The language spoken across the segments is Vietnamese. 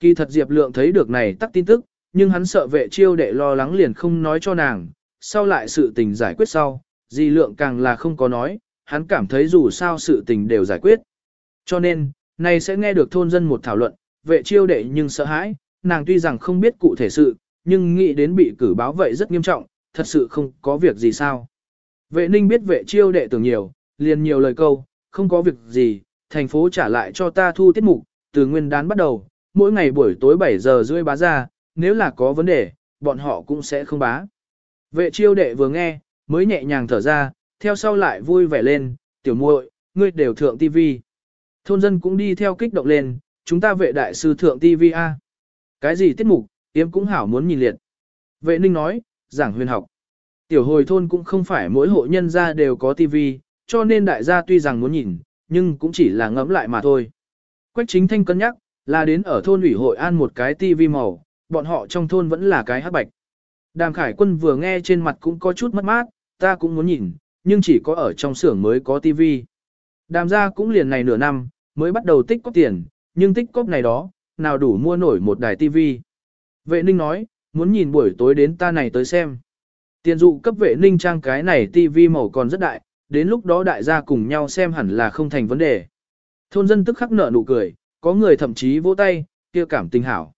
Kỳ thật Diệp Lượng thấy được này tắc tin tức, nhưng hắn sợ vệ chiêu đệ lo lắng liền không nói cho nàng, sau lại sự tình giải quyết sau, Di Lượng càng là không có nói, hắn cảm thấy dù sao sự tình đều giải quyết. Cho nên, này sẽ nghe được thôn dân một thảo luận, vệ chiêu đệ nhưng sợ hãi, nàng tuy rằng không biết cụ thể sự, nhưng nghĩ đến bị cử báo vậy rất nghiêm trọng, thật sự không có việc gì sao. Vệ ninh biết vệ chiêu đệ tưởng nhiều, liền nhiều lời câu, không có việc gì, thành phố trả lại cho ta thu tiết mục, từ nguyên đán bắt đầu, mỗi ngày buổi tối 7 giờ rưỡi bá ra, nếu là có vấn đề, bọn họ cũng sẽ không bá. Vệ chiêu đệ vừa nghe, mới nhẹ nhàng thở ra, theo sau lại vui vẻ lên, tiểu muội, ngươi đều thượng tivi. Thôn dân cũng đi theo kích động lên, chúng ta vệ đại sư thượng tivi a. Cái gì tiết mục, yếm cũng hảo muốn nhìn liệt. Vệ ninh nói, giảng huyền học. Tiểu hồi thôn cũng không phải mỗi hộ nhân gia đều có tivi, cho nên đại gia tuy rằng muốn nhìn, nhưng cũng chỉ là ngẫm lại mà thôi. Quách chính thanh cân nhắc, là đến ở thôn ủy hội an một cái tivi màu, bọn họ trong thôn vẫn là cái hắc bạch. Đàm Khải Quân vừa nghe trên mặt cũng có chút mất mát, ta cũng muốn nhìn, nhưng chỉ có ở trong xưởng mới có tivi. Đàm gia cũng liền này nửa năm, mới bắt đầu tích cóp tiền, nhưng tích cóp này đó, nào đủ mua nổi một đài tivi. Vệ ninh nói, muốn nhìn buổi tối đến ta này tới xem. Tiền dụ cấp vệ ninh trang cái này tivi màu còn rất đại, đến lúc đó đại gia cùng nhau xem hẳn là không thành vấn đề. Thôn dân tức khắc nở nụ cười, có người thậm chí vỗ tay, kia cảm tình hảo.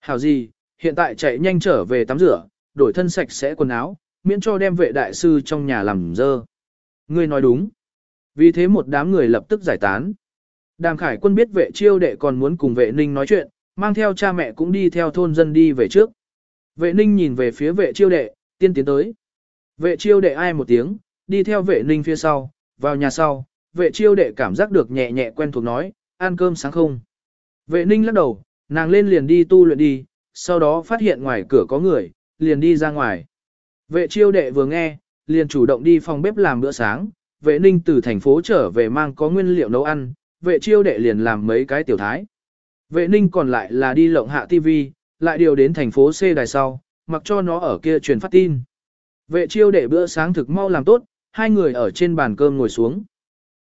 Hảo gì, hiện tại chạy nhanh trở về tắm rửa, đổi thân sạch sẽ quần áo, miễn cho đem vệ đại sư trong nhà làm dơ. Ngươi nói đúng. Vì thế một đám người lập tức giải tán. Đàm Khải quân biết vệ chiêu đệ còn muốn cùng vệ ninh nói chuyện, mang theo cha mẹ cũng đi theo thôn dân đi về trước. Vệ ninh nhìn về phía vệ chiêu đệ, tiên tiến tới. Vệ chiêu đệ ai một tiếng, đi theo vệ ninh phía sau, vào nhà sau, vệ chiêu đệ cảm giác được nhẹ nhẹ quen thuộc nói, ăn cơm sáng không. Vệ ninh lắc đầu, nàng lên liền đi tu luyện đi, sau đó phát hiện ngoài cửa có người, liền đi ra ngoài. Vệ chiêu đệ vừa nghe, liền chủ động đi phòng bếp làm bữa sáng, vệ ninh từ thành phố trở về mang có nguyên liệu nấu ăn, vệ chiêu đệ liền làm mấy cái tiểu thái. Vệ ninh còn lại là đi lộng hạ TV, lại điều đến thành phố C đài sau, mặc cho nó ở kia truyền phát tin. Vệ chiêu đệ bữa sáng thực mau làm tốt, hai người ở trên bàn cơm ngồi xuống.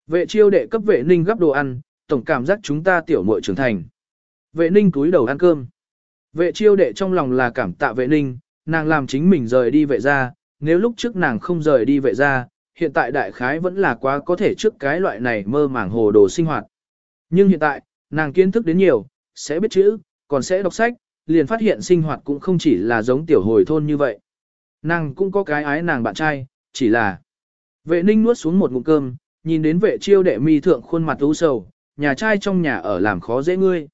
Vệ chiêu đệ cấp vệ ninh gấp đồ ăn, tổng cảm giác chúng ta tiểu muội trưởng thành. Vệ ninh cúi đầu ăn cơm. Vệ chiêu đệ trong lòng là cảm tạ vệ ninh, nàng làm chính mình rời đi vệ ra, nếu lúc trước nàng không rời đi vệ ra, hiện tại đại khái vẫn là quá có thể trước cái loại này mơ màng hồ đồ sinh hoạt. Nhưng hiện tại, nàng kiến thức đến nhiều, sẽ biết chữ, còn sẽ đọc sách, liền phát hiện sinh hoạt cũng không chỉ là giống tiểu hồi thôn như vậy. Nàng cũng có cái ái nàng bạn trai, chỉ là vệ ninh nuốt xuống một ngụm cơm, nhìn đến vệ chiêu đệ mi thượng khuôn mặt u sầu, nhà trai trong nhà ở làm khó dễ ngươi.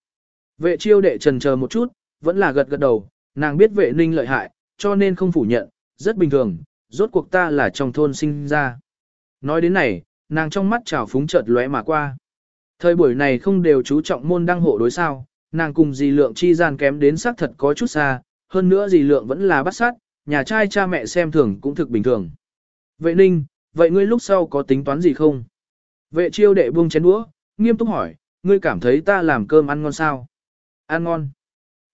Vệ chiêu đệ trần chờ một chút, vẫn là gật gật đầu, nàng biết vệ ninh lợi hại, cho nên không phủ nhận, rất bình thường, rốt cuộc ta là trong thôn sinh ra. Nói đến này, nàng trong mắt trào phúng chợt lóe mà qua. Thời buổi này không đều chú trọng môn đăng hộ đối sao, nàng cùng dì lượng chi gian kém đến xác thật có chút xa, hơn nữa dì lượng vẫn là bắt sát, nhà trai cha mẹ xem thường cũng thực bình thường. Vệ ninh, vậy ngươi lúc sau có tính toán gì không? Vệ chiêu đệ buông chén đũa, nghiêm túc hỏi, ngươi cảm thấy ta làm cơm ăn ngon sao? Ăn ngon.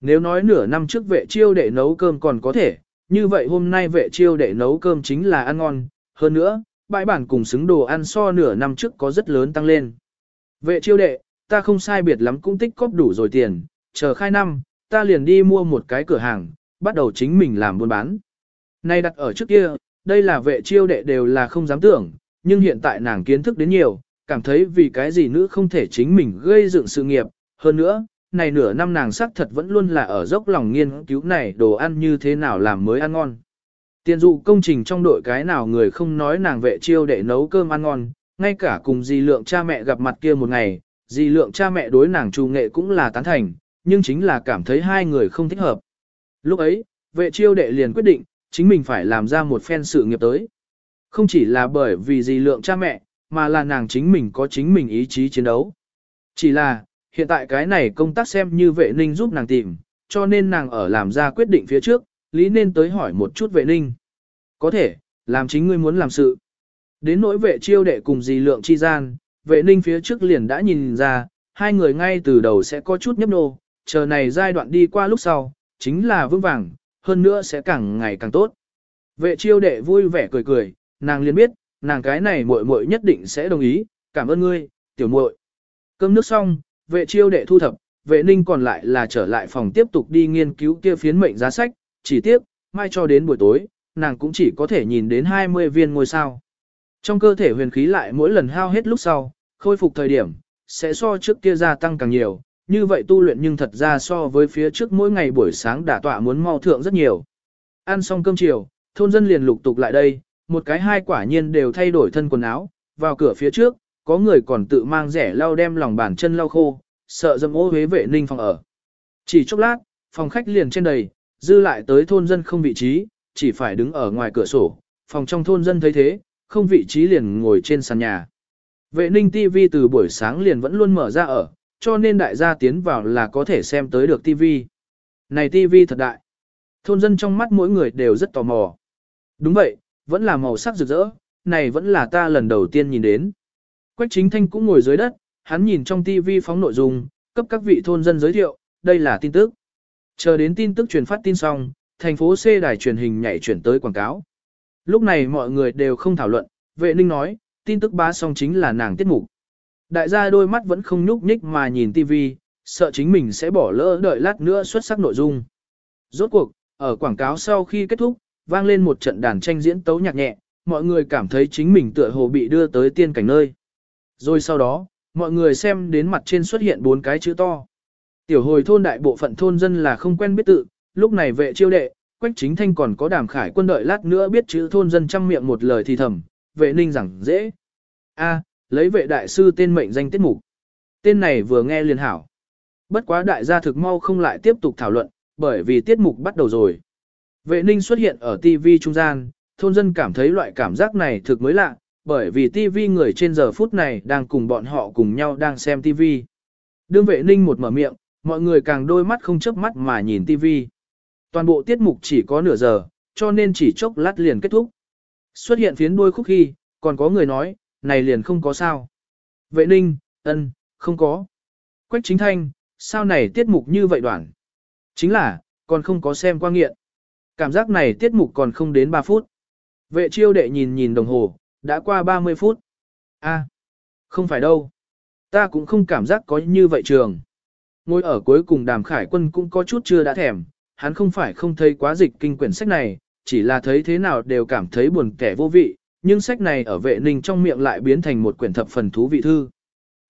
Nếu nói nửa năm trước vệ chiêu đệ nấu cơm còn có thể, như vậy hôm nay vệ chiêu đệ nấu cơm chính là ăn ngon, hơn nữa, bãi bản cùng xứng đồ ăn so nửa năm trước có rất lớn tăng lên. Vệ chiêu đệ, ta không sai biệt lắm cũng tích cóp đủ rồi tiền, chờ khai năm, ta liền đi mua một cái cửa hàng, bắt đầu chính mình làm buôn bán. Nay đặt ở trước kia, đây là vệ chiêu đệ đều là không dám tưởng, nhưng hiện tại nàng kiến thức đến nhiều, cảm thấy vì cái gì nữ không thể chính mình gây dựng sự nghiệp, hơn nữa, này nửa năm nàng sắc thật vẫn luôn là ở dốc lòng nghiên cứu này đồ ăn như thế nào làm mới ăn ngon. Tiền dụ công trình trong đội cái nào người không nói nàng vệ chiêu để nấu cơm ăn ngon, ngay cả cùng dì lượng cha mẹ gặp mặt kia một ngày, dì lượng cha mẹ đối nàng trù nghệ cũng là tán thành, nhưng chính là cảm thấy hai người không thích hợp. Lúc ấy, vệ chiêu đệ liền quyết định, chính mình phải làm ra một phen sự nghiệp tới. Không chỉ là bởi vì dì lượng cha mẹ, mà là nàng chính mình có chính mình ý chí chiến đấu. Chỉ là, hiện tại cái này công tác xem như vệ ninh giúp nàng tìm, cho nên nàng ở làm ra quyết định phía trước, lý nên tới hỏi một chút vệ ninh. Có thể, làm chính ngươi muốn làm sự. Đến nỗi vệ chiêu đệ cùng dì lượng chi gian, vệ ninh phía trước liền đã nhìn ra, hai người ngay từ đầu sẽ có chút nhấp nô, chờ này giai đoạn đi qua lúc sau, chính là vững vàng, hơn nữa sẽ càng ngày càng tốt. Vệ chiêu đệ vui vẻ cười cười, nàng liền biết, nàng cái này muội muội nhất định sẽ đồng ý, cảm ơn ngươi, tiểu muội. Cơm nước xong, vệ chiêu đệ thu thập, vệ ninh còn lại là trở lại phòng tiếp tục đi nghiên cứu kia phiến mệnh giá sách, chỉ tiếp, mai cho đến buổi tối, nàng cũng chỉ có thể nhìn đến 20 viên ngôi sao. Trong cơ thể huyền khí lại mỗi lần hao hết lúc sau, khôi phục thời điểm, sẽ so trước kia gia tăng càng nhiều, như vậy tu luyện nhưng thật ra so với phía trước mỗi ngày buổi sáng đả tọa muốn mau thượng rất nhiều. Ăn xong cơm chiều, thôn dân liền lục tục lại đây, một cái hai quả nhiên đều thay đổi thân quần áo, vào cửa phía trước, có người còn tự mang rẻ lau đem lòng bàn chân lau khô, sợ dâm ô huế vệ ninh phòng ở. Chỉ chốc lát, phòng khách liền trên đầy, dư lại tới thôn dân không vị trí, chỉ phải đứng ở ngoài cửa sổ, phòng trong thôn dân thấy thế, không vị trí liền ngồi trên sàn nhà. Vệ ninh TV từ buổi sáng liền vẫn luôn mở ra ở, cho nên đại gia tiến vào là có thể xem tới được TV. Này TV thật đại. Thôn dân trong mắt mỗi người đều rất tò mò. Đúng vậy, vẫn là màu sắc rực rỡ, này vẫn là ta lần đầu tiên nhìn đến. Quách chính thanh cũng ngồi dưới đất, hắn nhìn trong TV phóng nội dung, cấp các vị thôn dân giới thiệu, đây là tin tức. Chờ đến tin tức truyền phát tin xong, thành phố C đài truyền hình nhảy chuyển tới quảng cáo. Lúc này mọi người đều không thảo luận, vệ ninh nói, tin tức bá xong chính là nàng tiết mục. Đại gia đôi mắt vẫn không nhúc nhích mà nhìn TV, sợ chính mình sẽ bỏ lỡ đợi lát nữa xuất sắc nội dung. Rốt cuộc, ở quảng cáo sau khi kết thúc, vang lên một trận đàn tranh diễn tấu nhạc nhẹ, mọi người cảm thấy chính mình tựa hồ bị đưa tới tiên cảnh nơi. Rồi sau đó, mọi người xem đến mặt trên xuất hiện bốn cái chữ to. Tiểu hồi thôn đại bộ phận thôn dân là không quen biết tự, lúc này vệ chiêu đệ, quách chính thanh còn có đàm khải quân đợi lát nữa biết chữ thôn dân trăm miệng một lời thì thầm, vệ ninh rằng dễ. A, lấy vệ đại sư tên mệnh danh tiết mục. Tên này vừa nghe liền hảo. Bất quá đại gia thực mau không lại tiếp tục thảo luận, bởi vì tiết mục bắt đầu rồi. Vệ ninh xuất hiện ở TV trung gian, thôn dân cảm thấy loại cảm giác này thực mới lạ, bởi vì TV người trên giờ phút này đang cùng bọn họ cùng nhau đang xem TV. Đương vệ ninh một mở miệng, mọi người càng đôi mắt không chớp mắt mà nhìn TV. Toàn bộ tiết mục chỉ có nửa giờ, cho nên chỉ chốc lát liền kết thúc. Xuất hiện phiến đôi khúc khi, còn có người nói, này liền không có sao. Vệ ninh, ân, không có. Quách chính thanh, sao này tiết mục như vậy đoạn? Chính là, còn không có xem qua nghiện. Cảm giác này tiết mục còn không đến 3 phút. Vệ chiêu đệ nhìn nhìn đồng hồ, đã qua 30 phút. a không phải đâu. Ta cũng không cảm giác có như vậy trường. Ngồi ở cuối cùng đàm khải quân cũng có chút chưa đã thèm, hắn không phải không thấy quá dịch kinh quyển sách này, chỉ là thấy thế nào đều cảm thấy buồn kẻ vô vị, nhưng sách này ở vệ ninh trong miệng lại biến thành một quyển thập phần thú vị thư.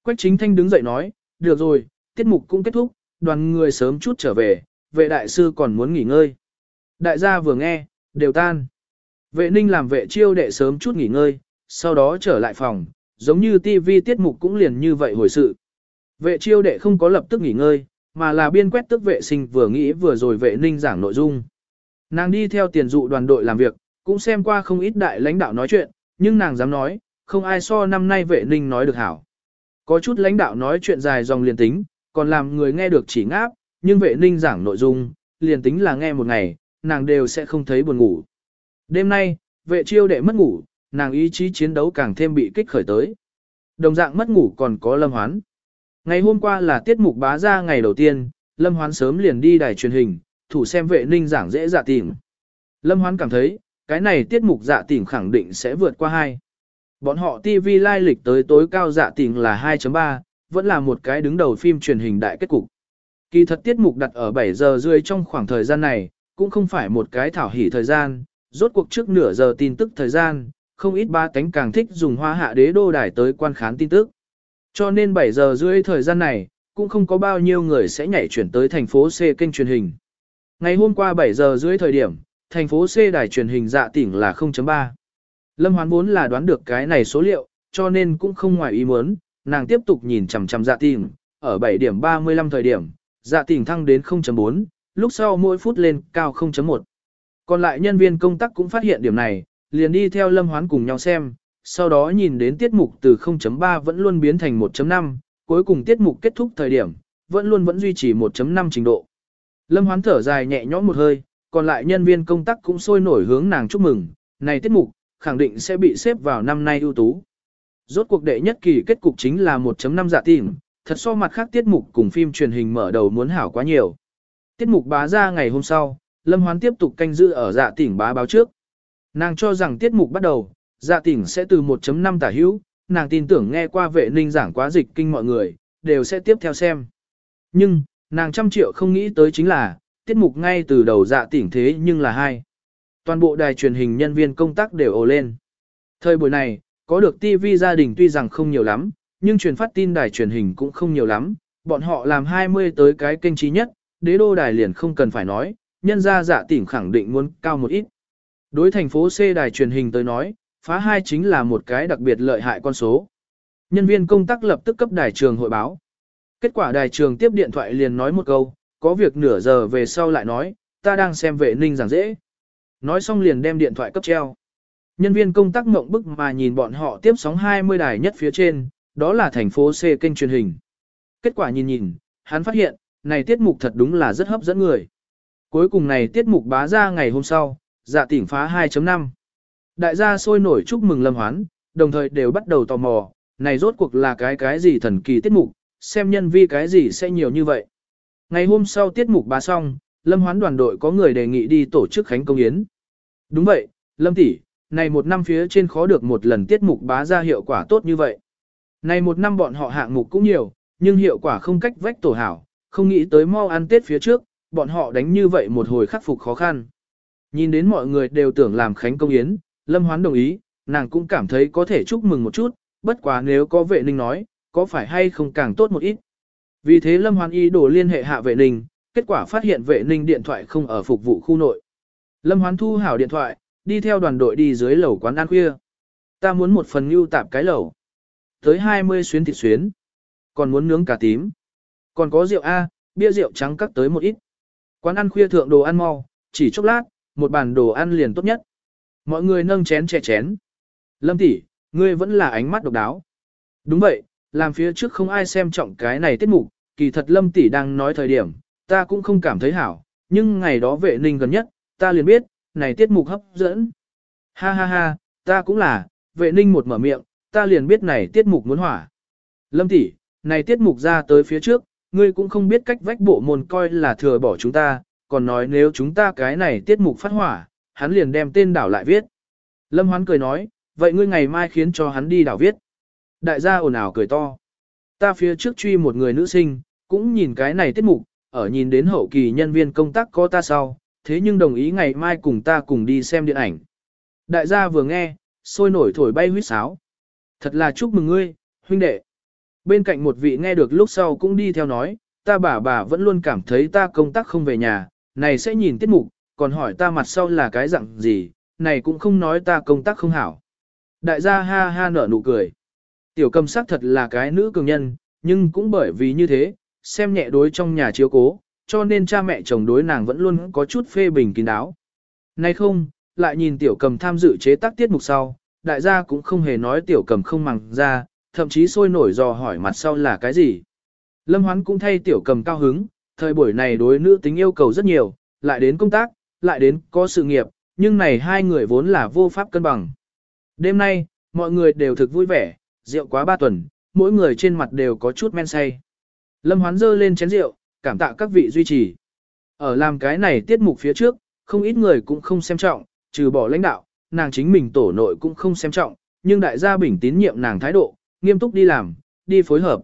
Quách chính thanh đứng dậy nói, được rồi, tiết mục cũng kết thúc, đoàn người sớm chút trở về, vệ đại sư còn muốn nghỉ ngơi. Đại gia vừa nghe, đều tan. Vệ ninh làm vệ chiêu đệ sớm chút nghỉ ngơi, sau đó trở lại phòng, giống như TV tiết mục cũng liền như vậy hồi sự. Vệ chiêu đệ không có lập tức nghỉ ngơi, mà là biên quét tức vệ sinh vừa nghĩ vừa rồi vệ ninh giảng nội dung. Nàng đi theo tiền dụ đoàn đội làm việc, cũng xem qua không ít đại lãnh đạo nói chuyện, nhưng nàng dám nói, không ai so năm nay vệ ninh nói được hảo. Có chút lãnh đạo nói chuyện dài dòng liền tính, còn làm người nghe được chỉ ngáp, nhưng vệ ninh giảng nội dung, liền tính là nghe một ngày, nàng đều sẽ không thấy buồn ngủ. Đêm nay, vệ chiêu đệ mất ngủ, nàng ý chí chiến đấu càng thêm bị kích khởi tới. Đồng dạng mất ngủ còn có lâm hoán. Ngày hôm qua là tiết mục bá ra ngày đầu tiên, lâm hoán sớm liền đi đài truyền hình, thủ xem vệ ninh giảng dễ dạ tìm. Lâm hoán cảm thấy, cái này tiết mục dạ tìm khẳng định sẽ vượt qua hai. Bọn họ TV lai lịch tới tối cao dạ tìm là 2.3, vẫn là một cái đứng đầu phim truyền hình đại kết cục. Kỳ thật tiết mục đặt ở 7 giờ rưỡi trong khoảng thời gian này, cũng không phải một cái thảo hỉ thời gian, rốt cuộc trước nửa giờ tin tức thời gian, không ít ba cánh càng thích dùng hoa hạ đế đô đài tới quan khán tin tức. Cho nên 7 giờ rưỡi thời gian này, cũng không có bao nhiêu người sẽ nhảy chuyển tới thành phố C kênh truyền hình. Ngày hôm qua 7 giờ rưỡi thời điểm, thành phố C đài truyền hình dạ tỉnh là 0.3. Lâm Hoán vốn là đoán được cái này số liệu, cho nên cũng không ngoài ý muốn, nàng tiếp tục nhìn chằm chằm dạ tỉnh, ở 7 điểm 35 thời điểm, dạ tỉnh thăng đến 0.4, lúc sau mỗi phút lên cao 0.1. Còn lại nhân viên công tác cũng phát hiện điểm này, liền đi theo Lâm Hoán cùng nhau xem, sau đó nhìn đến tiết mục từ 0.3 vẫn luôn biến thành 1.5, cuối cùng tiết mục kết thúc thời điểm, vẫn luôn vẫn duy trì 1.5 trình độ. Lâm Hoán thở dài nhẹ nhõm một hơi, còn lại nhân viên công tác cũng sôi nổi hướng nàng chúc mừng, này tiết mục, khẳng định sẽ bị xếp vào năm nay ưu tú. Rốt cuộc đệ nhất kỳ kết cục chính là 1.5 giả dạ tìm, thật so mặt khác tiết mục cùng phim truyền hình mở đầu muốn hảo quá nhiều. Tiết mục bá ra ngày hôm sau, Lâm Hoán tiếp tục canh giữ ở dạ tỉnh bá báo trước. Nàng cho rằng tiết mục bắt đầu, dạ tỉnh sẽ từ 1.5 tả hữu, nàng tin tưởng nghe qua vệ ninh giảng quá dịch kinh mọi người, đều sẽ tiếp theo xem. Nhưng, nàng trăm triệu không nghĩ tới chính là, tiết mục ngay từ đầu dạ tỉnh thế nhưng là hai. Toàn bộ đài truyền hình nhân viên công tác đều ồ lên. Thời buổi này, có được TV gia đình tuy rằng không nhiều lắm, nhưng truyền phát tin đài truyền hình cũng không nhiều lắm, bọn họ làm 20 tới cái kênh trí nhất, đế đô đài liền không cần phải nói, nhân ra dạ tỉnh khẳng định muốn cao một ít. Đối thành phố C đài truyền hình tới nói, phá hai chính là một cái đặc biệt lợi hại con số. Nhân viên công tác lập tức cấp đài trường hội báo. Kết quả đài trường tiếp điện thoại liền nói một câu, có việc nửa giờ về sau lại nói, ta đang xem vệ ninh giảng dễ. Nói xong liền đem điện thoại cấp treo. Nhân viên công tác mộng bức mà nhìn bọn họ tiếp sóng 20 đài nhất phía trên, đó là thành phố C kênh truyền hình. Kết quả nhìn nhìn, hắn phát hiện, này tiết mục thật đúng là rất hấp dẫn người. Cuối cùng này tiết mục bá ra ngày hôm sau, dạ tỉnh phá 2.5. Đại gia sôi nổi chúc mừng Lâm Hoán, đồng thời đều bắt đầu tò mò, này rốt cuộc là cái cái gì thần kỳ tiết mục, xem nhân vi cái gì sẽ nhiều như vậy. Ngày hôm sau tiết mục bá xong, Lâm Hoán đoàn đội có người đề nghị đi tổ chức khánh công yến. Đúng vậy, Lâm tỷ, này một năm phía trên khó được một lần tiết mục bá ra hiệu quả tốt như vậy. Này một năm bọn họ hạng mục cũng nhiều, nhưng hiệu quả không cách vách tổ hảo, không nghĩ tới mau ăn tết phía trước, bọn họ đánh như vậy một hồi khắc phục khó khăn. Nhìn đến mọi người đều tưởng làm khánh công yến, Lâm Hoán đồng ý, nàng cũng cảm thấy có thể chúc mừng một chút, bất quá nếu có vệ ninh nói, có phải hay không càng tốt một ít. Vì thế Lâm Hoán ý đồ liên hệ hạ vệ ninh, kết quả phát hiện vệ ninh điện thoại không ở phục vụ khu nội. Lâm Hoán thu hảo điện thoại, đi theo đoàn đội đi dưới lầu quán ăn khuya. Ta muốn một phần nhu tạp cái lẩu. Tới 20 xuyến thịt xuyến. Còn muốn nướng cà tím. Còn có rượu A, bia rượu trắng cắt tới một ít. Quán ăn khuya thượng đồ ăn mau, chỉ chốc lát, một bàn đồ ăn liền tốt nhất. Mọi người nâng chén chè chén. Lâm tỷ, ngươi vẫn là ánh mắt độc đáo. Đúng vậy, làm phía trước không ai xem trọng cái này tiết mục, kỳ thật Lâm tỷ đang nói thời điểm, ta cũng không cảm thấy hảo, nhưng ngày đó vệ ninh gần nhất, ta liền biết, này tiết mục hấp dẫn. Ha ha ha, ta cũng là, vệ ninh một mở miệng, ta liền biết này tiết mục muốn hỏa. Lâm tỷ, này tiết mục ra tới phía trước, ngươi cũng không biết cách vách bộ môn coi là thừa bỏ chúng ta, còn nói nếu chúng ta cái này tiết mục phát hỏa, hắn liền đem tên đảo lại viết. Lâm Hoán cười nói, vậy ngươi ngày mai khiến cho hắn đi đảo viết. Đại gia ồn ào cười to. Ta phía trước truy một người nữ sinh, cũng nhìn cái này tiết mục, ở nhìn đến hậu kỳ nhân viên công tác có ta sau, thế nhưng đồng ý ngày mai cùng ta cùng đi xem điện ảnh. Đại gia vừa nghe, sôi nổi thổi bay huyết sáo. Thật là chúc mừng ngươi, huynh đệ. Bên cạnh một vị nghe được lúc sau cũng đi theo nói, ta bà bà vẫn luôn cảm thấy ta công tác không về nhà, này sẽ nhìn tiết mục, còn hỏi ta mặt sau là cái dạng gì, này cũng không nói ta công tác không hảo. Đại gia ha ha nở nụ cười. Tiểu cầm sắc thật là cái nữ cường nhân, nhưng cũng bởi vì như thế, xem nhẹ đối trong nhà chiếu cố, cho nên cha mẹ chồng đối nàng vẫn luôn có chút phê bình kín đáo. Nay không, lại nhìn tiểu cầm tham dự chế tác tiết mục sau, đại gia cũng không hề nói tiểu cầm không màng ra, thậm chí sôi nổi dò hỏi mặt sau là cái gì. Lâm Hoán cũng thay tiểu cầm cao hứng, thời buổi này đối nữ tính yêu cầu rất nhiều, lại đến công tác, lại đến có sự nghiệp, nhưng này hai người vốn là vô pháp cân bằng. Đêm nay, mọi người đều thực vui vẻ, rượu quá ba tuần, mỗi người trên mặt đều có chút men say. Lâm Hoán dơ lên chén rượu, cảm tạ các vị duy trì. Ở làm cái này tiết mục phía trước, không ít người cũng không xem trọng, trừ bỏ lãnh đạo, nàng chính mình tổ nội cũng không xem trọng, nhưng đại gia bình tín nhiệm nàng thái độ, nghiêm túc đi làm, đi phối hợp.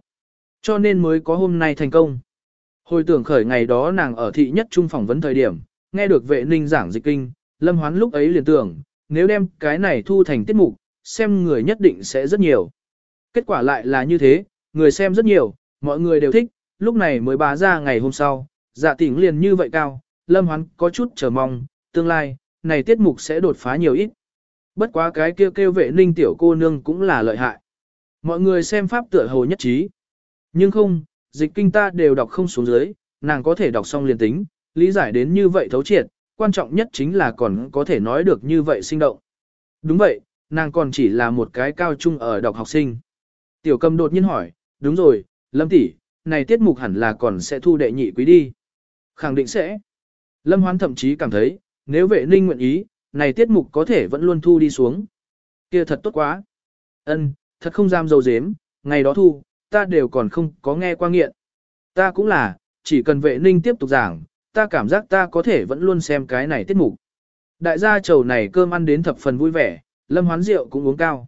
Cho nên mới có hôm nay thành công. Hồi tưởng khởi ngày đó nàng ở thị nhất trung phỏng vấn thời điểm, nghe được vệ ninh giảng dịch kinh, lâm hoán lúc ấy liền tưởng, nếu đem cái này thu thành tiết mục, xem người nhất định sẽ rất nhiều. Kết quả lại là như thế, người xem rất nhiều, mọi người đều thích, lúc này mới bá ra ngày hôm sau, dạ tỉnh liền như vậy cao, lâm hoán có chút chờ mong, tương lai, này tiết mục sẽ đột phá nhiều ít. Bất quá cái kêu kêu vệ ninh tiểu cô nương cũng là lợi hại. Mọi người xem pháp tựa hồ nhất trí. Nhưng không, dịch kinh ta đều đọc không xuống dưới, nàng có thể đọc xong liền tính, lý giải đến như vậy thấu triệt, quan trọng nhất chính là còn có thể nói được như vậy sinh động. Đúng vậy, nàng còn chỉ là một cái cao trung ở đọc học sinh. Tiểu cầm đột nhiên hỏi, đúng rồi, Lâm tỷ, này tiết mục hẳn là còn sẽ thu đệ nhị quý đi. Khẳng định sẽ. Lâm Hoán thậm chí cảm thấy, nếu vệ ninh nguyện ý, này tiết mục có thể vẫn luôn thu đi xuống. kia thật tốt quá. ân thật không dám dầu dếm, ngày đó thu, ta đều còn không có nghe qua nghiện. Ta cũng là, chỉ cần vệ ninh tiếp tục giảng, ta cảm giác ta có thể vẫn luôn xem cái này tiết mục. Đại gia chầu này cơm ăn đến thập phần vui vẻ, lâm hoán rượu cũng uống cao.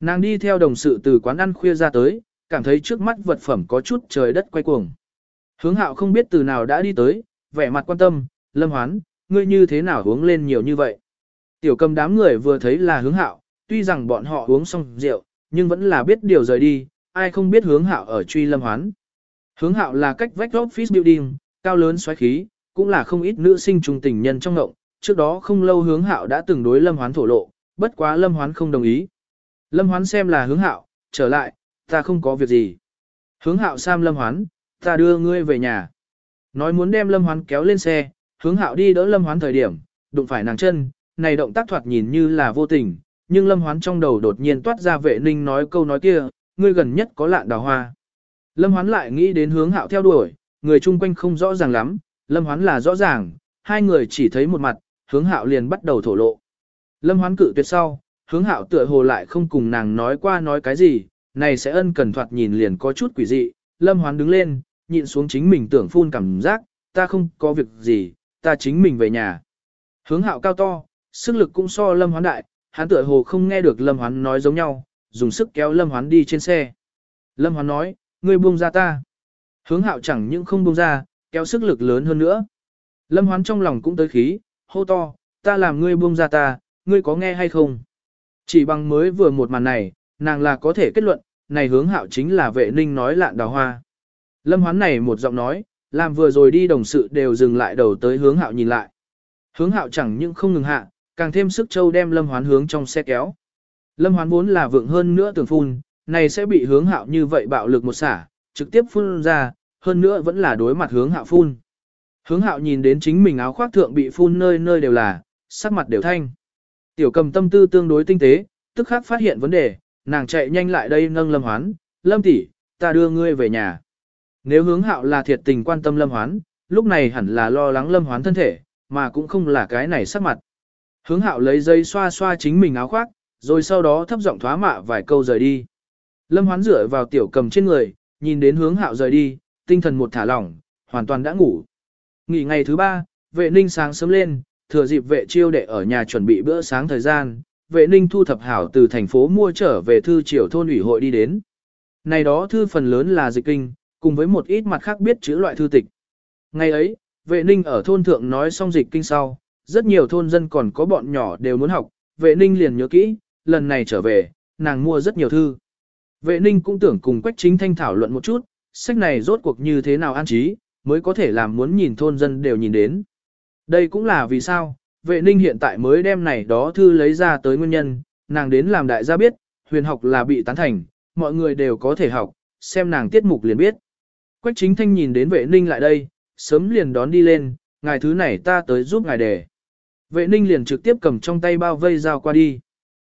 Nàng đi theo đồng sự từ quán ăn khuya ra tới, cảm thấy trước mắt vật phẩm có chút trời đất quay cuồng. Hướng hạo không biết từ nào đã đi tới, vẻ mặt quan tâm, lâm hoán, ngươi như thế nào uống lên nhiều như vậy. Tiểu cầm đám người vừa thấy là hướng hạo, tuy rằng bọn họ uống xong rượu, nhưng vẫn là biết điều rời đi, ai không biết hướng hạo ở truy lâm hoán. Hướng hạo là cách vách office building, cao lớn xoáy khí, cũng là không ít nữ sinh trung tình nhân trong ngộng, trước đó không lâu hướng hạo đã từng đối lâm hoán thổ lộ, bất quá lâm hoán không đồng ý. Lâm hoán xem là hướng hạo, trở lại, ta không có việc gì. Hướng hạo sam lâm hoán, ta đưa ngươi về nhà. Nói muốn đem lâm hoán kéo lên xe, hướng hạo đi đỡ lâm hoán thời điểm, đụng phải nàng chân, này động tác thoạt nhìn như là vô tình, nhưng lâm hoán trong đầu đột nhiên toát ra vệ ninh nói câu nói kia, ngươi gần nhất có lạn đào hoa. Lâm hoán lại nghĩ đến hướng hạo theo đuổi, người chung quanh không rõ ràng lắm, lâm hoán là rõ ràng, hai người chỉ thấy một mặt, hướng hạo liền bắt đầu thổ lộ. Lâm hoán cự tuyệt sau, hướng hạo tựa hồ lại không cùng nàng nói qua nói cái gì, này sẽ ân cần thoạt nhìn liền có chút quỷ dị, lâm hoán đứng lên, nhịn xuống chính mình tưởng phun cảm giác, ta không có việc gì, ta chính mình về nhà. Hướng hạo cao to, sức lực cũng so lâm hoán đại, hắn tựa hồ không nghe được lâm hoán nói giống nhau, dùng sức kéo lâm hoán đi trên xe. Lâm hoán nói, ngươi buông ra ta. Hướng hạo chẳng những không buông ra, kéo sức lực lớn hơn nữa. Lâm hoán trong lòng cũng tới khí, hô to, ta làm ngươi buông ra ta, ngươi có nghe hay không? Chỉ bằng mới vừa một màn này, nàng là có thể kết luận, này hướng hạo chính là vệ ninh nói lạn đào hoa. Lâm hoán này một giọng nói, làm vừa rồi đi đồng sự đều dừng lại đầu tới hướng hạo nhìn lại. Hướng hạo chẳng những không ngừng hạ, càng thêm sức châu đem lâm hoán hướng trong xe kéo. Lâm hoán vốn là vượng hơn nữa tưởng phun, này sẽ bị hướng hạo như vậy bạo lực một xả, trực tiếp phun ra, hơn nữa vẫn là đối mặt hướng hạo phun. Hướng hạo nhìn đến chính mình áo khoác thượng bị phun nơi nơi đều là, sắc mặt đều thanh. Tiểu cầm tâm tư tương đối tinh tế, tức khắc phát hiện vấn đề, nàng chạy nhanh lại đây nâng lâm hoán, lâm tỷ, ta đưa ngươi về nhà. Nếu hướng hạo là thiệt tình quan tâm lâm hoán, lúc này hẳn là lo lắng lâm hoán thân thể, mà cũng không là cái này sắc mặt. Hướng hạo lấy dây xoa xoa chính mình áo khoác, rồi sau đó thấp giọng thoá mạ vài câu rời đi. Lâm hoán rửa vào tiểu cầm trên người, nhìn đến hướng hạo rời đi, tinh thần một thả lỏng, hoàn toàn đã ngủ. Nghỉ ngày thứ ba, vệ ninh sáng sớm lên, thừa dịp vệ chiêu đệ ở nhà chuẩn bị bữa sáng thời gian, vệ ninh thu thập hảo từ thành phố mua trở về thư triều thôn ủy hội đi đến. Này đó thư phần lớn là dịch kinh, cùng với một ít mặt khác biết chữ loại thư tịch. Ngày ấy, vệ ninh ở thôn thượng nói xong dịch kinh sau, rất nhiều thôn dân còn có bọn nhỏ đều muốn học, vệ ninh liền nhớ kỹ, lần này trở về, nàng mua rất nhiều thư. Vệ ninh cũng tưởng cùng Quách Chính Thanh thảo luận một chút, sách này rốt cuộc như thế nào an trí, mới có thể làm muốn nhìn thôn dân đều nhìn đến. Đây cũng là vì sao, vệ ninh hiện tại mới đem này đó thư lấy ra tới nguyên nhân, nàng đến làm đại gia biết, huyền học là bị tán thành, mọi người đều có thể học, xem nàng tiết mục liền biết. Quách chính thanh nhìn đến vệ ninh lại đây, sớm liền đón đi lên, ngài thứ này ta tới giúp ngài đề. Vệ ninh liền trực tiếp cầm trong tay bao vây dao qua đi.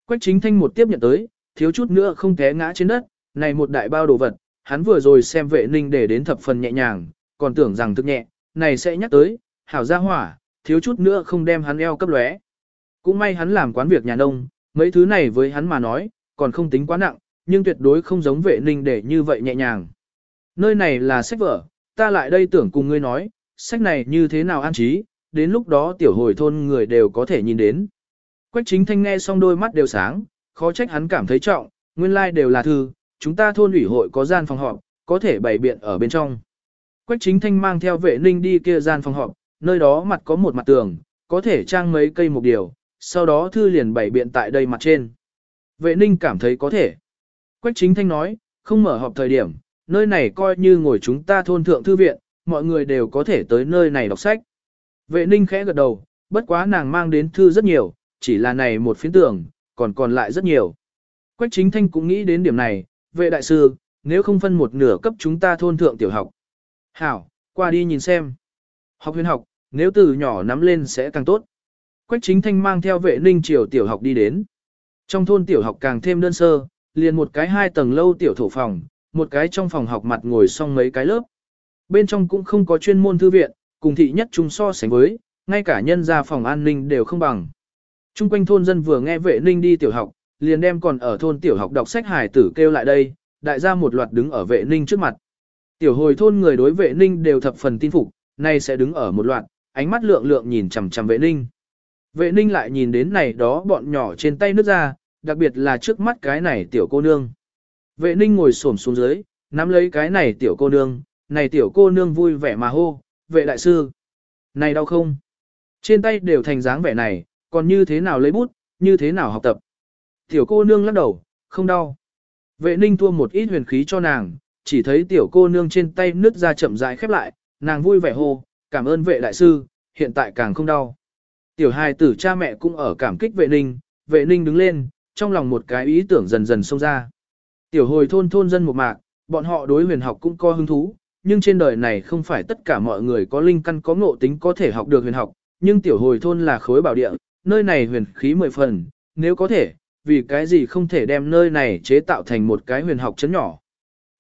Quách chính thanh một tiếp nhận tới, thiếu chút nữa không té ngã trên đất, này một đại bao đồ vật, hắn vừa rồi xem vệ ninh để đến thập phần nhẹ nhàng, còn tưởng rằng thức nhẹ, này sẽ nhắc tới, hảo ra hỏa, thiếu chút nữa không đem hắn eo cấp lóe. Cũng may hắn làm quán việc nhà nông, mấy thứ này với hắn mà nói, còn không tính quá nặng, nhưng tuyệt đối không giống vệ ninh để như vậy nhẹ nhàng. Nơi này là sách vở, ta lại đây tưởng cùng ngươi nói, sách này như thế nào an trí, đến lúc đó tiểu hồi thôn người đều có thể nhìn đến. Quách chính thanh nghe xong đôi mắt đều sáng, khó trách hắn cảm thấy trọng, nguyên lai like đều là thư, chúng ta thôn ủy hội có gian phòng họp, có thể bày biện ở bên trong. Quách chính thanh mang theo vệ ninh đi kia gian phòng họp, nơi đó mặt có một mặt tường, có thể trang mấy cây một điều, sau đó thư liền bày biện tại đây mặt trên. Vệ ninh cảm thấy có thể. Quách chính thanh nói, không mở họp thời điểm, nơi này coi như ngồi chúng ta thôn thượng thư viện, mọi người đều có thể tới nơi này đọc sách. Vệ ninh khẽ gật đầu, bất quá nàng mang đến thư rất nhiều, chỉ là này một phiến tưởng, còn còn lại rất nhiều. Quách chính thanh cũng nghĩ đến điểm này, vệ đại sư, nếu không phân một nửa cấp chúng ta thôn thượng tiểu học. Hảo, qua đi nhìn xem. Học huyền học, nếu từ nhỏ nắm lên sẽ càng tốt. Quách chính thanh mang theo vệ ninh triều tiểu học đi đến. Trong thôn tiểu học càng thêm đơn sơ, liền một cái hai tầng lâu tiểu thổ phòng, một cái trong phòng học mặt ngồi xong mấy cái lớp. Bên trong cũng không có chuyên môn thư viện, cùng thị nhất chung so sánh với, ngay cả nhân gia phòng an ninh đều không bằng. Trung quanh thôn dân vừa nghe vệ ninh đi tiểu học, liền đem còn ở thôn tiểu học đọc sách hải tử kêu lại đây, đại gia một loạt đứng ở vệ ninh trước mặt. Tiểu hồi thôn người đối vệ ninh đều thập phần tin phục, nay sẽ đứng ở một loạt, ánh mắt lượng lượng nhìn chằm chằm vệ ninh. Vệ ninh lại nhìn đến này đó bọn nhỏ trên tay nước ra, đặc biệt là trước mắt cái này tiểu cô nương. Vệ ninh ngồi xổm xuống dưới, nắm lấy cái này tiểu cô nương, này tiểu cô nương vui vẻ mà hô, vệ đại sư. Này đau không? Trên tay đều thành dáng vẻ này, còn như thế nào lấy bút, như thế nào học tập. Tiểu cô nương lắc đầu, không đau. Vệ ninh thua một ít huyền khí cho nàng, chỉ thấy tiểu cô nương trên tay nứt ra chậm rãi khép lại, nàng vui vẻ hô, cảm ơn vệ đại sư, hiện tại càng không đau. Tiểu hài tử cha mẹ cũng ở cảm kích vệ ninh, vệ ninh đứng lên, trong lòng một cái ý tưởng dần dần xông ra. Tiểu hồi thôn thôn dân một mạc, bọn họ đối huyền học cũng có hứng thú, nhưng trên đời này không phải tất cả mọi người có linh căn có ngộ tính có thể học được huyền học, nhưng tiểu hồi thôn là khối bảo địa, nơi này huyền khí mười phần, nếu có thể, vì cái gì không thể đem nơi này chế tạo thành một cái huyền học chấn nhỏ.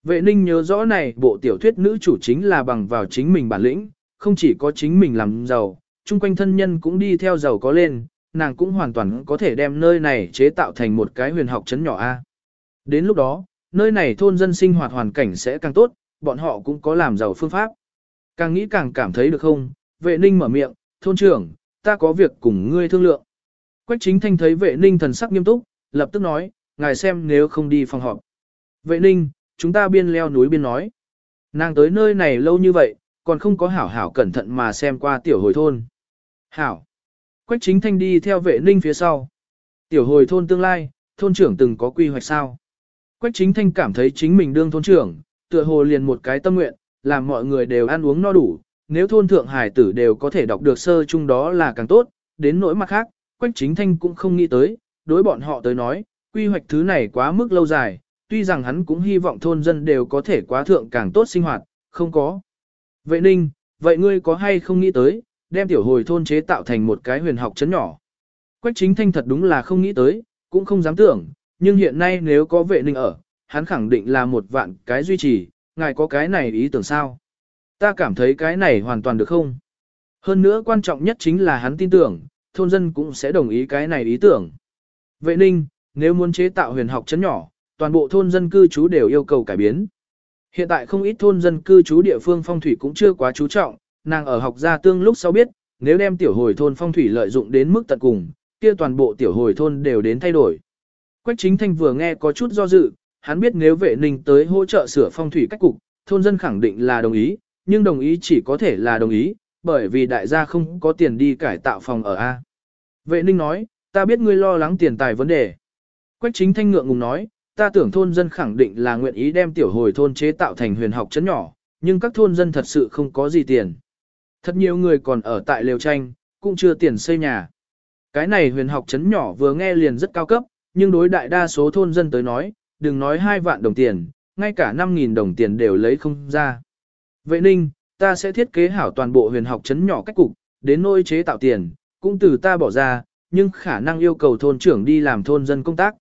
Vệ ninh nhớ rõ này bộ tiểu thuyết nữ chủ chính là bằng vào chính mình bản lĩnh, không chỉ có chính mình làm giàu, chung quanh thân nhân cũng đi theo giàu có lên, nàng cũng hoàn toàn có thể đem nơi này chế tạo thành một cái huyền học chấn nhỏ A. Đến lúc đó, nơi này thôn dân sinh hoạt hoàn cảnh sẽ càng tốt, bọn họ cũng có làm giàu phương pháp. Càng nghĩ càng cảm thấy được không, vệ ninh mở miệng, thôn trưởng, ta có việc cùng ngươi thương lượng. Quách chính thanh thấy vệ ninh thần sắc nghiêm túc, lập tức nói, ngài xem nếu không đi phòng họp. Vệ ninh, chúng ta biên leo núi biên nói. Nàng tới nơi này lâu như vậy, còn không có hảo hảo cẩn thận mà xem qua tiểu hồi thôn. Hảo. Quách chính thanh đi theo vệ ninh phía sau. Tiểu hồi thôn tương lai, thôn trưởng từng có quy hoạch sao. Quách chính thanh cảm thấy chính mình đương thôn trưởng, tựa hồ liền một cái tâm nguyện, làm mọi người đều ăn uống no đủ. Nếu thôn thượng hải tử đều có thể đọc được sơ chung đó là càng tốt, đến nỗi mặt khác, Quách chính thanh cũng không nghĩ tới, đối bọn họ tới nói, quy hoạch thứ này quá mức lâu dài, tuy rằng hắn cũng hy vọng thôn dân đều có thể quá thượng càng tốt sinh hoạt, không có. Vậy Ninh, vậy ngươi có hay không nghĩ tới, đem tiểu hồi thôn chế tạo thành một cái huyền học chấn nhỏ? Quách chính thanh thật đúng là không nghĩ tới, cũng không dám tưởng, nhưng hiện nay nếu có vệ ninh ở, hắn khẳng định là một vạn cái duy trì, ngài có cái này ý tưởng sao? Ta cảm thấy cái này hoàn toàn được không? Hơn nữa quan trọng nhất chính là hắn tin tưởng, thôn dân cũng sẽ đồng ý cái này ý tưởng. Vệ ninh, nếu muốn chế tạo huyền học chấn nhỏ, toàn bộ thôn dân cư trú đều yêu cầu cải biến. Hiện tại không ít thôn dân cư trú địa phương phong thủy cũng chưa quá chú trọng, nàng ở học gia tương lúc sau biết, nếu đem tiểu hồi thôn phong thủy lợi dụng đến mức tận cùng, kia toàn bộ tiểu hồi thôn đều đến thay đổi. Quách chính thanh vừa nghe có chút do dự, hắn biết nếu vệ ninh tới hỗ trợ sửa phong thủy cách cục, thôn dân khẳng định là đồng ý, nhưng đồng ý chỉ có thể là đồng ý, bởi vì đại gia không có tiền đi cải tạo phòng ở A. Vệ ninh nói, ta biết ngươi lo lắng tiền tài vấn đề. Quách chính thanh ngượng ngùng nói, ta tưởng thôn dân khẳng định là nguyện ý đem tiểu hồi thôn chế tạo thành huyền học chấn nhỏ, nhưng các thôn dân thật sự không có gì tiền. Thật nhiều người còn ở tại lều tranh, cũng chưa tiền xây nhà. Cái này huyền học chấn nhỏ vừa nghe liền rất cao cấp, nhưng đối đại đa số thôn dân tới nói, đừng nói hai vạn đồng tiền, ngay cả 5.000 đồng tiền đều lấy không ra. Vệ ninh, ta sẽ thiết kế hảo toàn bộ huyền học chấn nhỏ cách cục, đến nôi chế tạo tiền, cũng từ ta bỏ ra, nhưng khả năng yêu cầu thôn trưởng đi làm thôn dân công tác.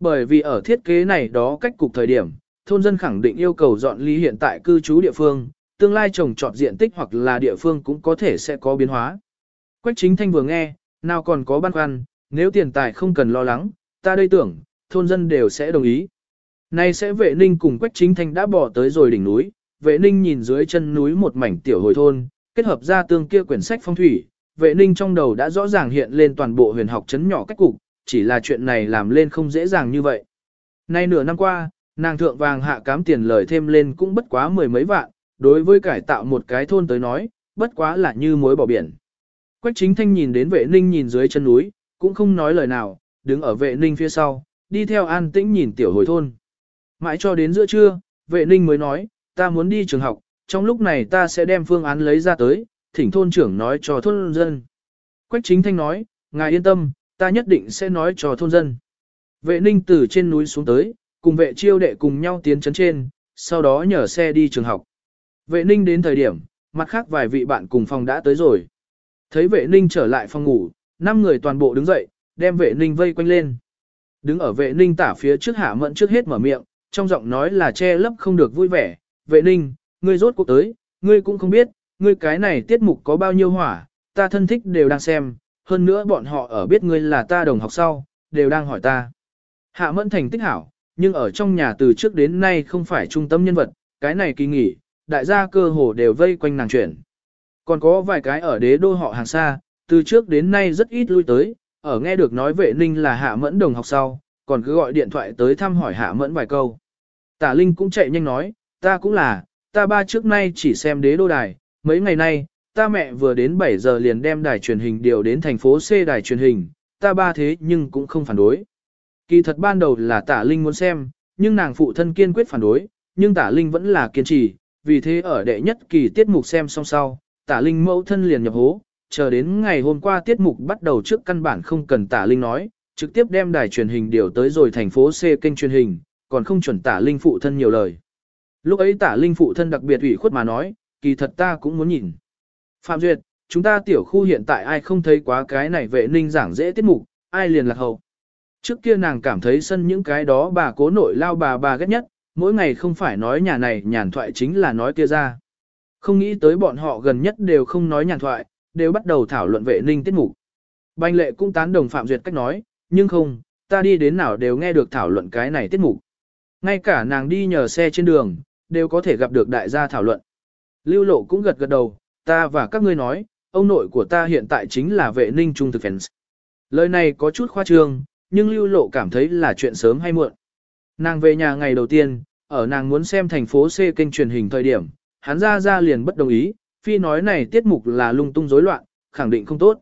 Bởi vì ở thiết kế này đó cách cục thời điểm, thôn dân khẳng định yêu cầu dọn ly hiện tại cư trú địa phương, tương lai trồng trọt diện tích hoặc là địa phương cũng có thể sẽ có biến hóa. Quách chính thanh vừa nghe, nào còn có băn khoăn, nếu tiền tài không cần lo lắng, ta đây tưởng, thôn dân đều sẽ đồng ý. Nay sẽ vệ ninh cùng quách chính thanh đã bỏ tới rồi đỉnh núi, vệ ninh nhìn dưới chân núi một mảnh tiểu hồi thôn, kết hợp ra tương kia quyển sách phong thủy, vệ ninh trong đầu đã rõ ràng hiện lên toàn bộ huyền học chấn nhỏ cách cục, chỉ là chuyện này làm lên không dễ dàng như vậy. Nay nửa năm qua, nàng thượng vàng hạ cám tiền lời thêm lên cũng bất quá mười mấy vạn, đối với cải tạo một cái thôn tới nói, bất quá là như muối bỏ biển. Quách chính thanh nhìn đến vệ ninh nhìn dưới chân núi, cũng không nói lời nào, đứng ở vệ ninh phía sau, đi theo an tĩnh nhìn tiểu hồi thôn. Mãi cho đến giữa trưa, vệ ninh mới nói, ta muốn đi trường học, trong lúc này ta sẽ đem phương án lấy ra tới, thỉnh thôn trưởng nói cho thôn dân. Quách chính thanh nói, ngài yên tâm, ta nhất định sẽ nói cho thôn dân. Vệ ninh từ trên núi xuống tới, cùng vệ chiêu đệ cùng nhau tiến chấn trên, sau đó nhờ xe đi trường học. Vệ ninh đến thời điểm, mặt khác vài vị bạn cùng phòng đã tới rồi. Thấy vệ ninh trở lại phòng ngủ, năm người toàn bộ đứng dậy, đem vệ ninh vây quanh lên. Đứng ở vệ ninh tả phía trước hạ mẫn trước hết mở miệng, trong giọng nói là che lấp không được vui vẻ. Vệ ninh, ngươi rốt cuộc tới, ngươi cũng không biết, ngươi cái này tiết mục có bao nhiêu hỏa, ta thân thích đều đang xem, hơn nữa bọn họ ở biết ngươi là ta đồng học sau, đều đang hỏi ta. Hạ mẫn thành tích hảo, nhưng ở trong nhà từ trước đến nay không phải trung tâm nhân vật, cái này kỳ nghỉ, đại gia cơ hồ đều vây quanh nàng chuyển. Còn có vài cái ở đế đô họ hàng xa, từ trước đến nay rất ít lui tới, ở nghe được nói vệ ninh là hạ mẫn đồng học sau, còn cứ gọi điện thoại tới thăm hỏi hạ mẫn vài câu. Tả Linh cũng chạy nhanh nói, ta cũng là, ta ba trước nay chỉ xem đế đô đài, mấy ngày nay, ta mẹ vừa đến 7 giờ liền đem đài truyền hình điều đến thành phố C đài truyền hình, ta ba thế nhưng cũng không phản đối. Kỳ thật ban đầu là tả Linh muốn xem, nhưng nàng phụ thân kiên quyết phản đối, nhưng tả Linh vẫn là kiên trì, vì thế ở đệ nhất kỳ tiết mục xem xong sau, tả Linh mẫu thân liền nhập hố, chờ đến ngày hôm qua tiết mục bắt đầu trước căn bản không cần tả Linh nói, trực tiếp đem đài truyền hình điều tới rồi thành phố C kênh truyền hình, còn không chuẩn tả Linh phụ thân nhiều lời. Lúc ấy tả Linh phụ thân đặc biệt ủy khuất mà nói, kỳ thật ta cũng muốn nhìn. Phạm Duyệt, chúng ta tiểu khu hiện tại ai không thấy quá cái này vệ ninh giảng dễ tiết mục, ai liền lạc hậu. Trước kia nàng cảm thấy sân những cái đó bà cố nội lao bà bà ghét nhất, mỗi ngày không phải nói nhà này nhàn thoại chính là nói kia ra. Không nghĩ tới bọn họ gần nhất đều không nói nhàn thoại, đều bắt đầu thảo luận vệ ninh tiết mục. Banh lệ cũng tán đồng Phạm Duyệt cách nói, nhưng không, ta đi đến nào đều nghe được thảo luận cái này tiết mục. Ngay cả nàng đi nhờ xe trên đường, đều có thể gặp được đại gia thảo luận. Lưu lộ cũng gật gật đầu, ta và các ngươi nói, ông nội của ta hiện tại chính là vệ ninh trung thực fans. Lời này có chút khoa trương, nhưng lưu lộ cảm thấy là chuyện sớm hay muộn. Nàng về nhà ngày đầu tiên, ở nàng muốn xem thành phố C kênh truyền hình thời điểm, hắn ra ra liền bất đồng ý, phi nói này tiết mục là lung tung rối loạn, khẳng định không tốt.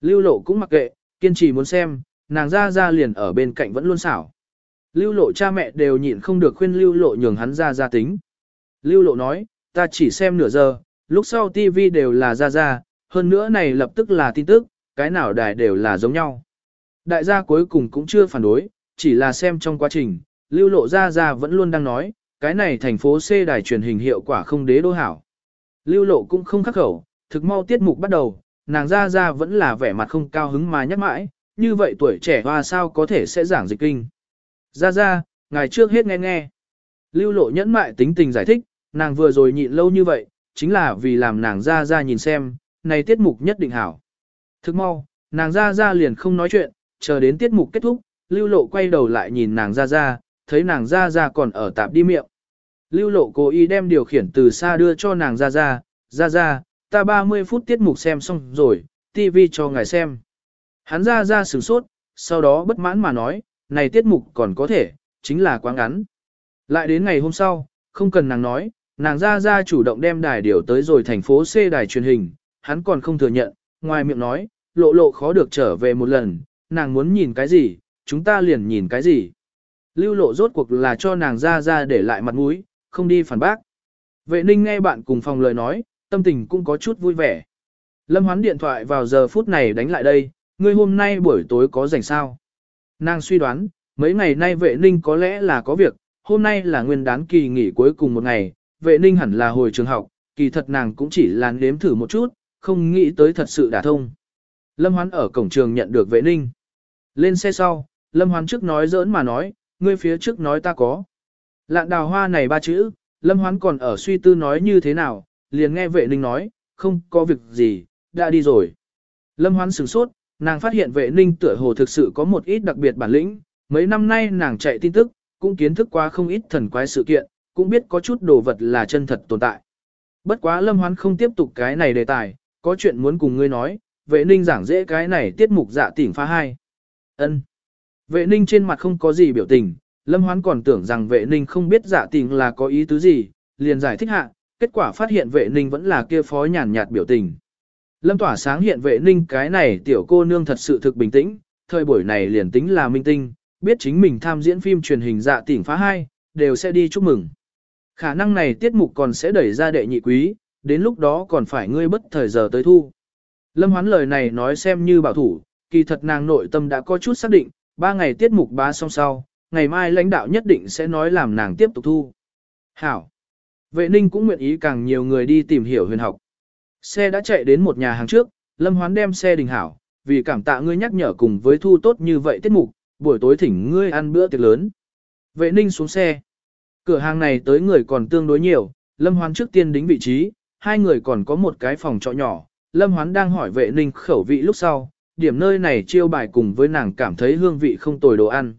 Lưu lộ cũng mặc kệ, kiên trì muốn xem, nàng ra ra liền ở bên cạnh vẫn luôn xảo. Lưu lộ cha mẹ đều nhịn không được khuyên lưu lộ nhường hắn ra ra tính. Lưu lộ nói, ta chỉ xem nửa giờ, lúc sau TV đều là ra ra, hơn nữa này lập tức là tin tức, cái nào đài đều là giống nhau. Đại gia cuối cùng cũng chưa phản đối, chỉ là xem trong quá trình, lưu lộ ra ra vẫn luôn đang nói, cái này thành phố C đài truyền hình hiệu quả không đế đô hảo. Lưu lộ cũng không khắc khẩu, thực mau tiết mục bắt đầu, nàng ra ra vẫn là vẻ mặt không cao hứng mà nhắc mãi, như vậy tuổi trẻ hoa sao có thể sẽ giảng dịch kinh. Ra ra, ngày trước hết nghe nghe. Lưu lộ nhẫn mại tính tình giải thích, nàng vừa rồi nhịn lâu như vậy, chính là vì làm nàng ra ra nhìn xem, này tiết mục nhất định hảo. Thức mau, nàng ra ra liền không nói chuyện, chờ đến tiết mục kết thúc, lưu lộ quay đầu lại nhìn nàng ra ra, thấy nàng ra ra còn ở tạp đi miệng. Lưu lộ cố ý đem điều khiển từ xa đưa cho nàng ra ra, ra ra, ta 30 phút tiết mục xem xong rồi, tivi cho ngài xem. Hắn ra ra sửng sốt, sau đó bất mãn mà nói, này tiết mục còn có thể, chính là quá ngắn. Lại đến ngày hôm sau, không cần nàng nói, nàng ra ra chủ động đem đài điều tới rồi thành phố C đài truyền hình, hắn còn không thừa nhận, ngoài miệng nói, lộ lộ khó được trở về một lần, nàng muốn nhìn cái gì, chúng ta liền nhìn cái gì. Lưu lộ rốt cuộc là cho nàng ra ra để lại mặt mũi, không đi phản bác. Vệ ninh nghe bạn cùng phòng lời nói, tâm tình cũng có chút vui vẻ. Lâm hoán điện thoại vào giờ phút này đánh lại đây, ngươi hôm nay buổi tối có rảnh sao? Nàng suy đoán, mấy ngày nay vệ ninh có lẽ là có việc, hôm nay là nguyên đán kỳ nghỉ cuối cùng một ngày, vệ ninh hẳn là hồi trường học, kỳ thật nàng cũng chỉ là nếm thử một chút, không nghĩ tới thật sự đả thông. Lâm Hoán ở cổng trường nhận được vệ ninh. Lên xe sau, Lâm Hoán trước nói giỡn mà nói, ngươi phía trước nói ta có. Lạn đào hoa này ba chữ, Lâm Hoán còn ở suy tư nói như thế nào, liền nghe vệ ninh nói, không có việc gì, đã đi rồi. Lâm Hoán sửng sốt, nàng phát hiện vệ ninh tựa hồ thực sự có một ít đặc biệt bản lĩnh, mấy năm nay nàng chạy tin tức, cũng kiến thức qua không ít thần quái sự kiện, cũng biết có chút đồ vật là chân thật tồn tại. Bất quá Lâm Hoán không tiếp tục cái này đề tài, có chuyện muốn cùng ngươi nói, vệ ninh giảng dễ cái này tiết mục dạ tỉnh phá hai. ân Vệ ninh trên mặt không có gì biểu tình, Lâm Hoán còn tưởng rằng vệ ninh không biết dạ tình là có ý tứ gì, liền giải thích hạ, kết quả phát hiện vệ ninh vẫn là kia phó nhàn nhạt biểu tình. Lâm tỏa sáng hiện vệ ninh cái này tiểu cô nương thật sự thực bình tĩnh, thời buổi này liền tính là minh tinh, biết chính mình tham diễn phim truyền hình dạ tỉnh phá hai, đều sẽ đi chúc mừng. Khả năng này tiết mục còn sẽ đẩy ra đệ nhị quý, đến lúc đó còn phải ngươi bất thời giờ tới thu. Lâm hoán lời này nói xem như bảo thủ, kỳ thật nàng nội tâm đã có chút xác định, ba ngày tiết mục bá xong sau, ngày mai lãnh đạo nhất định sẽ nói làm nàng tiếp tục thu. Hảo. Vệ ninh cũng nguyện ý càng nhiều người đi tìm hiểu huyền học. Xe đã chạy đến một nhà hàng trước, Lâm Hoán đem xe đình hảo, vì cảm tạ ngươi nhắc nhở cùng với thu tốt như vậy tiết mục, buổi tối thỉnh ngươi ăn bữa tiệc lớn. Vệ ninh xuống xe. Cửa hàng này tới người còn tương đối nhiều, Lâm Hoán trước tiên đính vị trí, hai người còn có một cái phòng trọ nhỏ. Lâm Hoán đang hỏi vệ ninh khẩu vị lúc sau, điểm nơi này chiêu bài cùng với nàng cảm thấy hương vị không tồi đồ ăn.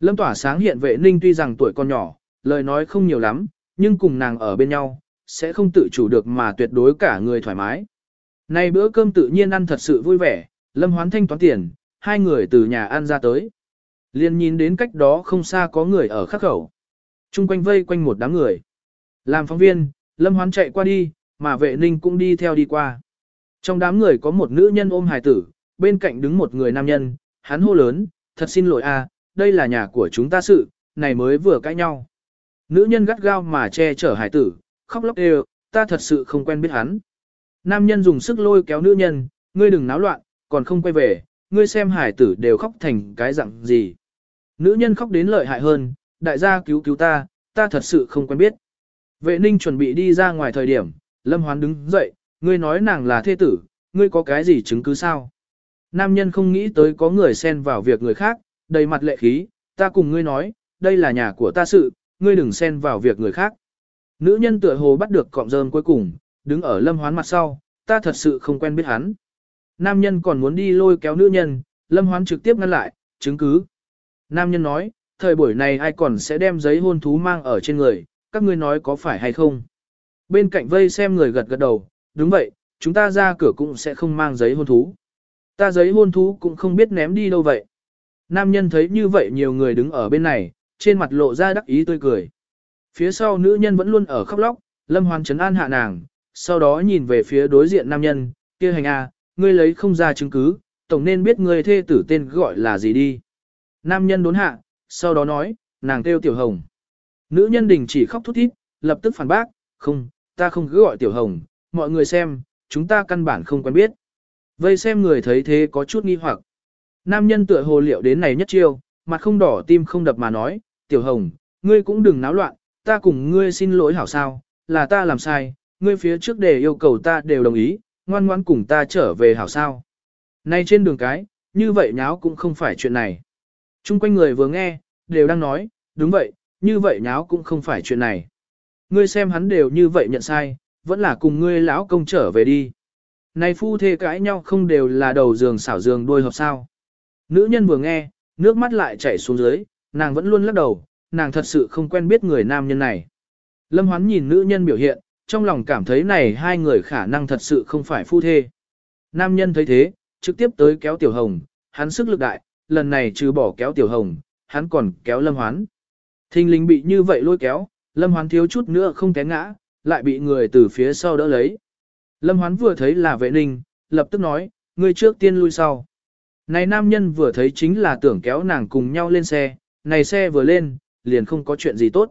Lâm tỏa sáng hiện vệ ninh tuy rằng tuổi còn nhỏ, lời nói không nhiều lắm, nhưng cùng nàng ở bên nhau, sẽ không tự chủ được mà tuyệt đối cả người thoải mái. Nay bữa cơm tự nhiên ăn thật sự vui vẻ, Lâm Hoán thanh toán tiền, hai người từ nhà ăn ra tới. Liên nhìn đến cách đó không xa có người ở khắc khẩu. Trung quanh vây quanh một đám người. Làm phóng viên, Lâm Hoán chạy qua đi, mà vệ ninh cũng đi theo đi qua. Trong đám người có một nữ nhân ôm hài tử, bên cạnh đứng một người nam nhân, hắn hô lớn, thật xin lỗi a, đây là nhà của chúng ta sự, này mới vừa cãi nhau. Nữ nhân gắt gao mà che chở Hải tử, khóc lóc đều, ta thật sự không quen biết hắn. Nam nhân dùng sức lôi kéo nữ nhân, ngươi đừng náo loạn, còn không quay về, ngươi xem hải tử đều khóc thành cái dạng gì. Nữ nhân khóc đến lợi hại hơn, đại gia cứu cứu ta, ta thật sự không quen biết. Vệ ninh chuẩn bị đi ra ngoài thời điểm, Lâm Hoán đứng dậy, ngươi nói nàng là thê tử, ngươi có cái gì chứng cứ sao? Nam nhân không nghĩ tới có người xen vào việc người khác, đầy mặt lệ khí, ta cùng ngươi nói, đây là nhà của ta sự, ngươi đừng xen vào việc người khác. Nữ nhân tựa hồ bắt được cọng rơm cuối cùng, đứng ở Lâm Hoán mặt sau, ta thật sự không quen biết hắn. Nam nhân còn muốn đi lôi kéo nữ nhân, Lâm Hoán trực tiếp ngăn lại, chứng cứ. Nam nhân nói, thời buổi này ai còn sẽ đem giấy hôn thú mang ở trên người, các ngươi nói có phải hay không? Bên cạnh vây xem người gật gật đầu, đúng vậy, chúng ta ra cửa cũng sẽ không mang giấy hôn thú. Ta giấy hôn thú cũng không biết ném đi đâu vậy. Nam nhân thấy như vậy nhiều người đứng ở bên này, trên mặt lộ ra đắc ý tươi cười. Phía sau nữ nhân vẫn luôn ở khóc lóc, Lâm Hoan trấn an hạ nàng, sau đó nhìn về phía đối diện nam nhân, kia hành a, ngươi lấy không ra chứng cứ, tổng nên biết ngươi thê tử tên gọi là gì đi. Nam nhân đốn hạ, sau đó nói, nàng kêu Tiểu Hồng. Nữ nhân đình chỉ khóc thút thít, lập tức phản bác, không, ta không cứ gọi Tiểu Hồng, mọi người xem, chúng ta căn bản không quen biết. Vây xem người thấy thế có chút nghi hoặc. Nam nhân tựa hồ liệu đến này nhất chiêu, mặt không đỏ tim không đập mà nói, Tiểu Hồng, ngươi cũng đừng náo loạn, ta cùng ngươi xin lỗi hảo sao, là ta làm sai, ngươi phía trước để yêu cầu ta đều đồng ý, ngoan ngoãn cùng ta trở về hảo sao. Nay trên đường cái, như vậy nháo cũng không phải chuyện này. Trung quanh người vừa nghe, đều đang nói, đúng vậy, như vậy nháo cũng không phải chuyện này. Ngươi xem hắn đều như vậy nhận sai, vẫn là cùng ngươi lão công trở về đi. Này phu thê cãi nhau không đều là đầu giường xảo giường đôi hợp sao. Nữ nhân vừa nghe, nước mắt lại chảy xuống dưới, nàng vẫn luôn lắc đầu, nàng thật sự không quen biết người nam nhân này. Lâm Hoán nhìn nữ nhân biểu hiện, trong lòng cảm thấy này hai người khả năng thật sự không phải phu thê. Nam nhân thấy thế, trực tiếp tới kéo Tiểu Hồng, hắn sức lực đại, lần này trừ bỏ kéo Tiểu Hồng, hắn còn kéo Lâm Hoán. Thinh linh bị như vậy lôi kéo, Lâm Hoán thiếu chút nữa không té ngã, lại bị người từ phía sau đỡ lấy. Lâm Hoán vừa thấy là vệ ninh, lập tức nói, người trước tiên lui sau. Này nam nhân vừa thấy chính là tưởng kéo nàng cùng nhau lên xe, này xe vừa lên, liền không có chuyện gì tốt.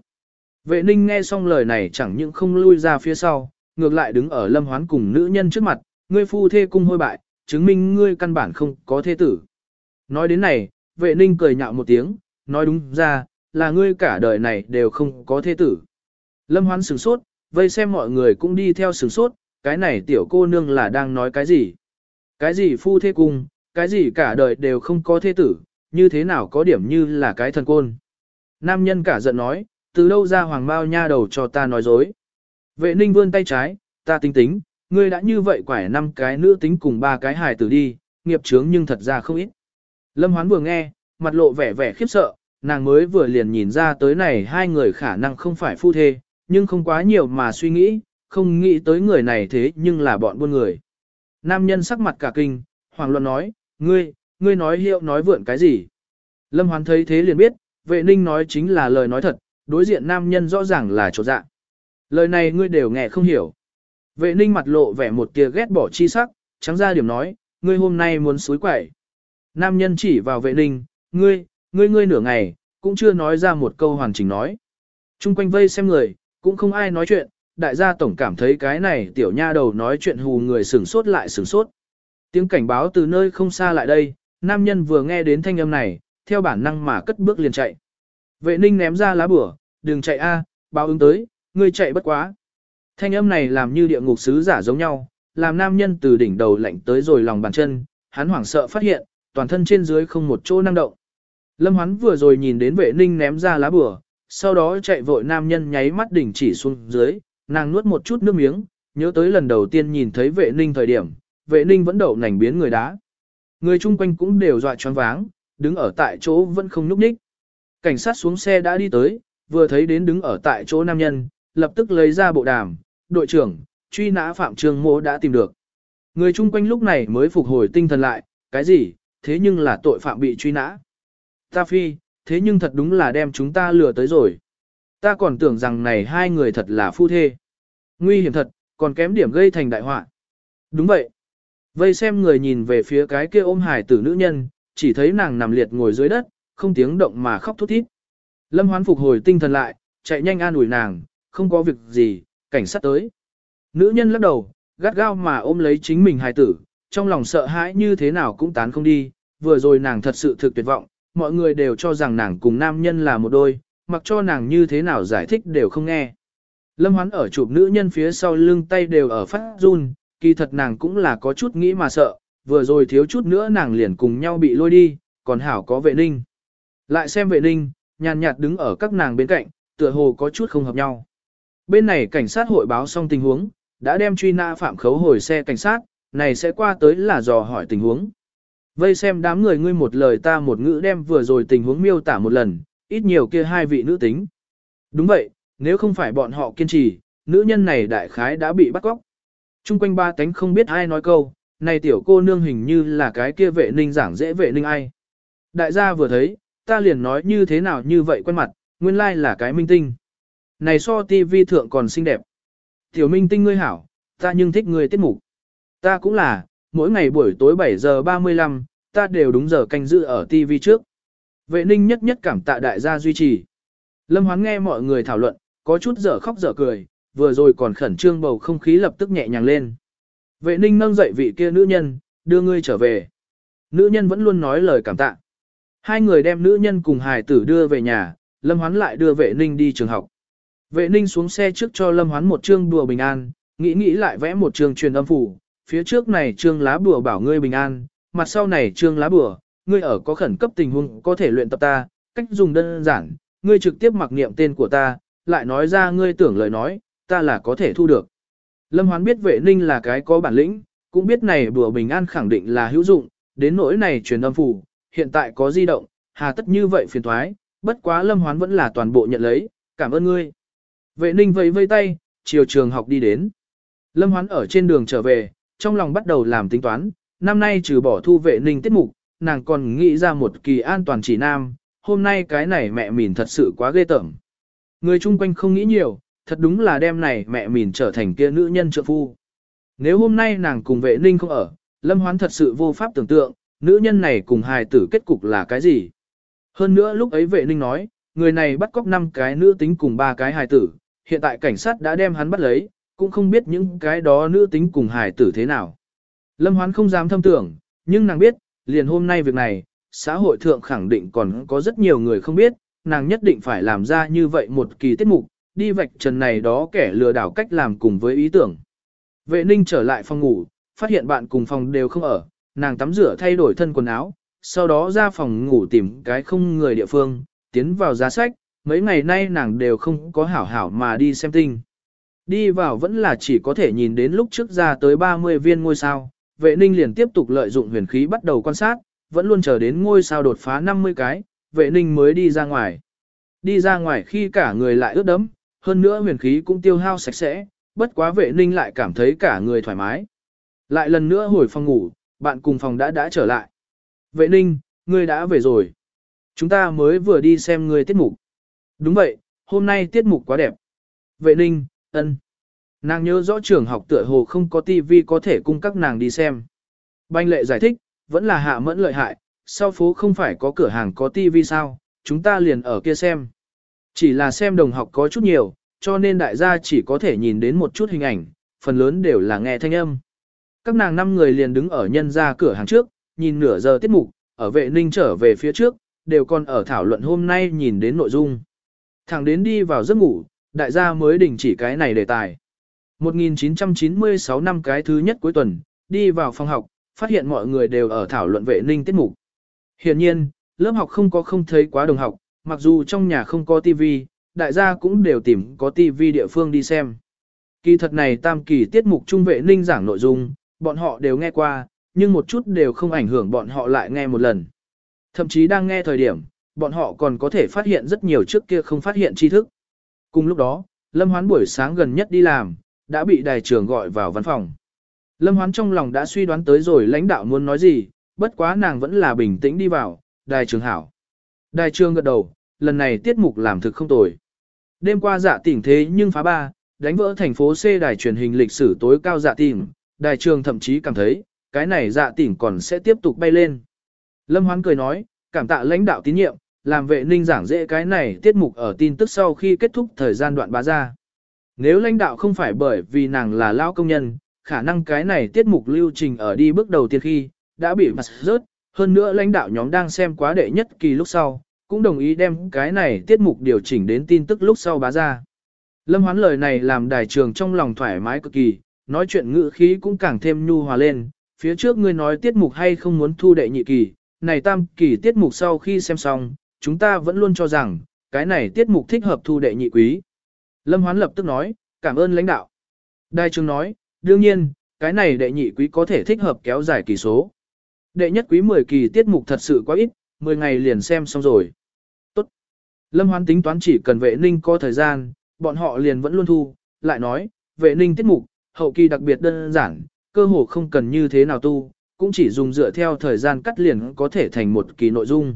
Vệ ninh nghe xong lời này chẳng những không lui ra phía sau, ngược lại đứng ở lâm hoán cùng nữ nhân trước mặt, ngươi phu thê cung hôi bại, chứng minh ngươi căn bản không có thế tử. Nói đến này, vệ ninh cười nhạo một tiếng, nói đúng ra, là ngươi cả đời này đều không có thế tử. Lâm hoán sửng sốt, vây xem mọi người cũng đi theo sửng sốt, cái này tiểu cô nương là đang nói cái gì? Cái gì phu thê cung, cái gì cả đời đều không có thế tử, như thế nào có điểm như là cái thần côn. Nam nhân cả giận nói, từ đâu ra hoàng bao nha đầu cho ta nói dối. Vệ ninh vươn tay trái, ta tính tính, ngươi đã như vậy quải năm cái nữ tính cùng ba cái hài tử đi, nghiệp chướng nhưng thật ra không ít. Lâm hoán vừa nghe, mặt lộ vẻ vẻ khiếp sợ, nàng mới vừa liền nhìn ra tới này hai người khả năng không phải phu thê, nhưng không quá nhiều mà suy nghĩ, không nghĩ tới người này thế nhưng là bọn buôn người. Nam nhân sắc mặt cả kinh, hoàng luận nói, ngươi, ngươi nói hiệu nói vượn cái gì. Lâm hoán thấy thế liền biết, vệ ninh nói chính là lời nói thật, đối diện nam nhân rõ ràng là chỗ dạ. Lời này ngươi đều nghe không hiểu. Vệ ninh mặt lộ vẻ một tia ghét bỏ chi sắc, trắng ra điểm nói, ngươi hôm nay muốn suối quẩy. Nam nhân chỉ vào vệ ninh, ngươi, ngươi ngươi nửa ngày, cũng chưa nói ra một câu hoàn chỉnh nói. Trung quanh vây xem người, cũng không ai nói chuyện, đại gia tổng cảm thấy cái này tiểu nha đầu nói chuyện hù người sửng sốt lại sửng sốt. Tiếng cảnh báo từ nơi không xa lại đây, nam nhân vừa nghe đến thanh âm này, theo bản năng mà cất bước liền chạy. Vệ ninh ném ra lá bửa, đừng chạy a, báo ứng tới, ngươi chạy bất quá. Thanh âm này làm như địa ngục sứ giả giống nhau, làm nam nhân từ đỉnh đầu lạnh tới rồi lòng bàn chân, hắn hoảng sợ phát hiện, toàn thân trên dưới không một chỗ năng động. Lâm Hoán vừa rồi nhìn đến vệ ninh ném ra lá bửa, sau đó chạy vội nam nhân nháy mắt đỉnh chỉ xuống dưới, nàng nuốt một chút nước miếng, nhớ tới lần đầu tiên nhìn thấy vệ ninh thời điểm, vệ ninh vẫn đậu nành biến người đá. Người chung quanh cũng đều dọa choáng váng, đứng ở tại chỗ vẫn không núp ních. Cảnh sát xuống xe đã đi tới, vừa thấy đến đứng ở tại chỗ nam nhân, lập tức lấy ra bộ đàm, đội trưởng, truy nã Phạm Trường Mô đã tìm được. Người chung quanh lúc này mới phục hồi tinh thần lại, cái gì, thế nhưng là tội phạm bị truy nã. Ta phi, thế nhưng thật đúng là đem chúng ta lừa tới rồi. Ta còn tưởng rằng này hai người thật là phu thê. Nguy hiểm thật, còn kém điểm gây thành đại họa. Đúng vậy. Vây xem người nhìn về phía cái kia ôm hải tử nữ nhân, chỉ thấy nàng nằm liệt ngồi dưới đất, không tiếng động mà khóc thút thít. Lâm Hoán phục hồi tinh thần lại, chạy nhanh an ủi nàng, không có việc gì, cảnh sát tới. Nữ nhân lắc đầu, gắt gao mà ôm lấy chính mình hài tử, trong lòng sợ hãi như thế nào cũng tán không đi, vừa rồi nàng thật sự thực tuyệt vọng, mọi người đều cho rằng nàng cùng nam nhân là một đôi, mặc cho nàng như thế nào giải thích đều không nghe. Lâm Hoán ở chụp nữ nhân phía sau lưng tay đều ở phát run, kỳ thật nàng cũng là có chút nghĩ mà sợ, vừa rồi thiếu chút nữa nàng liền cùng nhau bị lôi đi, còn hảo có vệ ninh. Lại xem vệ ninh, nhàn nhạt đứng ở các nàng bên cạnh, tựa hồ có chút không hợp nhau. Bên này cảnh sát hội báo xong tình huống, đã đem truy nã phạm khấu hồi xe cảnh sát, này sẽ qua tới là dò hỏi tình huống. Vây xem đám người ngươi một lời ta một ngữ đem vừa rồi tình huống miêu tả một lần, ít nhiều kia hai vị nữ tính. Đúng vậy, nếu không phải bọn họ kiên trì, nữ nhân này đại khái đã bị bắt cóc. Trung quanh ba tánh không biết ai nói câu, này tiểu cô nương hình như là cái kia vệ ninh giảng dễ vệ ninh ai. Đại gia vừa thấy, ta liền nói như thế nào như vậy quen mặt, nguyên lai là cái minh tinh. Này so TV thượng còn xinh đẹp. Tiểu minh tinh ngươi hảo, ta nhưng thích ngươi tiết mục. Ta cũng là, mỗi ngày buổi tối 7 giờ 35, ta đều đúng giờ canh giữ ở TV trước. Vệ ninh nhất nhất cảm tạ đại gia duy trì. Lâm Hoán nghe mọi người thảo luận, có chút dở khóc dở cười, vừa rồi còn khẩn trương bầu không khí lập tức nhẹ nhàng lên. Vệ ninh nâng dậy vị kia nữ nhân, đưa ngươi trở về. Nữ nhân vẫn luôn nói lời cảm tạ. Hai người đem nữ nhân cùng hài tử đưa về nhà, Lâm Hoán lại đưa vệ ninh đi trường học. Vệ ninh xuống xe trước cho Lâm Hoán một chương đùa bình an, nghĩ nghĩ lại vẽ một chương truyền âm phủ, phía trước này chương lá bùa bảo ngươi bình an, mặt sau này chương lá bùa, ngươi ở có khẩn cấp tình huống có thể luyện tập ta, cách dùng đơn giản, ngươi trực tiếp mặc niệm tên của ta, lại nói ra ngươi tưởng lời nói, ta là có thể thu được. Lâm Hoán biết vệ ninh là cái có bản lĩnh, cũng biết này bùa bình an khẳng định là hữu dụng, đến nỗi này truyền âm phủ, hiện tại có di động, hà tất như vậy phiền thoái, bất quá Lâm Hoán vẫn là toàn bộ nhận lấy, cảm ơn ngươi. Vệ ninh vẫy vây tay, chiều trường học đi đến. Lâm Hoán ở trên đường trở về, trong lòng bắt đầu làm tính toán, năm nay trừ bỏ thu vệ ninh tiết mục, nàng còn nghĩ ra một kỳ an toàn chỉ nam, hôm nay cái này mẹ mìn thật sự quá ghê tởm. Người chung quanh không nghĩ nhiều, thật đúng là đem này mẹ mìn trở thành kia nữ nhân trợ phu. Nếu hôm nay nàng cùng vệ ninh không ở, Lâm Hoán thật sự vô pháp tưởng tượng, nữ nhân này cùng hài tử kết cục là cái gì. Hơn nữa lúc ấy vệ ninh nói, người này bắt cóc 5 cái nữ tính cùng 3 cái hài tử, hiện tại cảnh sát đã đem hắn bắt lấy, cũng không biết những cái đó nữ tính cùng hài tử thế nào. Lâm Hoán không dám thâm tưởng, nhưng nàng biết, liền hôm nay việc này, xã hội thượng khẳng định còn có rất nhiều người không biết, nàng nhất định phải làm ra như vậy một kỳ tiết mục, đi vạch trần này đó kẻ lừa đảo cách làm cùng với ý tưởng. Vệ ninh trở lại phòng ngủ, phát hiện bạn cùng phòng đều không ở, nàng tắm rửa thay đổi thân quần áo, sau đó ra phòng ngủ tìm cái không người địa phương, tiến vào giá sách, mấy ngày nay nàng đều không có hảo hảo mà đi xem tinh. Đi vào vẫn là chỉ có thể nhìn đến lúc trước ra tới 30 viên ngôi sao, vệ ninh liền tiếp tục lợi dụng huyền khí bắt đầu quan sát, vẫn luôn chờ đến ngôi sao đột phá 50 cái, vệ ninh mới đi ra ngoài. Đi ra ngoài khi cả người lại ướt đẫm, hơn nữa huyền khí cũng tiêu hao sạch sẽ, bất quá vệ ninh lại cảm thấy cả người thoải mái. Lại lần nữa hồi phòng ngủ, bạn cùng phòng đã đã trở lại. Vệ ninh, ngươi đã về rồi. Chúng ta mới vừa đi xem ngươi tiết mục. Đúng vậy, hôm nay tiết mục quá đẹp. Vệ ninh, ân. Nàng nhớ rõ trường học tựa hồ không có tivi có thể cung các nàng đi xem. Banh lệ giải thích, vẫn là hạ mẫn lợi hại, sau phố không phải có cửa hàng có tivi sao, chúng ta liền ở kia xem. Chỉ là xem đồng học có chút nhiều, cho nên đại gia chỉ có thể nhìn đến một chút hình ảnh, phần lớn đều là nghe thanh âm. Các nàng năm người liền đứng ở nhân ra cửa hàng trước, nhìn nửa giờ tiết mục, ở vệ ninh trở về phía trước, đều còn ở thảo luận hôm nay nhìn đến nội dung. Thẳng đến đi vào giấc ngủ, đại gia mới đình chỉ cái này đề tài. 1996 năm cái thứ nhất cuối tuần, đi vào phòng học, phát hiện mọi người đều ở thảo luận vệ ninh tiết mục. Hiển nhiên, lớp học không có không thấy quá đồng học, mặc dù trong nhà không có tivi, đại gia cũng đều tìm có tivi địa phương đi xem. Kỳ thật này tam kỳ tiết mục trung vệ ninh giảng nội dung, bọn họ đều nghe qua, nhưng một chút đều không ảnh hưởng bọn họ lại nghe một lần. Thậm chí đang nghe thời điểm, bọn họ còn có thể phát hiện rất nhiều trước kia không phát hiện tri thức. Cùng lúc đó, Lâm Hoán buổi sáng gần nhất đi làm, đã bị đài trưởng gọi vào văn phòng. Lâm Hoán trong lòng đã suy đoán tới rồi lãnh đạo muốn nói gì, bất quá nàng vẫn là bình tĩnh đi vào, đài trường hảo. Đài trường gật đầu, lần này tiết mục làm thực không tồi. Đêm qua dạ tỉnh thế nhưng phá ba, đánh vỡ thành phố C đài truyền hình lịch sử tối cao dạ tỉnh, đài trường thậm chí cảm thấy, cái này dạ tỉnh còn sẽ tiếp tục bay lên. Lâm Hoán cười nói, cảm tạ lãnh đạo tín nhiệm, làm vệ ninh giảng dễ cái này tiết mục ở tin tức sau khi kết thúc thời gian đoạn bá ra. Nếu lãnh đạo không phải bởi vì nàng là lao công nhân, khả năng cái này tiết mục lưu trình ở đi bước đầu tiên khi, đã bị mặt rớt, hơn nữa lãnh đạo nhóm đang xem quá đệ nhất kỳ lúc sau, cũng đồng ý đem cái này tiết mục điều chỉnh đến tin tức lúc sau bá ra. Lâm hoán lời này làm đài trường trong lòng thoải mái cực kỳ, nói chuyện ngữ khí cũng càng thêm nhu hòa lên, phía trước ngươi nói tiết mục hay không muốn thu đệ nhị kỳ, này tam kỳ tiết mục sau khi xem xong, chúng ta vẫn luôn cho rằng, cái này tiết mục thích hợp thu đệ nhị quý. Lâm Hoán lập tức nói, cảm ơn lãnh đạo. Đài trường nói, đương nhiên, cái này đệ nhị quý có thể thích hợp kéo dài kỳ số. Đệ nhất quý 10 kỳ tiết mục thật sự quá ít, 10 ngày liền xem xong rồi. Tốt. Lâm Hoán tính toán chỉ cần vệ ninh có thời gian, bọn họ liền vẫn luôn thu, lại nói, vệ ninh tiết mục, hậu kỳ đặc biệt đơn giản, cơ hồ không cần như thế nào tu, cũng chỉ dùng dựa theo thời gian cắt liền có thể thành một kỳ nội dung.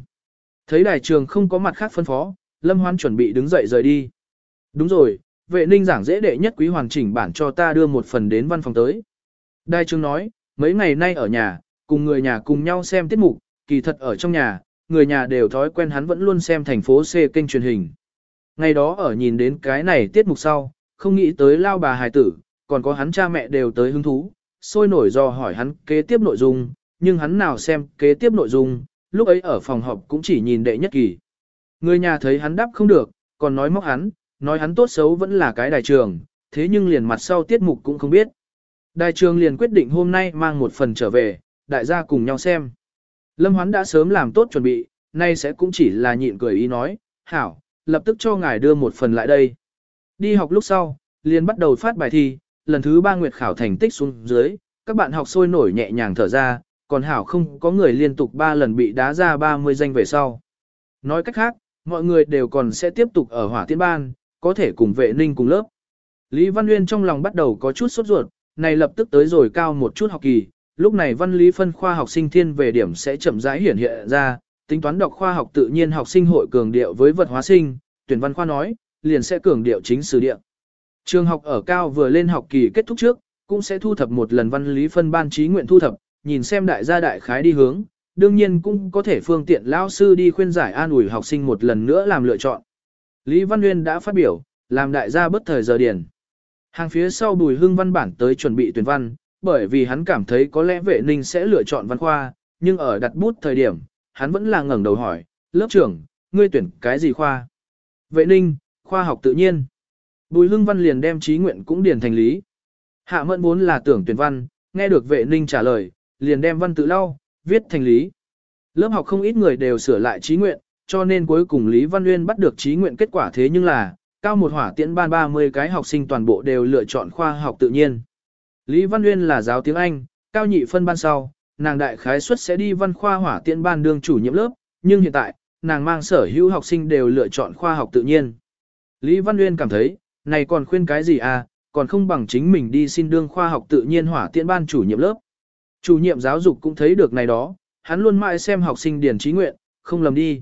Thấy đài trường không có mặt khác phân phó, Lâm Hoan chuẩn bị đứng dậy rời đi. Đúng rồi, vệ ninh giảng dễ đệ nhất quý hoàn chỉnh bản cho ta đưa một phần đến văn phòng tới. Đại trường nói, mấy ngày nay ở nhà, cùng người nhà cùng nhau xem tiết mục, kỳ thật ở trong nhà, người nhà đều thói quen hắn vẫn luôn xem thành phố C kênh truyền hình. Ngày đó ở nhìn đến cái này tiết mục sau, không nghĩ tới lao bà hài tử, còn có hắn cha mẹ đều tới hứng thú, sôi nổi do hỏi hắn kế tiếp nội dung, nhưng hắn nào xem kế tiếp nội dung, lúc ấy ở phòng họp cũng chỉ nhìn đệ nhất kỳ. Người nhà thấy hắn đáp không được, còn nói móc hắn, nói hắn tốt xấu vẫn là cái đài trường, thế nhưng liền mặt sau tiết mục cũng không biết. Đài trường liền quyết định hôm nay mang một phần trở về, đại gia cùng nhau xem. Lâm Hoán đã sớm làm tốt chuẩn bị, nay sẽ cũng chỉ là nhịn cười ý nói, hảo, lập tức cho ngài đưa một phần lại đây. Đi học lúc sau, liền bắt đầu phát bài thi, lần thứ ba nguyệt khảo thành tích xuống dưới, các bạn học sôi nổi nhẹ nhàng thở ra, còn hảo không có người liên tục 3 lần bị đá ra 30 danh về sau. Nói cách khác, mọi người đều còn sẽ tiếp tục ở hỏa tiên ban, có thể cùng vệ ninh cùng lớp. Lý Văn Nguyên trong lòng bắt đầu có chút sốt ruột, này lập tức tới rồi cao một chút học kỳ, lúc này văn lý phân khoa học sinh thiên về điểm sẽ chậm rãi hiển hiện ra, tính toán đọc khoa học tự nhiên học sinh hội cường điệu với vật hóa sinh, tuyển văn khoa nói, liền sẽ cường điệu chính sử địa. Trường học ở cao vừa lên học kỳ kết thúc trước, cũng sẽ thu thập một lần văn lý phân ban trí nguyện thu thập, nhìn xem đại gia đại khái đi hướng, đương nhiên cũng có thể phương tiện lao sư đi khuyên giải an ủi học sinh một lần nữa làm lựa chọn. Lý Văn Nguyên đã phát biểu, làm đại gia bất thời giờ điển. Hàng phía sau bùi hưng văn bản tới chuẩn bị tuyển văn, bởi vì hắn cảm thấy có lẽ vệ ninh sẽ lựa chọn văn khoa, nhưng ở đặt bút thời điểm, hắn vẫn là ngẩng đầu hỏi, lớp trưởng, ngươi tuyển cái gì khoa? Vệ ninh, khoa học tự nhiên. Bùi hưng văn liền đem trí nguyện cũng điền thành lý. Hạ mẫn muốn là tưởng tuyển văn, nghe được vệ ninh trả lời, liền đem văn tự lau, viết thành lý. Lớp học không ít người đều sửa lại trí nguyện, cho nên cuối cùng Lý Văn Nguyên bắt được trí nguyện kết quả thế nhưng là, cao một hỏa tiễn ban 30 cái học sinh toàn bộ đều lựa chọn khoa học tự nhiên. Lý Văn Nguyên là giáo tiếng Anh, cao nhị phân ban sau, nàng đại khái suất sẽ đi văn khoa hỏa tiễn ban đương chủ nhiệm lớp, nhưng hiện tại, nàng mang sở hữu học sinh đều lựa chọn khoa học tự nhiên. Lý Văn Nguyên cảm thấy, này còn khuyên cái gì à, còn không bằng chính mình đi xin đương khoa học tự nhiên hỏa tiễn ban chủ nhiệm lớp. Chủ nhiệm giáo dục cũng thấy được này đó, hắn luôn mãi xem học sinh điển trí nguyện, không lầm đi.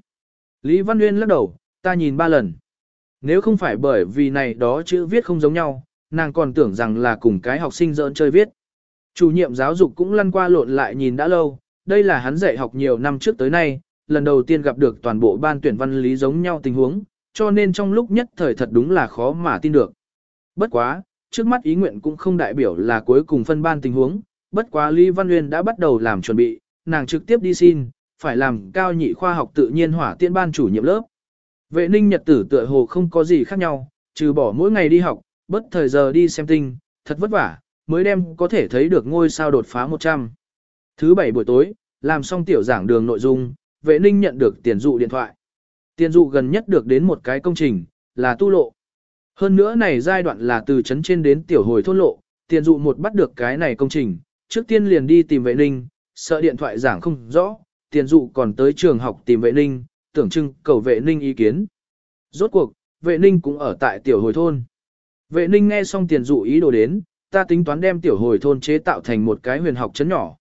Lý Văn Nguyên lắc đầu, ta nhìn ba lần. Nếu không phải bởi vì này đó chữ viết không giống nhau, nàng còn tưởng rằng là cùng cái học sinh dỡn chơi viết. Chủ nhiệm giáo dục cũng lăn qua lộn lại nhìn đã lâu, đây là hắn dạy học nhiều năm trước tới nay, lần đầu tiên gặp được toàn bộ ban tuyển văn lý giống nhau tình huống, cho nên trong lúc nhất thời thật đúng là khó mà tin được. Bất quá, trước mắt ý nguyện cũng không đại biểu là cuối cùng phân ban tình huống, bất quá Lý Văn Nguyên đã bắt đầu làm chuẩn bị, nàng trực tiếp đi xin, phải làm cao nhị khoa học tự nhiên hỏa tiên ban chủ nhiệm lớp. Vệ ninh nhật tử tựa hồ không có gì khác nhau, trừ bỏ mỗi ngày đi học, bất thời giờ đi xem tinh, thật vất vả, mới đem có thể thấy được ngôi sao đột phá 100. Thứ bảy buổi tối, làm xong tiểu giảng đường nội dung, vệ ninh nhận được tiền dụ điện thoại. Tiền dụ gần nhất được đến một cái công trình, là tu lộ. Hơn nữa này giai đoạn là từ trấn trên đến tiểu hồi thôn lộ, tiền dụ một bắt được cái này công trình, trước tiên liền đi tìm vệ ninh, sợ điện thoại giảng không rõ, tiền dụ còn tới trường học tìm vệ ninh, tưởng trưng cầu vệ ninh ý kiến. Rốt cuộc, vệ ninh cũng ở tại tiểu hồi thôn. Vệ ninh nghe xong tiền dụ ý đồ đến, ta tính toán đem tiểu hồi thôn chế tạo thành một cái huyền học chấn nhỏ.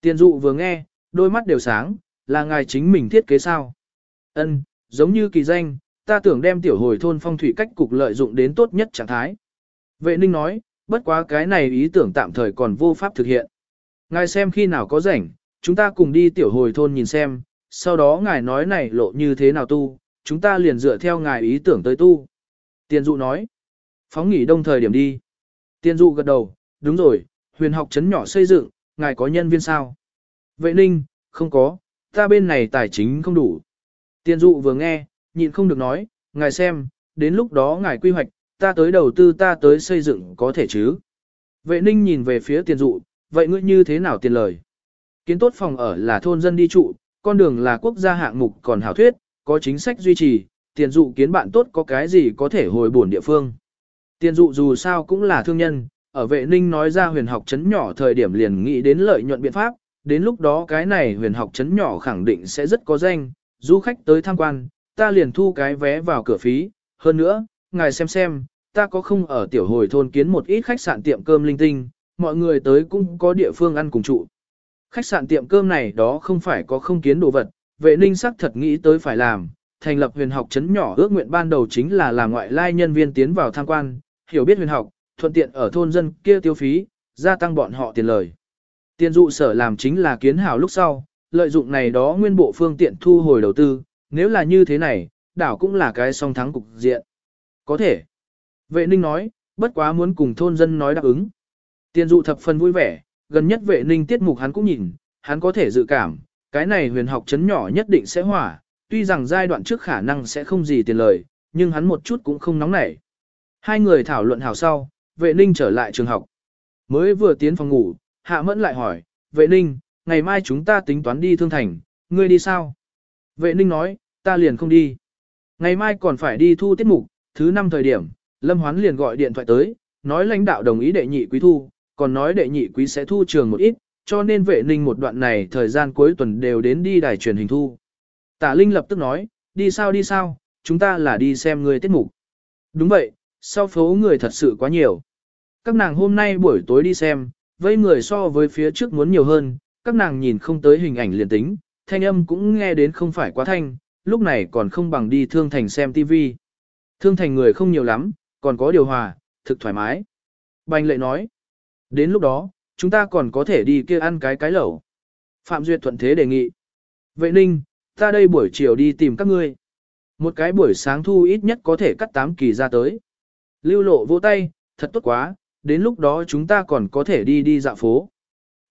Tiền dụ vừa nghe, đôi mắt đều sáng, là ngài chính mình thiết kế sao. Ân, giống như kỳ danh, ta tưởng đem tiểu hồi thôn phong thủy cách cục lợi dụng đến tốt nhất trạng thái. Vệ ninh nói, bất quá cái này ý tưởng tạm thời còn vô pháp thực hiện. Ngài xem khi nào có rảnh, chúng ta cùng đi tiểu hồi thôn nhìn xem, sau đó ngài nói này lộ như thế nào tu, chúng ta liền dựa theo ngài ý tưởng tới tu. Tiền dụ nói, phóng nghỉ đông thời điểm đi. tiên dụ gật đầu, đúng rồi, huyền học chấn nhỏ xây dựng, ngài có nhân viên sao? Vệ ninh, không có, ta bên này tài chính không đủ. tiên dụ vừa nghe, nhịn không được nói, ngài xem, đến lúc đó ngài quy hoạch, ta tới đầu tư ta tới xây dựng có thể chứ. Vệ ninh nhìn về phía tiền dụ, vậy ngươi như thế nào tiền lời? Kiến tốt phòng ở là thôn dân đi trụ, con đường là quốc gia hạng mục còn hảo thuyết, có chính sách duy trì, tiền dụ kiến bạn tốt có cái gì có thể hồi bổn địa phương. Tiền dụ dù sao cũng là thương nhân, ở vệ ninh nói ra huyền học chấn nhỏ thời điểm liền nghĩ đến lợi nhuận biện pháp, đến lúc đó cái này huyền học chấn nhỏ khẳng định sẽ rất có danh, du khách tới tham quan, ta liền thu cái vé vào cửa phí, hơn nữa, ngài xem xem, ta có không ở tiểu hồi thôn kiến một ít khách sạn tiệm cơm linh tinh, mọi người tới cũng có địa phương ăn cùng trụ. Khách sạn tiệm cơm này đó không phải có không kiến đồ vật, vệ ninh sắc thật nghĩ tới phải làm, thành lập huyền học chấn nhỏ ước nguyện ban đầu chính là làm ngoại lai nhân viên tiến vào tham quan, hiểu biết huyền học, thuận tiện ở thôn dân kia tiêu phí, gia tăng bọn họ tiền lời. Tiền dụ sở làm chính là kiến hảo lúc sau, lợi dụng này đó nguyên bộ phương tiện thu hồi đầu tư, nếu là như thế này, đảo cũng là cái song thắng cục diện. Có thể. Vệ ninh nói, bất quá muốn cùng thôn dân nói đáp ứng. Tiền dụ thập phần vui vẻ, gần nhất vệ ninh tiết mục hắn cũng nhìn, hắn có thể dự cảm, cái này huyền học chấn nhỏ nhất định sẽ hỏa, tuy rằng giai đoạn trước khả năng sẽ không gì tiền lời, nhưng hắn một chút cũng không nóng nảy. Hai người thảo luận hào sau, vệ ninh trở lại trường học. Mới vừa tiến phòng ngủ, hạ mẫn lại hỏi, vệ ninh, ngày mai chúng ta tính toán đi thương thành, ngươi đi sao? Vệ ninh nói, ta liền không đi. Ngày mai còn phải đi thu tiết mục, thứ năm thời điểm, Lâm Hoán liền gọi điện thoại tới, nói lãnh đạo đồng ý đệ nhị quý thu, còn nói đệ nhị quý sẽ thu trường một ít, cho nên vệ ninh một đoạn này thời gian cuối tuần đều đến đi đài truyền hình thu. Tả Linh lập tức nói, đi sao đi sao, chúng ta là đi xem người tiết mục. Đúng vậy, sau phố người thật sự quá nhiều. Các nàng hôm nay buổi tối đi xem, vây người so với phía trước muốn nhiều hơn, các nàng nhìn không tới hình ảnh liền tính, thanh âm cũng nghe đến không phải quá thanh, lúc này còn không bằng đi thương thành xem TV. Thương thành người không nhiều lắm, còn có điều hòa, thực thoải mái. Bành lệ nói, đến lúc đó, chúng ta còn có thể đi kia ăn cái cái lẩu. Phạm Duyệt thuận thế đề nghị. Vệ ninh, ta đây buổi chiều đi tìm các ngươi. Một cái buổi sáng thu ít nhất có thể cắt 8 kỳ ra tới. Lưu lộ vỗ tay, thật tốt quá, đến lúc đó chúng ta còn có thể đi đi dạo phố.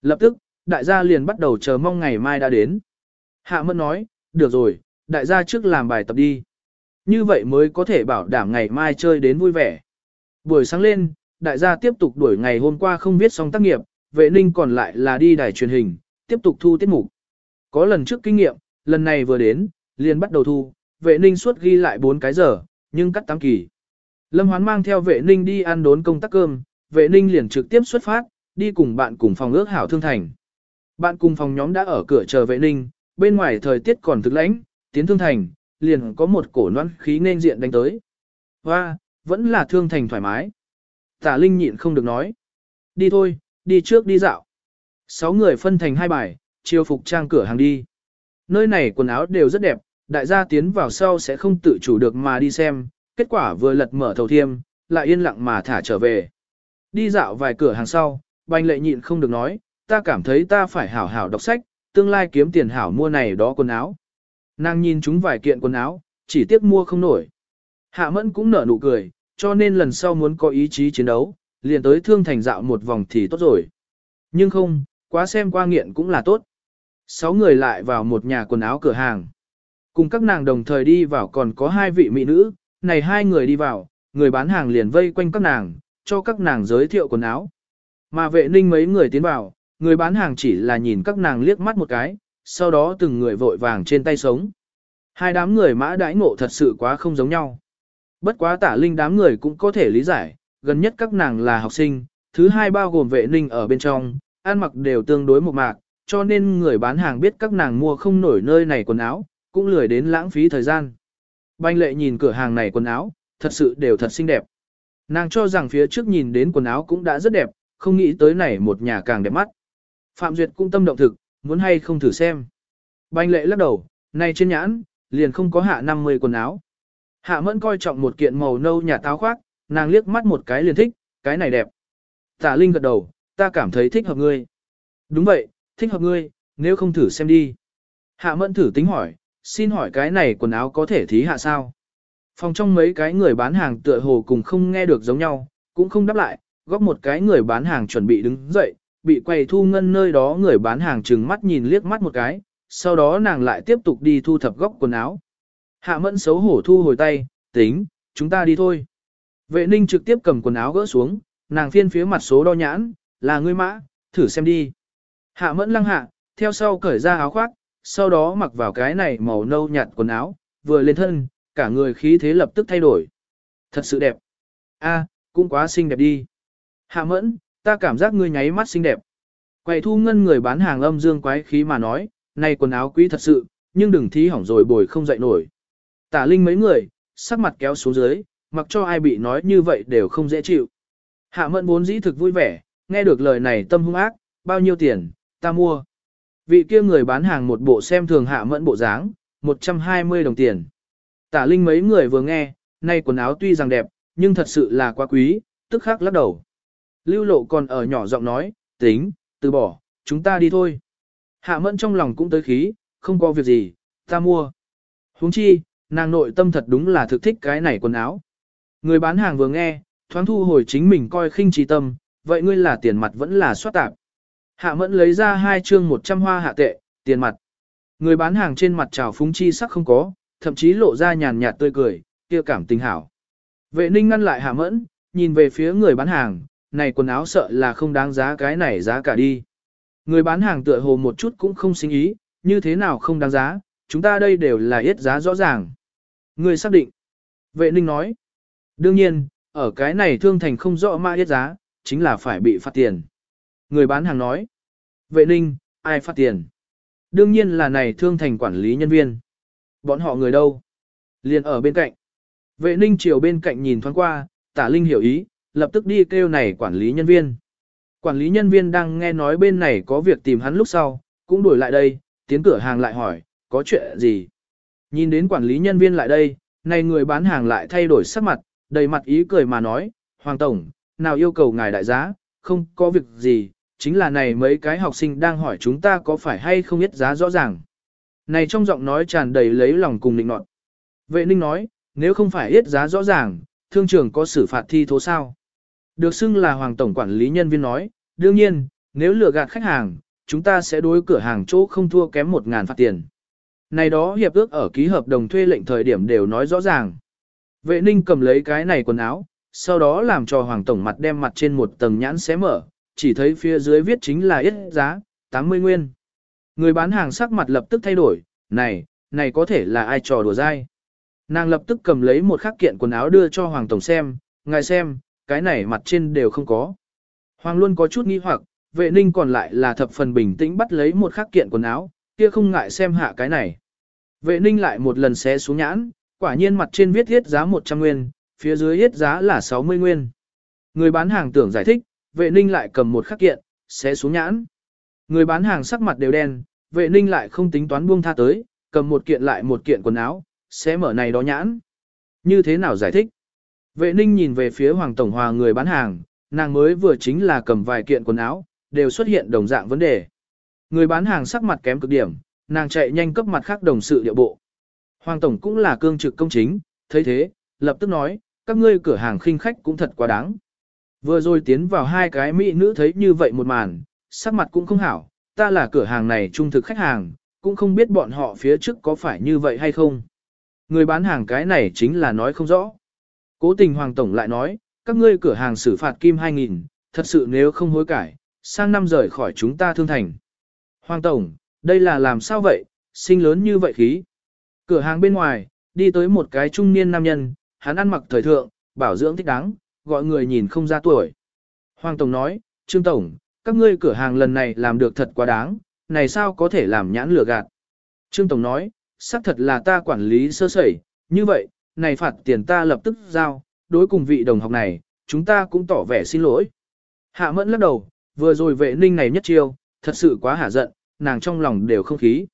Lập tức, đại gia liền bắt đầu chờ mong ngày mai đã đến. Hạ Mẫn nói, được rồi, đại gia trước làm bài tập đi. Như vậy mới có thể bảo đảm ngày mai chơi đến vui vẻ. Buổi sáng lên, đại gia tiếp tục đuổi ngày hôm qua không viết xong tác nghiệp, vệ ninh còn lại là đi đài truyền hình, tiếp tục thu tiết mục. Có lần trước kinh nghiệm, lần này vừa đến, liền bắt đầu thu, vệ ninh suốt ghi lại 4 cái giờ, nhưng cắt 8 kỳ. Lâm Hoán mang theo vệ ninh đi ăn đốn công tác cơm, vệ ninh liền trực tiếp xuất phát, đi cùng bạn cùng phòng ước hảo thương thành. Bạn cùng phòng nhóm đã ở cửa chờ vệ ninh, bên ngoài thời tiết còn thực lãnh, tiến thương thành, liền có một cổ noan khí nên diện đánh tới. Và, vẫn là thương thành thoải mái. Tả Linh nhịn không được nói. Đi thôi, đi trước đi dạo. Sáu người phân thành hai bài, chiều phục trang cửa hàng đi. Nơi này quần áo đều rất đẹp, đại gia tiến vào sau sẽ không tự chủ được mà đi xem, kết quả vừa lật mở thầu thiêm, lại yên lặng mà thả trở về. Đi dạo vài cửa hàng sau, banh lệ nhịn không được nói, ta cảm thấy ta phải hảo hảo đọc sách, tương lai kiếm tiền hảo mua này đó quần áo. Nàng nhìn chúng vài kiện quần áo, chỉ tiếc mua không nổi. Hạ mẫn cũng nở nụ cười, cho nên lần sau muốn có ý chí chiến đấu, liền tới thương thành dạo một vòng thì tốt rồi. Nhưng không, quá xem qua nghiện cũng là tốt. Sáu người lại vào một nhà quần áo cửa hàng. Cùng các nàng đồng thời đi vào còn có hai vị mỹ nữ, này hai người đi vào, người bán hàng liền vây quanh các nàng, cho các nàng giới thiệu quần áo. Mà vệ ninh mấy người tiến vào, người bán hàng chỉ là nhìn các nàng liếc mắt một cái, sau đó từng người vội vàng trên tay sống. Hai đám người mã đãi ngộ thật sự quá không giống nhau. Bất quá tả linh đám người cũng có thể lý giải, gần nhất các nàng là học sinh, thứ hai bao gồm vệ ninh ở bên trong, ăn mặc đều tương đối một mạc, cho nên người bán hàng biết các nàng mua không nổi nơi này quần áo, cũng lười đến lãng phí thời gian. Banh lệ nhìn cửa hàng này quần áo, thật sự đều thật xinh đẹp. Nàng cho rằng phía trước nhìn đến quần áo cũng đã rất đẹp, không nghĩ tới này một nhà càng đẹp mắt. Phạm Duyệt cũng tâm động thực, muốn hay không thử xem. Banh lệ lắc đầu, này trên nhãn, liền không có hạ 50 quần áo. Hạ mẫn coi trọng một kiện màu nâu nhà táo khoác, nàng liếc mắt một cái liền thích, cái này đẹp. Tả Linh gật đầu, ta cảm thấy thích hợp ngươi. Đúng vậy, thích hợp ngươi, nếu không thử xem đi. Hạ mẫn thử tính hỏi, xin hỏi cái này quần áo có thể thí hạ sao? Phòng trong mấy cái người bán hàng tựa hồ cùng không nghe được giống nhau, cũng không đáp lại, góp một cái người bán hàng chuẩn bị đứng dậy, bị quầy thu ngân nơi đó người bán hàng trừng mắt nhìn liếc mắt một cái, sau đó nàng lại tiếp tục đi thu thập góc quần áo. Hạ mẫn xấu hổ thu hồi tay, tính, chúng ta đi thôi. Vệ ninh trực tiếp cầm quần áo gỡ xuống, nàng phiên phía mặt số đo nhãn, là ngươi mã, thử xem đi. Hạ mẫn lăng hạ, theo sau cởi ra áo khoác, sau đó mặc vào cái này màu nâu nhạt quần áo, vừa lên thân, cả người khí thế lập tức thay đổi. Thật sự đẹp. a cũng quá xinh đẹp đi. Hạ mẫn, ta cảm giác ngươi nháy mắt xinh đẹp. Quầy thu ngân người bán hàng âm dương quái khí mà nói, này quần áo quý thật sự, nhưng đừng thí hỏng rồi bồi không dậy nổi. Tả linh mấy người, sắc mặt kéo xuống dưới, mặc cho ai bị nói như vậy đều không dễ chịu. Hạ mẫn vốn dĩ thực vui vẻ, nghe được lời này tâm hung ác, bao nhiêu tiền, ta mua. Vị kia người bán hàng một bộ xem thường hạ mẫn bộ dáng, 120 đồng tiền. Tả linh mấy người vừa nghe, nay quần áo tuy rằng đẹp, nhưng thật sự là quá quý, tức khắc lắc đầu. Lưu lộ còn ở nhỏ giọng nói, tính, từ bỏ, chúng ta đi thôi. Hạ mẫn trong lòng cũng tới khí, không có việc gì, ta mua. huống chi, nàng nội tâm thật đúng là thực thích cái này quần áo. Người bán hàng vừa nghe, thoáng thu hồi chính mình coi khinh trí tâm, vậy ngươi là tiền mặt vẫn là soát tạp. Hạ mẫn lấy ra hai chương 100 hoa hạ tệ, tiền mặt. Người bán hàng trên mặt trào phúng chi sắc không có, thậm chí lộ ra nhàn nhạt tươi cười, kia cảm tình hảo. Vệ ninh ngăn lại hạ mẫn, nhìn về phía người bán hàng, này quần áo sợ là không đáng giá cái này giá cả đi. Người bán hàng tựa hồ một chút cũng không sinh ý, như thế nào không đáng giá, chúng ta đây đều là yết giá rõ ràng. Người xác định. Vệ ninh nói. Đương nhiên, ở cái này thương thành không rõ ma yết giá, chính là phải bị phạt tiền. Người bán hàng nói. Vệ ninh, ai phát tiền? Đương nhiên là này thương thành quản lý nhân viên. Bọn họ người đâu? Liền ở bên cạnh. Vệ ninh chiều bên cạnh nhìn thoáng qua, tả linh hiểu ý, lập tức đi kêu này quản lý nhân viên. Quản lý nhân viên đang nghe nói bên này có việc tìm hắn lúc sau, cũng đuổi lại đây, tiến cửa hàng lại hỏi, có chuyện gì? Nhìn đến quản lý nhân viên lại đây, này người bán hàng lại thay đổi sắc mặt, đầy mặt ý cười mà nói, Hoàng Tổng, nào yêu cầu ngài đại giá, không có việc gì, chính là này mấy cái học sinh đang hỏi chúng ta có phải hay không biết giá rõ ràng. Này trong giọng nói tràn đầy lấy lòng cùng định nọt. Vệ ninh nói, nếu không phải biết giá rõ ràng, thương trường có xử phạt thi thố sao? Được xưng là Hoàng Tổng quản lý nhân viên nói, đương nhiên, nếu lừa gạt khách hàng, chúng ta sẽ đối cửa hàng chỗ không thua kém một ngàn phạt tiền. Này đó hiệp ước ở ký hợp đồng thuê lệnh thời điểm đều nói rõ ràng. Vệ ninh cầm lấy cái này quần áo, sau đó làm cho Hoàng Tổng mặt đem mặt trên một tầng nhãn xé mở, chỉ thấy phía dưới viết chính là ít giá, 80 nguyên. Người bán hàng sắc mặt lập tức thay đổi, này, này có thể là ai trò đùa dai. Nàng lập tức cầm lấy một khắc kiện quần áo đưa cho Hoàng Tổng xem, ngài xem, cái này mặt trên đều không có. Hoàng luôn có chút nghi hoặc, vệ ninh còn lại là thập phần bình tĩnh bắt lấy một khắc kiện quần áo, kia không ngại xem hạ cái này. Vệ ninh lại một lần xé xuống nhãn, quả nhiên mặt trên viết thiết giá 100 nguyên, phía dưới hết giá là 60 nguyên. Người bán hàng tưởng giải thích, vệ ninh lại cầm một khắc kiện, xé xuống nhãn. Người bán hàng sắc mặt đều đen, vệ ninh lại không tính toán buông tha tới, cầm một kiện lại một kiện quần áo, xé mở này đó nhãn. Như thế nào giải thích? Vệ ninh nhìn về phía Hoàng Tổng Hòa người bán hàng, nàng mới vừa chính là cầm vài kiện quần áo, đều xuất hiện đồng dạng vấn đề. Người bán hàng sắc mặt kém cực điểm, nàng chạy nhanh cấp mặt khác đồng sự địa bộ. Hoàng Tổng cũng là cương trực công chính, thấy thế, lập tức nói, các ngươi cửa hàng khinh khách cũng thật quá đáng. Vừa rồi tiến vào hai cái mỹ nữ thấy như vậy một màn, sắc mặt cũng không hảo, ta là cửa hàng này trung thực khách hàng, cũng không biết bọn họ phía trước có phải như vậy hay không. Người bán hàng cái này chính là nói không rõ. Cố tình Hoàng Tổng lại nói, các ngươi cửa hàng xử phạt kim 2.000, thật sự nếu không hối cải, sang năm rời khỏi chúng ta thương thành. Hoàng Tổng, đây là làm sao vậy, sinh lớn như vậy khí. Cửa hàng bên ngoài, đi tới một cái trung niên nam nhân, hắn ăn mặc thời thượng, bảo dưỡng thích đáng, gọi người nhìn không ra tuổi. Hoàng Tổng nói, Trương Tổng, các ngươi cửa hàng lần này làm được thật quá đáng, này sao có thể làm nhãn lừa gạt. Trương Tổng nói, xác thật là ta quản lý sơ sẩy, như vậy, này phạt tiền ta lập tức giao, đối cùng vị đồng học này, chúng ta cũng tỏ vẻ xin lỗi. Hạ mẫn lắc đầu, vừa rồi vệ ninh này nhất chiêu, thật sự quá hả giận, nàng trong lòng đều không khí.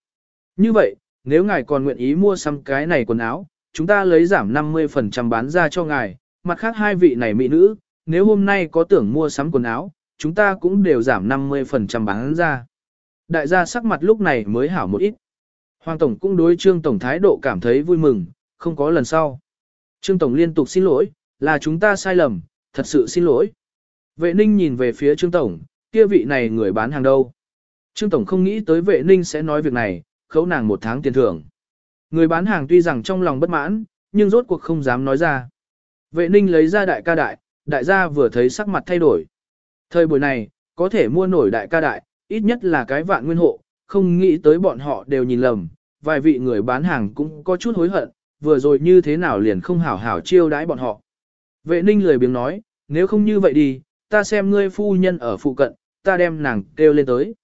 Như vậy, nếu ngài còn nguyện ý mua xăm cái này quần áo, chúng ta lấy giảm 50% bán ra cho ngài, mặt khác hai vị này mỹ nữ, nếu hôm nay có tưởng mua sắm quần áo, chúng ta cũng đều giảm 50% bán ra. Đại gia sắc mặt lúc này mới hảo một ít. Hoàng Tổng cũng đối Trương Tổng thái độ cảm thấy vui mừng, không có lần sau. Trương Tổng liên tục xin lỗi, là chúng ta sai lầm, thật sự xin lỗi. Vệ ninh nhìn về phía Trương Tổng, kia vị này người bán hàng đâu. Trương Tổng không nghĩ tới vệ ninh sẽ nói việc này, khấu nàng một tháng tiền thưởng. Người bán hàng tuy rằng trong lòng bất mãn, nhưng rốt cuộc không dám nói ra. Vệ ninh lấy ra đại ca đại, đại gia vừa thấy sắc mặt thay đổi. Thời buổi này, có thể mua nổi đại ca đại, ít nhất là cái vạn nguyên hộ, không nghĩ tới bọn họ đều nhìn lầm, vài vị người bán hàng cũng có chút hối hận, vừa rồi như thế nào liền không hảo hảo chiêu đãi bọn họ. Vệ ninh lười biếng nói, nếu không như vậy đi, ta xem ngươi phu nhân ở phụ cận, ta đem nàng kêu lên tới.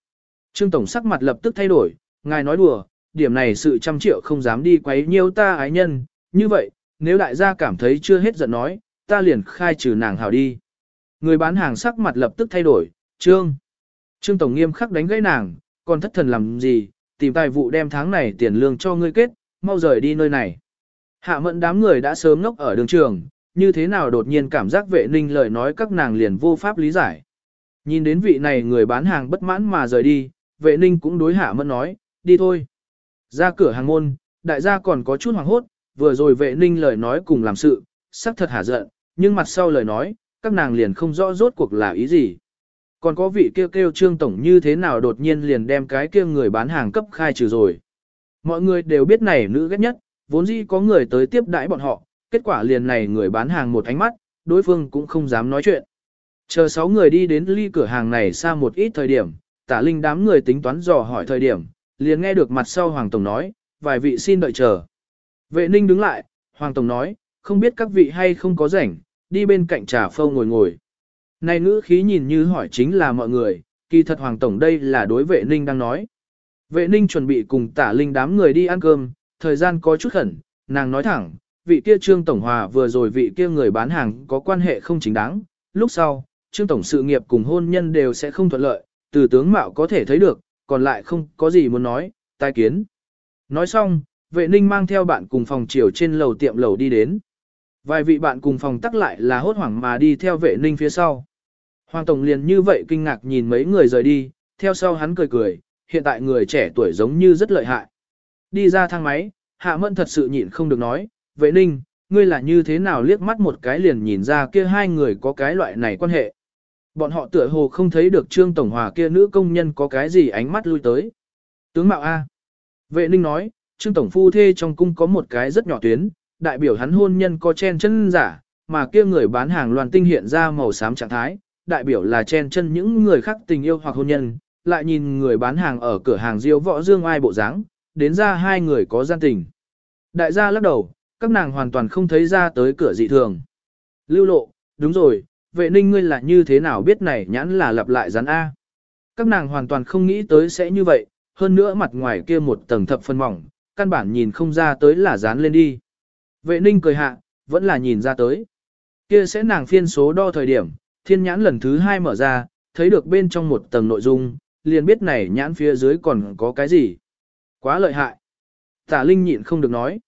Trương Tổng sắc mặt lập tức thay đổi, ngài nói đùa, điểm này sự trăm triệu không dám đi quấy nhiêu ta ái nhân, như vậy, nếu đại gia cảm thấy chưa hết giận nói, ta liền khai trừ nàng hảo đi. Người bán hàng sắc mặt lập tức thay đổi, Trương. Trương Tổng nghiêm khắc đánh gãy nàng, còn thất thần làm gì, tìm tài vụ đem tháng này tiền lương cho ngươi kết, mau rời đi nơi này. Hạ mẫn đám người đã sớm ngốc ở đường trường, như thế nào đột nhiên cảm giác vệ ninh lời nói các nàng liền vô pháp lý giải. Nhìn đến vị này người bán hàng bất mãn mà rời đi, vệ ninh cũng đối hạ mẫn nói, đi thôi. Ra cửa hàng môn, đại gia còn có chút hoảng hốt, vừa rồi vệ ninh lời nói cùng làm sự, sắc thật hả giận, nhưng mặt sau lời nói, các nàng liền không rõ rốt cuộc là ý gì. Còn có vị kêu kêu trương tổng như thế nào đột nhiên liền đem cái kia người bán hàng cấp khai trừ rồi. Mọi người đều biết này nữ ghét nhất, vốn dĩ có người tới tiếp đãi bọn họ, kết quả liền này người bán hàng một ánh mắt, đối phương cũng không dám nói chuyện. Chờ sáu người đi đến ly cửa hàng này xa một ít thời điểm, tả linh đám người tính toán dò hỏi thời điểm, liền nghe được mặt sau Hoàng Tổng nói, vài vị xin đợi chờ. Vệ ninh đứng lại, Hoàng Tổng nói, không biết các vị hay không có rảnh, đi bên cạnh trà phâu ngồi ngồi. Này ngữ khí nhìn như hỏi chính là mọi người, kỳ thật Hoàng Tổng đây là đối vệ ninh đang nói. Vệ ninh chuẩn bị cùng tả linh đám người đi ăn cơm, thời gian có chút khẩn, nàng nói thẳng, vị kia Trương Tổng Hòa vừa rồi vị kia người bán hàng có quan hệ không chính đáng, lúc sau, Trương Tổng sự nghiệp cùng hôn nhân đều sẽ không thuận lợi, từ tướng mạo có thể thấy được, còn lại không có gì muốn nói, tai kiến. Nói xong, vệ ninh mang theo bạn cùng phòng chiều trên lầu tiệm lầu đi đến. Vài vị bạn cùng phòng tắc lại là hốt hoảng mà đi theo vệ ninh phía sau. Hoàng Tổng liền như vậy kinh ngạc nhìn mấy người rời đi, theo sau hắn cười cười, hiện tại người trẻ tuổi giống như rất lợi hại. Đi ra thang máy, Hạ Mẫn thật sự nhịn không được nói, vệ ninh, ngươi là như thế nào liếc mắt một cái liền nhìn ra kia hai người có cái loại này quan hệ. Bọn họ tựa hồ không thấy được Trương Tổng Hòa kia nữ công nhân có cái gì ánh mắt lui tới. Tướng Mạo A. Vệ ninh nói, Trương Tổng Phu thê trong cung có một cái rất nhỏ tuyến, đại biểu hắn hôn nhân có chen chân giả, mà kia người bán hàng loàn tinh hiện ra màu xám trạng thái, đại biểu là chen chân những người khác tình yêu hoặc hôn nhân, lại nhìn người bán hàng ở cửa hàng diêu võ dương ai bộ dáng, đến ra hai người có gian tình. Đại gia lắc đầu, các nàng hoàn toàn không thấy ra tới cửa dị thường. Lưu lộ, đúng rồi, vệ ninh ngươi là như thế nào biết này nhãn là lặp lại rắn A. Các nàng hoàn toàn không nghĩ tới sẽ như vậy, hơn nữa mặt ngoài kia một tầng thập phân mỏng, căn bản nhìn không ra tới là dán lên đi. Vệ ninh cười hạ, vẫn là nhìn ra tới. Kia sẽ nàng phiên số đo thời điểm, thiên nhãn lần thứ hai mở ra, thấy được bên trong một tầng nội dung, liền biết này nhãn phía dưới còn có cái gì. Quá lợi hại. Tả Linh nhịn không được nói.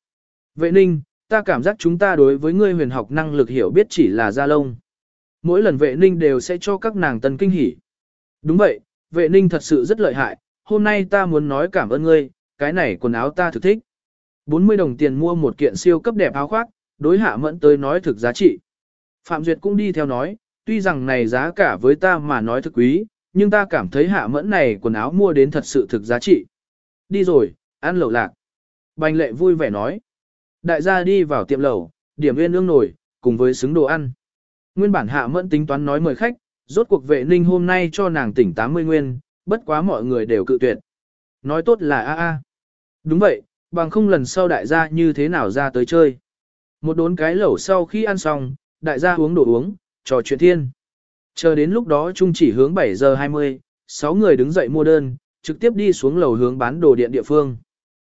Vệ ninh, ta cảm giác chúng ta đối với ngươi huyền học năng lực hiểu biết chỉ là da lông. Mỗi lần vệ ninh đều sẽ cho các nàng tân kinh hỉ. Đúng vậy, vệ ninh thật sự rất lợi hại, hôm nay ta muốn nói cảm ơn ngươi, cái này quần áo ta thực thích. 40 đồng tiền mua một kiện siêu cấp đẹp áo khoác, đối hạ mẫn tới nói thực giá trị. Phạm Duyệt cũng đi theo nói, tuy rằng này giá cả với ta mà nói thực quý, nhưng ta cảm thấy hạ mẫn này quần áo mua đến thật sự thực giá trị. Đi rồi, ăn lẩu lạc. Bành lệ vui vẻ nói. Đại gia đi vào tiệm lẩu, điểm viên ương nổi, cùng với xứng đồ ăn. Nguyên bản hạ mẫn tính toán nói mời khách, rốt cuộc vệ ninh hôm nay cho nàng tỉnh 80 nguyên, bất quá mọi người đều cự tuyệt. Nói tốt là a a. Đúng vậy, bằng không lần sau đại gia như thế nào ra tới chơi. Một đốn cái lẩu sau khi ăn xong, đại gia uống đồ uống, trò chuyện thiên. Chờ đến lúc đó chung chỉ hướng 7 giờ 20, 6 người đứng dậy mua đơn, trực tiếp đi xuống lầu hướng bán đồ điện địa phương.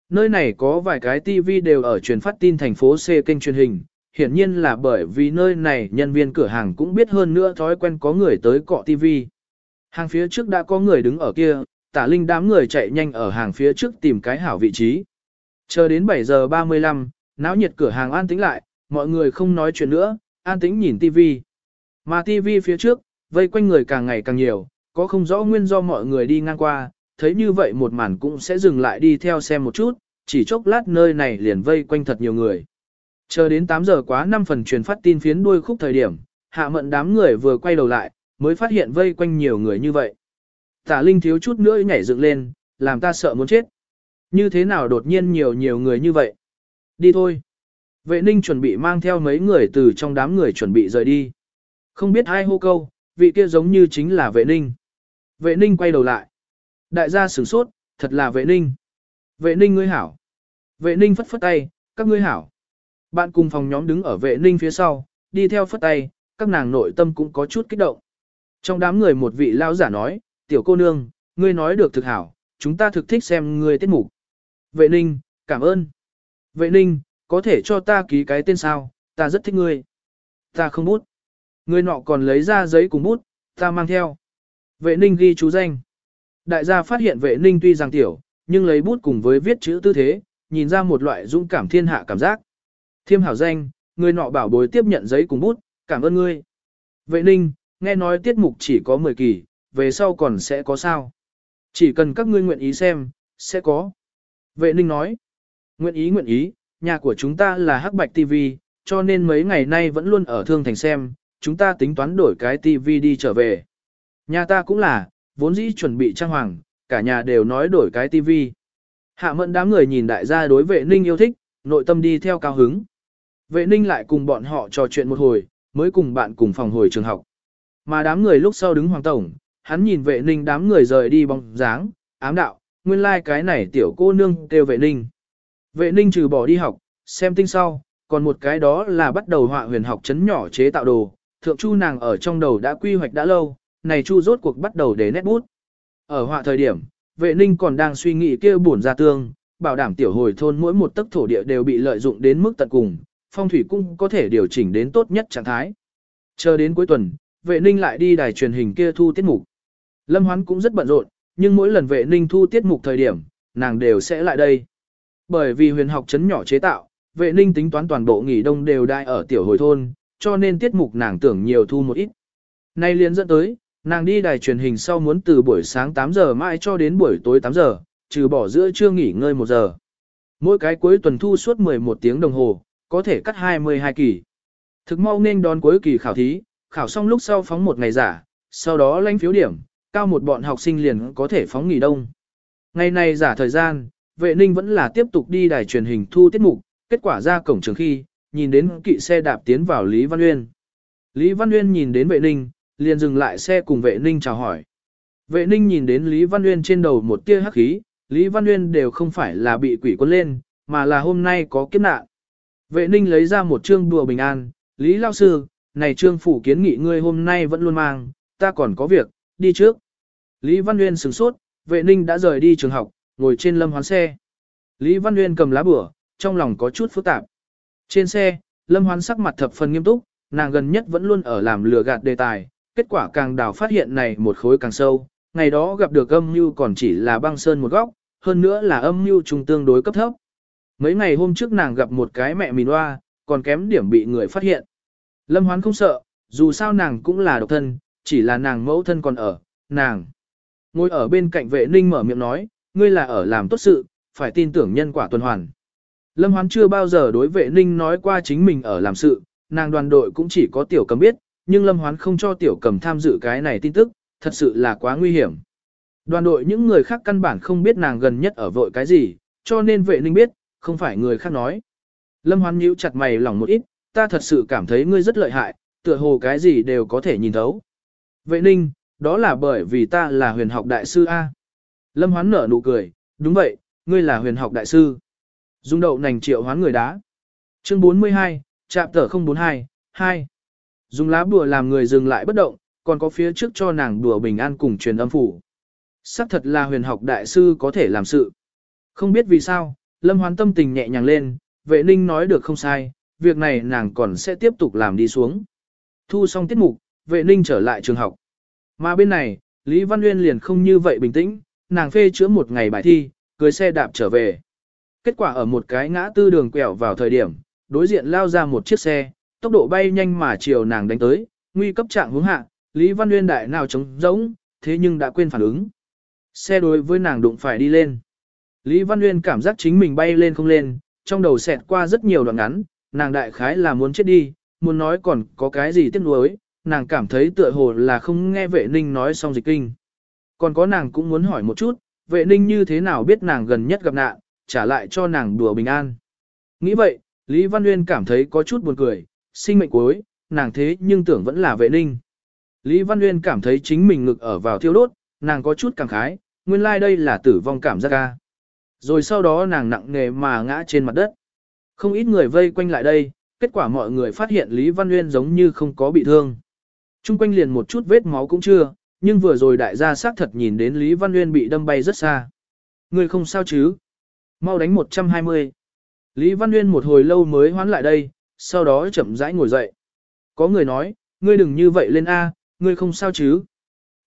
Nơi này có vài cái TV đều ở truyền phát tin thành phố C kênh truyền hình, hiển nhiên là bởi vì nơi này nhân viên cửa hàng cũng biết hơn nữa thói quen có người tới cọ TV. Hàng phía trước đã có người đứng ở kia, tả linh đám người chạy nhanh ở hàng phía trước tìm cái hảo vị trí. Chờ đến 7 giờ 35, náo nhiệt cửa hàng an tĩnh lại, mọi người không nói chuyện nữa, an tĩnh nhìn TV. Mà TV phía trước, vây quanh người càng ngày càng nhiều, có không rõ nguyên do mọi người đi ngang qua, thấy như vậy một màn cũng sẽ dừng lại đi theo xem một chút, chỉ chốc lát nơi này liền vây quanh thật nhiều người. Chờ đến 8 giờ quá 5 phần truyền phát tin phiến đuôi khúc thời điểm, hạ mận đám người vừa quay đầu lại, mới phát hiện vây quanh nhiều người như vậy. Tả Linh thiếu chút nữa nhảy dựng lên, làm ta sợ muốn chết. Như thế nào đột nhiên nhiều nhiều người như vậy? Đi thôi. Vệ ninh chuẩn bị mang theo mấy người từ trong đám người chuẩn bị rời đi. Không biết ai hô câu, vị kia giống như chính là vệ ninh. Vệ ninh quay đầu lại. Đại gia sửng sốt, thật là vệ ninh. Vệ ninh ngươi hảo. Vệ ninh phất phất tay, các ngươi hảo. Bạn cùng phòng nhóm đứng ở vệ ninh phía sau, đi theo phất tay, các nàng nội tâm cũng có chút kích động. Trong đám người một vị lao giả nói, tiểu cô nương, ngươi nói được thực hảo, chúng ta thực thích xem ngươi tiết mục. Vệ ninh, cảm ơn. Vệ ninh, có thể cho ta ký cái tên sao, ta rất thích ngươi. Ta không bút. Ngươi nọ còn lấy ra giấy cùng bút, ta mang theo. Vệ ninh ghi chú danh. Đại gia phát hiện vệ ninh tuy rằng tiểu, nhưng lấy bút cùng với viết chữ tư thế, nhìn ra một loại dũng cảm thiên hạ cảm giác. Thiêm hảo danh, người nọ bảo bối tiếp nhận giấy cùng bút, cảm ơn ngươi. Vệ ninh, nghe nói tiết mục chỉ có 10 kỳ, về sau còn sẽ có sao. Chỉ cần các ngươi nguyện ý xem, sẽ có. Vệ ninh nói, nguyện ý nguyện ý, nhà của chúng ta là Hắc Bạch TV, cho nên mấy ngày nay vẫn luôn ở Thương Thành xem, chúng ta tính toán đổi cái TV đi trở về. Nhà ta cũng là, vốn dĩ chuẩn bị trang hoàng, cả nhà đều nói đổi cái TV. Hạ mẫn đám người nhìn đại gia đối vệ ninh yêu thích, nội tâm đi theo cao hứng. Vệ ninh lại cùng bọn họ trò chuyện một hồi, mới cùng bạn cùng phòng hồi trường học. Mà đám người lúc sau đứng hoàng tổng, hắn nhìn vệ ninh đám người rời đi bóng dáng, ám đạo, nguyên lai like cái này tiểu cô nương kêu vệ ninh. Vệ ninh trừ bỏ đi học, xem tinh sau, còn một cái đó là bắt đầu họa huyền học chấn nhỏ chế tạo đồ, thượng chu nàng ở trong đầu đã quy hoạch đã lâu, này chu rốt cuộc bắt đầu để nét bút. Ở họa thời điểm, vệ ninh còn đang suy nghĩ kia buồn ra tương, bảo đảm tiểu hồi thôn mỗi một tấc thổ địa đều bị lợi dụng đến mức tận cùng, phong thủy cũng có thể điều chỉnh đến tốt nhất trạng thái. Chờ đến cuối tuần, vệ ninh lại đi đài truyền hình kia thu tiết mục. Lâm Hoán cũng rất bận rộn, nhưng mỗi lần vệ ninh thu tiết mục thời điểm, nàng đều sẽ lại đây. Bởi vì huyền học chấn nhỏ chế tạo, vệ ninh tính toán toàn bộ nghỉ đông đều đại ở tiểu hồi thôn, cho nên tiết mục nàng tưởng nhiều thu một ít. Nay liền dẫn tới, nàng đi đài truyền hình sau muốn từ buổi sáng 8 giờ mai cho đến buổi tối 8 giờ, trừ bỏ giữa trưa nghỉ ngơi 1 giờ. Mỗi cái cuối tuần thu suốt 11 tiếng đồng hồ, có thể cắt 22 kỳ. Thực mau nên đón cuối kỳ khảo thí, khảo xong lúc sau phóng một ngày giả, sau đó lãnh phiếu điểm, cao một bọn học sinh liền có thể phóng nghỉ đông. Ngày này giả thời gian, vệ ninh vẫn là tiếp tục đi đài truyền hình thu tiết mục, kết quả ra cổng trường khi, nhìn đến kỵ xe đạp tiến vào Lý Văn Uyên. Lý Văn Uyên nhìn đến vệ ninh, liền dừng lại xe cùng vệ ninh chào hỏi. Vệ ninh nhìn đến Lý Văn Uyên trên đầu một tia hắc khí, Lý Văn Uyên đều không phải là bị quỷ quân lên, mà là hôm nay có kiếp nạn. Vệ ninh lấy ra một chương đùa bình an, Lý Lao Sư, này trương phủ kiến nghị ngươi hôm nay vẫn luôn mang, ta còn có việc, đi trước. Lý Văn Nguyên sửng sốt, vệ ninh đã rời đi trường học, ngồi trên lâm hoán xe. Lý Văn Nguyên cầm lá bửa, trong lòng có chút phức tạp. Trên xe, lâm hoán sắc mặt thập phần nghiêm túc, nàng gần nhất vẫn luôn ở làm lừa gạt đề tài, kết quả càng đào phát hiện này một khối càng sâu, ngày đó gặp được âm mưu còn chỉ là băng sơn một góc, hơn nữa là âm mưu trùng tương đối cấp thấp. Mấy ngày hôm trước nàng gặp một cái mẹ mìn hoa, còn kém điểm bị người phát hiện. Lâm hoán không sợ, dù sao nàng cũng là độc thân, chỉ là nàng mẫu thân còn ở, nàng. Ngồi ở bên cạnh vệ ninh mở miệng nói, ngươi là ở làm tốt sự, phải tin tưởng nhân quả tuần hoàn. Lâm hoán chưa bao giờ đối vệ ninh nói qua chính mình ở làm sự, nàng đoàn đội cũng chỉ có tiểu cầm biết, nhưng lâm hoán không cho tiểu cầm tham dự cái này tin tức, thật sự là quá nguy hiểm. Đoàn đội những người khác căn bản không biết nàng gần nhất ở vội cái gì, cho nên vệ ninh biết, không phải người khác nói. Lâm hoán nhíu chặt mày lòng một ít, ta thật sự cảm thấy ngươi rất lợi hại, tựa hồ cái gì đều có thể nhìn thấu. Vệ ninh, đó là bởi vì ta là huyền học đại sư A. Lâm hoán nở nụ cười, đúng vậy, ngươi là huyền học đại sư. Dung đậu nành triệu hoán người đá. Chương 42, chạm tờ 042, 2. Dùng lá bùa làm người dừng lại bất động, còn có phía trước cho nàng đùa bình an cùng truyền âm phủ. Sắc thật là huyền học đại sư có thể làm sự. Không biết vì sao, Lâm hoán tâm tình nhẹ nhàng lên, vệ ninh nói được không sai, việc này nàng còn sẽ tiếp tục làm đi xuống. Thu xong tiết mục, vệ ninh trở lại trường học. Mà bên này, Lý Văn Nguyên liền không như vậy bình tĩnh, nàng phê chữa một ngày bài thi, cưới xe đạp trở về. Kết quả ở một cái ngã tư đường quẹo vào thời điểm, đối diện lao ra một chiếc xe, tốc độ bay nhanh mà chiều nàng đánh tới, nguy cấp trạng hướng hạ, Lý Văn Nguyên đại nào trống rỗng, thế nhưng đã quên phản ứng. Xe đối với nàng đụng phải đi lên. Lý Văn Nguyên cảm giác chính mình bay lên không lên, trong đầu xẹt qua rất nhiều đoạn ngắn, nàng đại khái là muốn chết đi, muốn nói còn có cái gì tiếc nuối, nàng cảm thấy tựa hồ là không nghe vệ ninh nói xong dịch kinh. Còn có nàng cũng muốn hỏi một chút, vệ ninh như thế nào biết nàng gần nhất gặp nạn, trả lại cho nàng đùa bình an. Nghĩ vậy, Lý Văn Nguyên cảm thấy có chút buồn cười, sinh mệnh cuối, nàng thế nhưng tưởng vẫn là vệ ninh. Lý Văn Nguyên cảm thấy chính mình ngực ở vào thiêu đốt, nàng có chút cảm khái, nguyên lai like đây là tử vong cảm giác ca. Rồi sau đó nàng nặng nề mà ngã trên mặt đất. Không ít người vây quanh lại đây, kết quả mọi người phát hiện Lý Văn Nguyên giống như không có bị thương. Trung quanh liền một chút vết máu cũng chưa, nhưng vừa rồi đại gia xác thật nhìn đến Lý Văn Nguyên bị đâm bay rất xa. Người không sao chứ? Mau đánh 120. Lý Văn Nguyên một hồi lâu mới hoán lại đây, sau đó chậm rãi ngồi dậy. Có người nói, ngươi đừng như vậy lên A, ngươi không sao chứ?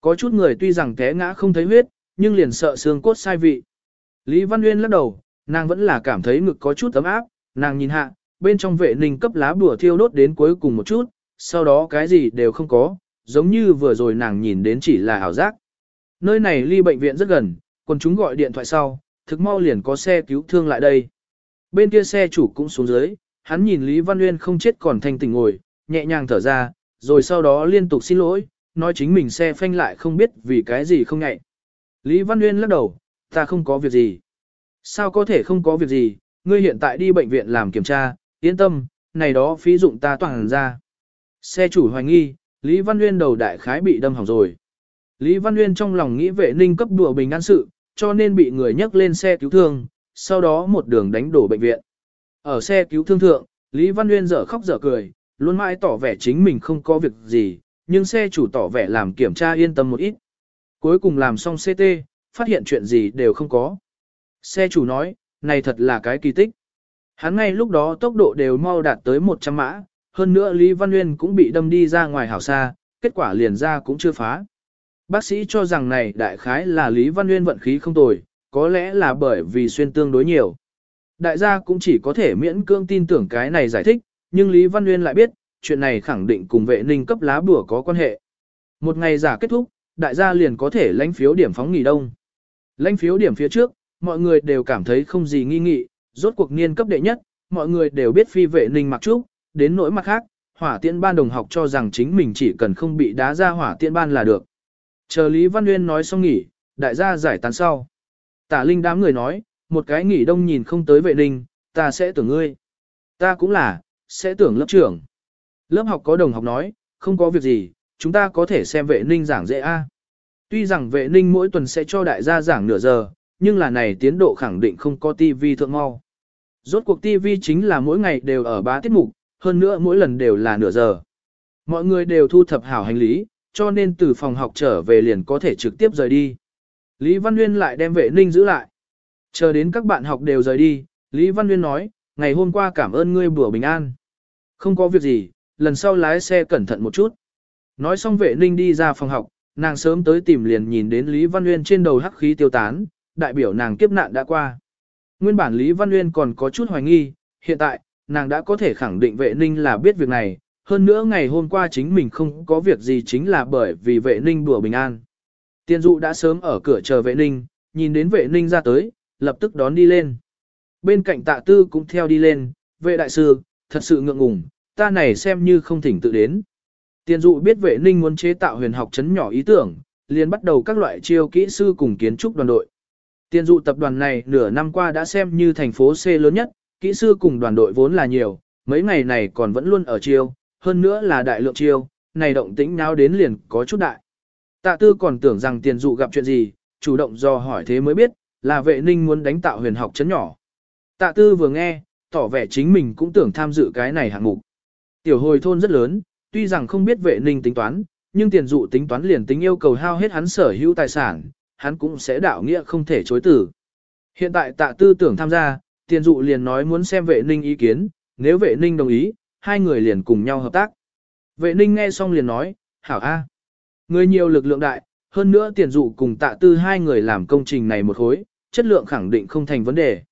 Có chút người tuy rằng té ngã không thấy huyết, nhưng liền sợ xương cốt sai vị. Lý Văn Nguyên lắc đầu, nàng vẫn là cảm thấy ngực có chút ấm áp, nàng nhìn hạ, bên trong vệ ninh cấp lá bùa thiêu đốt đến cuối cùng một chút, sau đó cái gì đều không có, giống như vừa rồi nàng nhìn đến chỉ là ảo giác. Nơi này ly bệnh viện rất gần, còn chúng gọi điện thoại sau, thực mau liền có xe cứu thương lại đây. Bên kia xe chủ cũng xuống dưới, hắn nhìn Lý Văn Nguyên không chết còn thanh tỉnh ngồi, nhẹ nhàng thở ra, rồi sau đó liên tục xin lỗi, nói chính mình xe phanh lại không biết vì cái gì không ngại. Lý Văn Nguyên lắc đầu, ta không có việc gì. Sao có thể không có việc gì, ngươi hiện tại đi bệnh viện làm kiểm tra, yên tâm, này đó phí dụng ta toàn ra. Xe chủ hoài nghi, Lý Văn Nguyên đầu đại khái bị đâm hỏng rồi. Lý Văn Nguyên trong lòng nghĩ vệ ninh cấp đùa bình an sự, cho nên bị người nhấc lên xe cứu thương, sau đó một đường đánh đổ bệnh viện. Ở xe cứu thương thượng, Lý Văn Nguyên dở khóc dở cười, luôn mãi tỏ vẻ chính mình không có việc gì, nhưng xe chủ tỏ vẻ làm kiểm tra yên tâm một ít. Cuối cùng làm xong CT, phát hiện chuyện gì đều không có. Xe chủ nói, này thật là cái kỳ tích. Hắn ngay lúc đó tốc độ đều mau đạt tới 100 mã, hơn nữa Lý Văn Nguyên cũng bị đâm đi ra ngoài hảo xa, kết quả liền ra cũng chưa phá. Bác sĩ cho rằng này đại khái là Lý Văn Nguyên vận khí không tồi, có lẽ là bởi vì xuyên tương đối nhiều. Đại gia cũng chỉ có thể miễn cương tin tưởng cái này giải thích, nhưng Lý Văn Nguyên lại biết, chuyện này khẳng định cùng vệ ninh cấp lá bùa có quan hệ. Một ngày giả kết thúc, đại gia liền có thể lãnh phiếu điểm phóng nghỉ đông. Lãnh phiếu điểm phía trước, mọi người đều cảm thấy không gì nghi nghị, rốt cuộc niên cấp đệ nhất, mọi người đều biết phi vệ ninh mặc trúc, đến nỗi mặt khác, hỏa tiễn ban đồng học cho rằng chính mình chỉ cần không bị đá ra hỏa tiễn ban là được. Chờ Lý Văn Nguyên nói xong nghỉ, đại gia giải tán sau. Tả Linh đám người nói, một cái nghỉ đông nhìn không tới vệ ninh, ta sẽ tưởng ngươi. Ta cũng là, sẽ tưởng lớp trưởng. Lớp học có đồng học nói, không có việc gì, chúng ta có thể xem vệ ninh giảng dễ A. Tuy rằng vệ ninh mỗi tuần sẽ cho đại gia giảng nửa giờ, nhưng là này tiến độ khẳng định không có TV thượng mau. Rốt cuộc TV chính là mỗi ngày đều ở bá tiết mục, hơn nữa mỗi lần đều là nửa giờ. Mọi người đều thu thập hảo hành lý, cho nên từ phòng học trở về liền có thể trực tiếp rời đi. Lý Văn Nguyên lại đem vệ ninh giữ lại. Chờ đến các bạn học đều rời đi, Lý Văn Nguyên nói, ngày hôm qua cảm ơn ngươi bữa bình an. Không có việc gì, lần sau lái xe cẩn thận một chút. Nói xong vệ ninh đi ra phòng học, nàng sớm tới tìm liền nhìn đến Lý Văn Nguyên trên đầu hắc khí tiêu tán, đại biểu nàng kiếp nạn đã qua. Nguyên bản Lý Văn Nguyên còn có chút hoài nghi, hiện tại, nàng đã có thể khẳng định vệ ninh là biết việc này, hơn nữa ngày hôm qua chính mình không có việc gì chính là bởi vì vệ ninh đùa bình an. Tiên dụ đã sớm ở cửa chờ vệ ninh, nhìn đến vệ ninh ra tới, lập tức đón đi lên. Bên cạnh tạ tư cũng theo đi lên, vệ đại sư, thật sự ngượng ngùng, ta này xem như không thỉnh tự đến. Tiên dụ biết vệ ninh muốn chế tạo huyền học chấn nhỏ ý tưởng, liền bắt đầu các loại chiêu kỹ sư cùng kiến trúc đoàn đội. Tiên dụ tập đoàn này nửa năm qua đã xem như thành phố C lớn nhất, kỹ sư cùng đoàn đội vốn là nhiều, mấy ngày này còn vẫn luôn ở chiêu, hơn nữa là đại lượng chiêu, này động tĩnh nào đến liền có chút đại. Tạ tư còn tưởng rằng tiền dụ gặp chuyện gì, chủ động do hỏi thế mới biết, là vệ ninh muốn đánh tạo huyền học chấn nhỏ. Tạ tư vừa nghe, tỏ vẻ chính mình cũng tưởng tham dự cái này hạng mục. Tiểu hồi thôn rất lớn, tuy rằng không biết vệ ninh tính toán, nhưng tiền dụ tính toán liền tính yêu cầu hao hết hắn sở hữu tài sản, hắn cũng sẽ đạo nghĩa không thể chối tử. Hiện tại tạ tư tưởng tham gia, tiền dụ liền nói muốn xem vệ ninh ý kiến, nếu vệ ninh đồng ý, hai người liền cùng nhau hợp tác. Vệ ninh nghe xong liền nói, hảo A. Người nhiều lực lượng đại, hơn nữa tiền dụ cùng tạ tư hai người làm công trình này một khối, chất lượng khẳng định không thành vấn đề.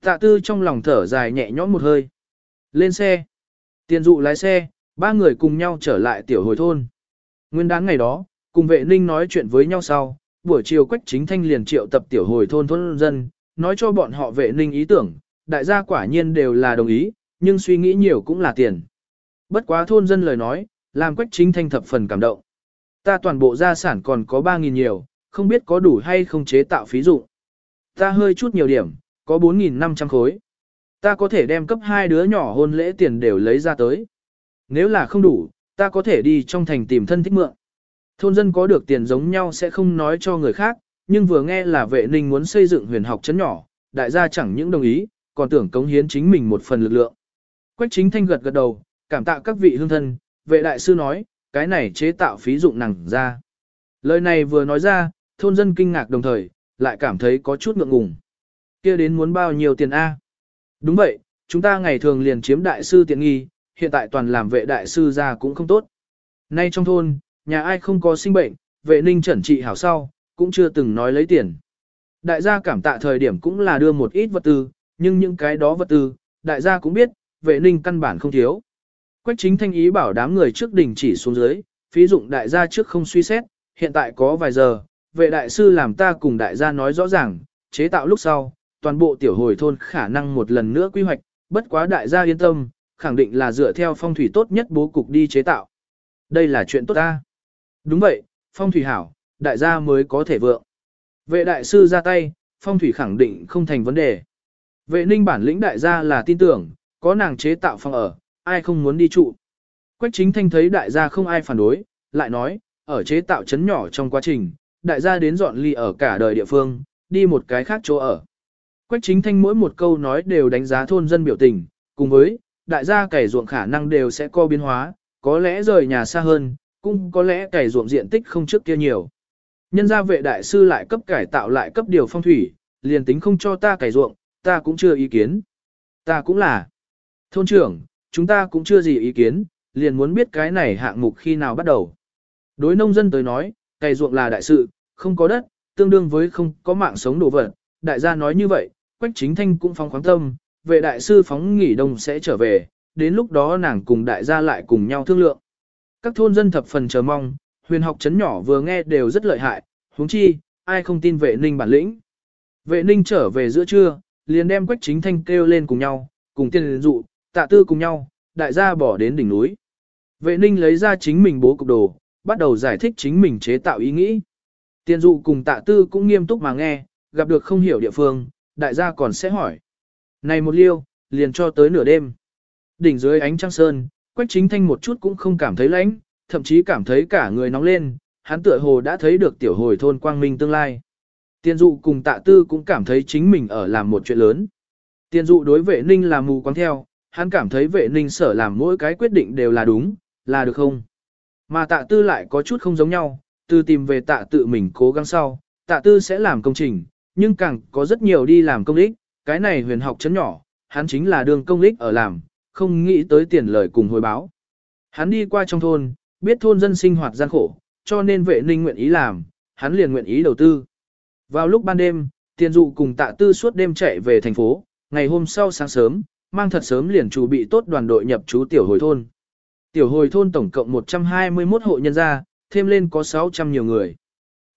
Tạ tư trong lòng thở dài nhẹ nhõm một hơi. Lên xe. Tiền dụ lái xe, Ba người cùng nhau trở lại tiểu hồi thôn. Nguyên đáng ngày đó, cùng vệ ninh nói chuyện với nhau sau, buổi chiều quách chính thanh liền triệu tập tiểu hồi thôn thôn dân, nói cho bọn họ vệ ninh ý tưởng, đại gia quả nhiên đều là đồng ý, nhưng suy nghĩ nhiều cũng là tiền. Bất quá thôn dân lời nói, làm quách chính thanh thập phần cảm động. Ta toàn bộ gia sản còn có 3.000 nhiều, không biết có đủ hay không chế tạo phí dụng. Ta hơi chút nhiều điểm, có 4.500 khối. Ta có thể đem cấp hai đứa nhỏ hôn lễ tiền đều lấy ra tới. Nếu là không đủ, ta có thể đi trong thành tìm thân thích mượn. Thôn dân có được tiền giống nhau sẽ không nói cho người khác, nhưng vừa nghe là vệ ninh muốn xây dựng huyền học chấn nhỏ, đại gia chẳng những đồng ý, còn tưởng cống hiến chính mình một phần lực lượng. Quách chính thanh gật gật đầu, cảm tạ các vị hương thân, vệ đại sư nói, cái này chế tạo phí dụng nặng ra. Lời này vừa nói ra, thôn dân kinh ngạc đồng thời, lại cảm thấy có chút ngượng ngùng. kia đến muốn bao nhiêu tiền A? Đúng vậy, chúng ta ngày thường liền chiếm đại sư tiện nghi, hiện tại toàn làm vệ đại sư ra cũng không tốt. Nay trong thôn, nhà ai không có sinh bệnh, vệ ninh chẩn trị hảo sau, cũng chưa từng nói lấy tiền. Đại gia cảm tạ thời điểm cũng là đưa một ít vật tư, nhưng những cái đó vật tư, đại gia cũng biết, vệ ninh căn bản không thiếu. Quách chính thanh ý bảo đám người trước đỉnh chỉ xuống dưới, phí dụng đại gia trước không suy xét, hiện tại có vài giờ, vệ đại sư làm ta cùng đại gia nói rõ ràng, chế tạo lúc sau, toàn bộ tiểu hồi thôn khả năng một lần nữa quy hoạch, bất quá đại gia yên tâm, khẳng định là dựa theo phong thủy tốt nhất bố cục đi chế tạo. Đây là chuyện tốt ta. Đúng vậy, phong thủy hảo, đại gia mới có thể vượng. Vệ đại sư ra tay, phong thủy khẳng định không thành vấn đề. Vệ ninh bản lĩnh đại gia là tin tưởng, có nàng chế tạo phòng ở, ai không muốn đi trụ. Quách chính thanh thấy đại gia không ai phản đối, lại nói, ở chế tạo chấn nhỏ trong quá trình, đại gia đến dọn ly ở cả đời địa phương, đi một cái khác chỗ ở. Quách chính thanh mỗi một câu nói đều đánh giá thôn dân biểu tình, cùng với, đại gia cày ruộng khả năng đều sẽ co biến hóa, có lẽ rời nhà xa hơn, cũng có lẽ cày ruộng diện tích không trước kia nhiều. Nhân gia vệ đại sư lại cấp cải tạo lại cấp điều phong thủy, liền tính không cho ta cày ruộng, ta cũng chưa ý kiến. Ta cũng là. Thôn trưởng, chúng ta cũng chưa gì ý kiến, liền muốn biết cái này hạng mục khi nào bắt đầu. Đối nông dân tới nói, cày ruộng là đại sự, không có đất, tương đương với không có mạng sống đồ vật. Đại gia nói như vậy, Quách Chính Thanh cũng phóng khoáng tâm, vệ đại sư phóng nghỉ đông sẽ trở về, đến lúc đó nàng cùng đại gia lại cùng nhau thương lượng. Các thôn dân thập phần chờ mong, huyền học chấn nhỏ vừa nghe đều rất lợi hại, huống chi, ai không tin vệ ninh bản lĩnh. Vệ ninh trở về giữa trưa, liền đem Quách Chính Thanh kêu lên cùng nhau, cùng tiên dụ, tạ tư cùng nhau, đại gia bỏ đến đỉnh núi. Vệ ninh lấy ra chính mình bố cục đồ, bắt đầu giải thích chính mình chế tạo ý nghĩ. Tiên dụ cùng tạ tư cũng nghiêm túc mà nghe, gặp được không hiểu địa phương, đại gia còn sẽ hỏi. Này một liêu, liền cho tới nửa đêm. Đỉnh dưới ánh trăng sơn, Quách Chính Thanh một chút cũng không cảm thấy lạnh, thậm chí cảm thấy cả người nóng lên, hắn tựa hồ đã thấy được tiểu hồi thôn quang minh tương lai. Tiên dụ cùng tạ tư cũng cảm thấy chính mình ở làm một chuyện lớn. Tiên dụ đối vệ ninh là mù quáng theo, hắn cảm thấy vệ ninh sở làm mỗi cái quyết định đều là đúng, là được không? Mà tạ tư lại có chút không giống nhau, từ tìm về tạ tự mình cố gắng sau, tạ tư sẽ làm công trình, nhưng càng có rất nhiều đi làm công ích, cái này huyền học chấn nhỏ, hắn chính là đường công ích ở làm, không nghĩ tới tiền lời cùng hồi báo. Hắn đi qua trong thôn, biết thôn dân sinh hoạt gian khổ, cho nên vệ ninh nguyện ý làm, hắn liền nguyện ý đầu tư. Vào lúc ban đêm, tiền dụ cùng tạ tư suốt đêm chạy về thành phố, ngày hôm sau sáng sớm, mang thật sớm liền chủ bị tốt đoàn đội nhập trú tiểu hồi thôn. Tiểu hồi thôn tổng cộng 121 hộ nhân gia, thêm lên có 600 nhiều người.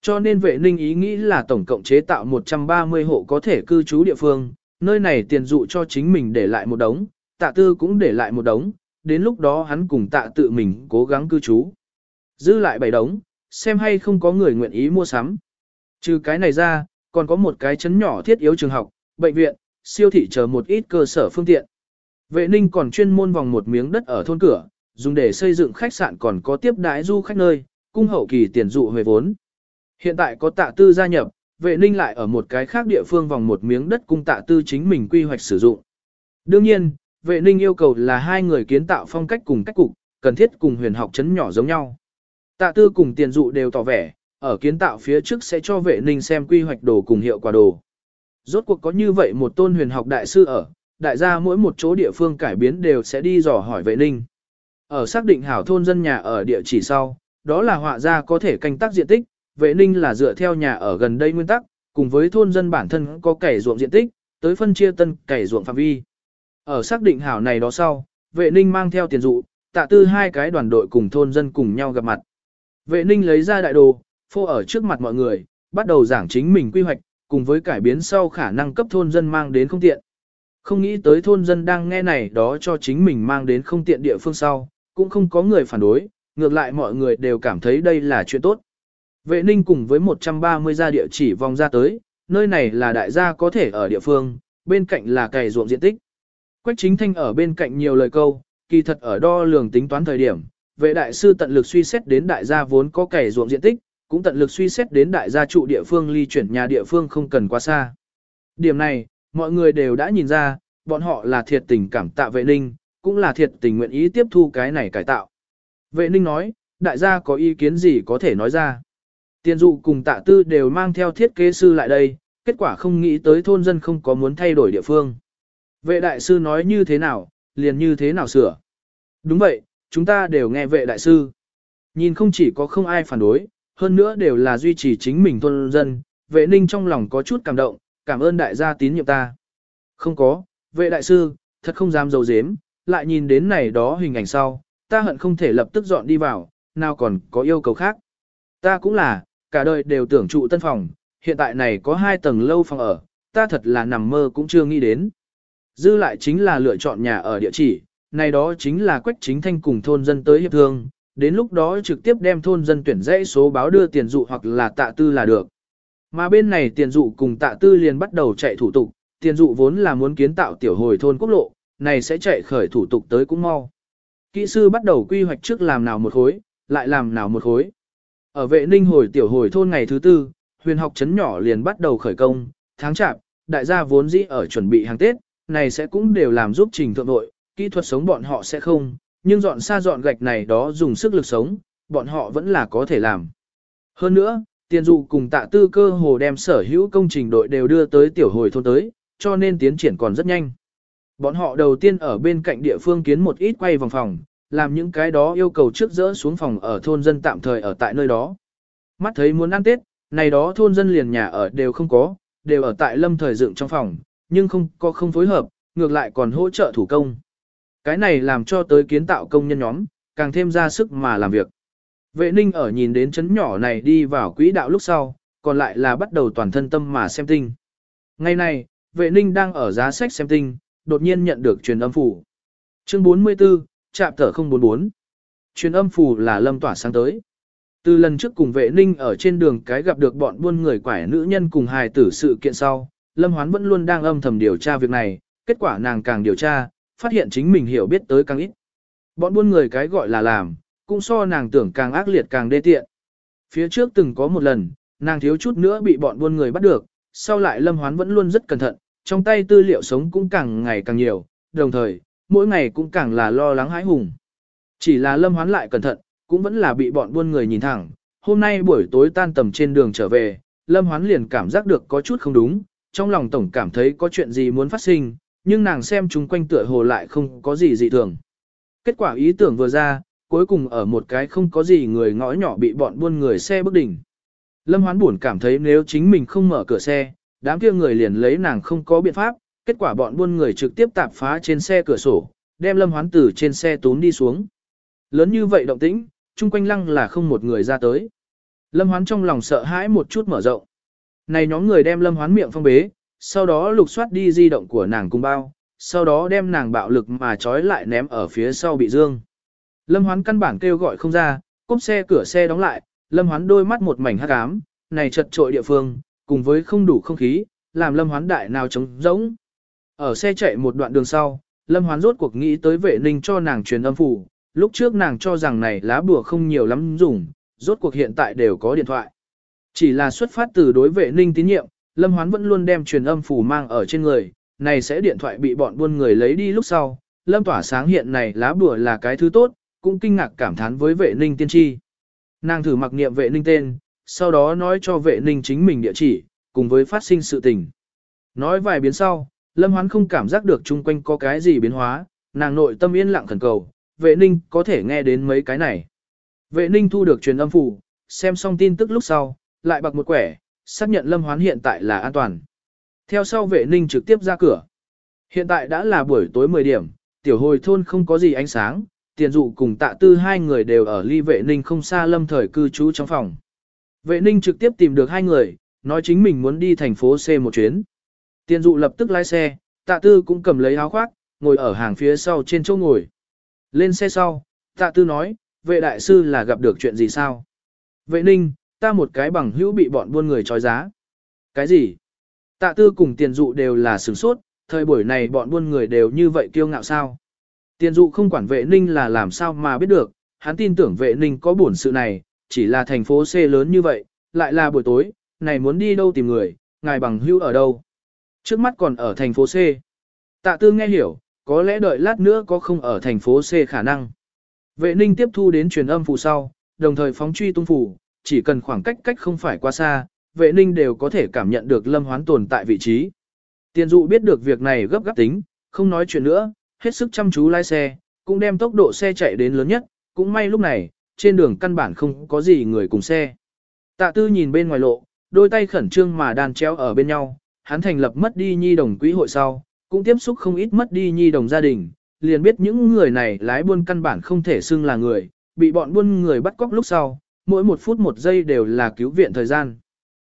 Cho nên vệ ninh ý nghĩ là tổng cộng chế tạo 130 hộ có thể cư trú địa phương, nơi này tiền dụ cho chính mình để lại một đống, tạ tư cũng để lại một đống, đến lúc đó hắn cùng tạ tự mình cố gắng cư trú. Giữ lại bảy đống, xem hay không có người nguyện ý mua sắm. Trừ cái này ra, còn có một cái chấn nhỏ thiết yếu trường học, bệnh viện, siêu thị chờ một ít cơ sở phương tiện. Vệ ninh còn chuyên môn vòng một miếng đất ở thôn cửa, dùng để xây dựng khách sạn còn có tiếp đái du khách nơi, cung hậu kỳ tiền dụ về vốn. Hiện tại có tạ tư gia nhập, vệ ninh lại ở một cái khác địa phương vòng một miếng đất cung tạ tư chính mình quy hoạch sử dụng. Đương nhiên, vệ ninh yêu cầu là hai người kiến tạo phong cách cùng cách cục, cần thiết cùng huyền học chấn nhỏ giống nhau. Tạ tư cùng tiền dụ đều tỏ vẻ, ở kiến tạo phía trước sẽ cho vệ ninh xem quy hoạch đồ cùng hiệu quả đồ. Rốt cuộc có như vậy một tôn huyền học đại sư ở, đại gia mỗi một chỗ địa phương cải biến đều sẽ đi dò hỏi vệ ninh. Ở xác định hảo thôn dân nhà ở địa chỉ sau, đó là họa gia có thể canh tác diện tích, vệ ninh là dựa theo nhà ở gần đây nguyên tắc, cùng với thôn dân bản thân có cày ruộng diện tích, tới phân chia tân cày ruộng phạm vi. Ở xác định hảo này đó sau, vệ ninh mang theo tiền dụ, tạ tư hai cái đoàn đội cùng thôn dân cùng nhau gặp mặt. Vệ ninh lấy ra đại đồ, phô ở trước mặt mọi người, bắt đầu giảng chính mình quy hoạch, cùng với cải biến sau khả năng cấp thôn dân mang đến không tiện. Không nghĩ tới thôn dân đang nghe này đó cho chính mình mang đến không tiện địa phương sau, cũng không có người phản đối, ngược lại mọi người đều cảm thấy đây là chuyện tốt. Vệ ninh cùng với 130 gia địa chỉ vòng ra tới, nơi này là đại gia có thể ở địa phương, bên cạnh là cày ruộng diện tích. Quách chính thanh ở bên cạnh nhiều lời câu, kỳ thật ở đo lường tính toán thời điểm, vệ đại sư tận lực suy xét đến đại gia vốn có cày ruộng diện tích, cũng tận lực suy xét đến đại gia trụ địa phương ly chuyển nhà địa phương không cần quá xa. Điểm này, mọi người đều đã nhìn ra, bọn họ là thiệt tình cảm tạ vệ ninh, cũng là thiệt tình nguyện ý tiếp thu cái này cải tạo. Vệ ninh nói, đại gia có ý kiến gì có thể nói ra. Tiền dụ cùng tạ tư đều mang theo thiết kế sư lại đây, kết quả không nghĩ tới thôn dân không có muốn thay đổi địa phương. Vệ đại sư nói như thế nào, liền như thế nào sửa. Đúng vậy, chúng ta đều nghe vệ đại sư. Nhìn không chỉ có không ai phản đối, hơn nữa đều là duy trì chính mình thôn dân, vệ ninh trong lòng có chút cảm động, cảm ơn đại gia tín nhiệm ta. Không có, vệ đại sư, thật không dám dầu dếm, lại nhìn đến này đó hình ảnh sau, ta hận không thể lập tức dọn đi vào, nào còn có yêu cầu khác. Ta cũng là, cả đời đều tưởng trụ tân phòng, hiện tại này có hai tầng lâu phòng ở, ta thật là nằm mơ cũng chưa nghĩ đến. Dư lại chính là lựa chọn nhà ở địa chỉ, này đó chính là quách chính thanh cùng thôn dân tới hiệp thương, đến lúc đó trực tiếp đem thôn dân tuyển dãy số báo đưa tiền dụ hoặc là tạ tư là được. Mà bên này tiền dụ cùng tạ tư liền bắt đầu chạy thủ tục, tiền dụ vốn là muốn kiến tạo tiểu hồi thôn quốc lộ, này sẽ chạy khởi thủ tục tới cũng mau. Kỹ sư bắt đầu quy hoạch trước làm nào một khối, lại làm nào một khối. Ở vệ ninh hồi tiểu hồi thôn ngày thứ tư, huyền học chấn nhỏ liền bắt đầu khởi công, tháng chạp, đại gia vốn dĩ ở chuẩn bị hàng Tết, này sẽ cũng đều làm giúp trình thượng nội, kỹ thuật sống bọn họ sẽ không, nhưng dọn xa dọn gạch này đó dùng sức lực sống, bọn họ vẫn là có thể làm. Hơn nữa, tiền dụ cùng tạ tư cơ hồ đem sở hữu công trình đội đều đưa tới tiểu hồi thôn tới, cho nên tiến triển còn rất nhanh. Bọn họ đầu tiên ở bên cạnh địa phương kiến một ít quay vòng phòng, làm những cái đó yêu cầu trước dỡ xuống phòng ở thôn dân tạm thời ở tại nơi đó. Mắt thấy muốn ăn Tết, này đó thôn dân liền nhà ở đều không có, đều ở tại lâm thời dựng trong phòng, nhưng không có không phối hợp, ngược lại còn hỗ trợ thủ công. Cái này làm cho tới kiến tạo công nhân nhóm, càng thêm ra sức mà làm việc. Vệ ninh ở nhìn đến chấn nhỏ này đi vào quỹ đạo lúc sau, còn lại là bắt đầu toàn thân tâm mà xem tinh. Ngày này, vệ ninh đang ở giá sách xem tinh, đột nhiên nhận được truyền âm phủ. Chương 44, chạm tở 044. Truyền âm phủ là lâm tỏa sáng tới. Từ lần trước cùng vệ ninh ở trên đường cái gặp được bọn buôn người quải nữ nhân cùng hài tử sự kiện sau, lâm hoán vẫn luôn đang âm thầm điều tra việc này, kết quả nàng càng điều tra, phát hiện chính mình hiểu biết tới càng ít. Bọn buôn người cái gọi là làm, cũng so nàng tưởng càng ác liệt càng đê tiện. Phía trước từng có một lần, nàng thiếu chút nữa bị bọn buôn người bắt được, sau lại lâm hoán vẫn luôn rất cẩn thận, trong tay tư liệu sống cũng càng ngày càng nhiều, đồng thời, mỗi ngày cũng càng là lo lắng hãi hùng. Chỉ là lâm hoán lại cẩn thận, cũng vẫn là bị bọn buôn người nhìn thẳng. Hôm nay buổi tối tan tầm trên đường trở về, lâm hoán liền cảm giác được có chút không đúng, trong lòng tổng cảm thấy có chuyện gì muốn phát sinh, nhưng nàng xem chúng quanh tựa hồ lại không có gì dị thường. Kết quả ý tưởng vừa ra, cuối cùng ở một cái không có gì người ngõ nhỏ bị bọn buôn người xe bức đỉnh. Lâm hoán buồn cảm thấy nếu chính mình không mở cửa xe, đám kia người liền lấy nàng không có biện pháp, kết quả bọn buôn người trực tiếp tạp phá trên xe cửa sổ, đem lâm hoán từ trên xe tún đi xuống. Lớn như vậy động tĩnh, chung quanh lăng là không một người ra tới. Lâm hoán trong lòng sợ hãi một chút mở rộng. Này nhóm người đem lâm hoán miệng phong bế, sau đó lục soát đi di động của nàng cùng bao, sau đó đem nàng bạo lực mà trói lại ném ở phía sau bị dương. Lâm hoán căn bản kêu gọi không ra, cốp xe cửa xe đóng lại, lâm hoán đôi mắt một mảnh hắc ám, này chật trội địa phương, cùng với không đủ không khí, làm lâm hoán đại nào trống rỗng. Ở xe chạy một đoạn đường sau, lâm hoán rốt cuộc nghĩ tới vệ ninh cho nàng truyền âm phủ, lúc trước nàng cho rằng này lá bùa không nhiều lắm dùng, rốt cuộc hiện tại đều có điện thoại. Chỉ là xuất phát từ đối vệ ninh tín nhiệm, lâm hoán vẫn luôn đem truyền âm phủ mang ở trên người, này sẽ điện thoại bị bọn buôn người lấy đi lúc sau, lâm tỏa sáng hiện này lá bùa là cái thứ tốt, cũng kinh ngạc cảm thán với vệ ninh tiên tri. Nàng thử mặc niệm vệ ninh tên, sau đó nói cho vệ ninh chính mình địa chỉ, cùng với phát sinh sự tình. Nói vài biến sau, Lâm Hoán không cảm giác được chung quanh có cái gì biến hóa, nàng nội tâm yên lặng khẩn cầu, vệ ninh có thể nghe đến mấy cái này. Vệ ninh thu được truyền âm phủ, xem xong tin tức lúc sau, lại bạc một quẻ, xác nhận Lâm Hoán hiện tại là an toàn. Theo sau vệ ninh trực tiếp ra cửa. Hiện tại đã là buổi tối 10 điểm, tiểu hồi thôn không có gì ánh sáng, tiền dụ cùng tạ tư hai người đều ở ly vệ ninh không xa lâm thời cư trú trong phòng. Vệ ninh trực tiếp tìm được hai người, nói chính mình muốn đi thành phố C một chuyến. Tiền dụ lập tức lái xe, tạ tư cũng cầm lấy áo khoác, ngồi ở hàng phía sau trên chỗ ngồi. Lên xe sau, tạ tư nói, vệ đại sư là gặp được chuyện gì sao? Vệ ninh, ta một cái bằng hữu bị bọn buôn người trói giá. Cái gì? Tạ tư cùng tiền dụ đều là sửng sốt, thời buổi này bọn buôn người đều như vậy kiêu ngạo sao? Tiền dụ không quản vệ ninh là làm sao mà biết được, hắn tin tưởng vệ ninh có buồn sự này, chỉ là thành phố C lớn như vậy, lại là buổi tối, này muốn đi đâu tìm người, ngài bằng hữu ở đâu? Trước mắt còn ở thành phố C. Tạ tư nghe hiểu, có lẽ đợi lát nữa có không ở thành phố C khả năng. Vệ ninh tiếp thu đến truyền âm phù sau, đồng thời phóng truy tung phù, chỉ cần khoảng cách cách không phải quá xa, vệ ninh đều có thể cảm nhận được lâm hoán tồn tại vị trí. Tiền dụ biết được việc này gấp gáp tính, không nói chuyện nữa, hết sức chăm chú lái xe, cũng đem tốc độ xe chạy đến lớn nhất, cũng may lúc này, trên đường căn bản không có gì người cùng xe. Tạ tư nhìn bên ngoài lộ, đôi tay khẩn trương mà đàn treo ở bên nhau, hắn thành lập mất đi nhi đồng quỹ hội sau, cũng tiếp xúc không ít mất đi nhi đồng gia đình, liền biết những người này lái buôn căn bản không thể xưng là người, bị bọn buôn người bắt cóc lúc sau, mỗi một phút một giây đều là cứu viện thời gian.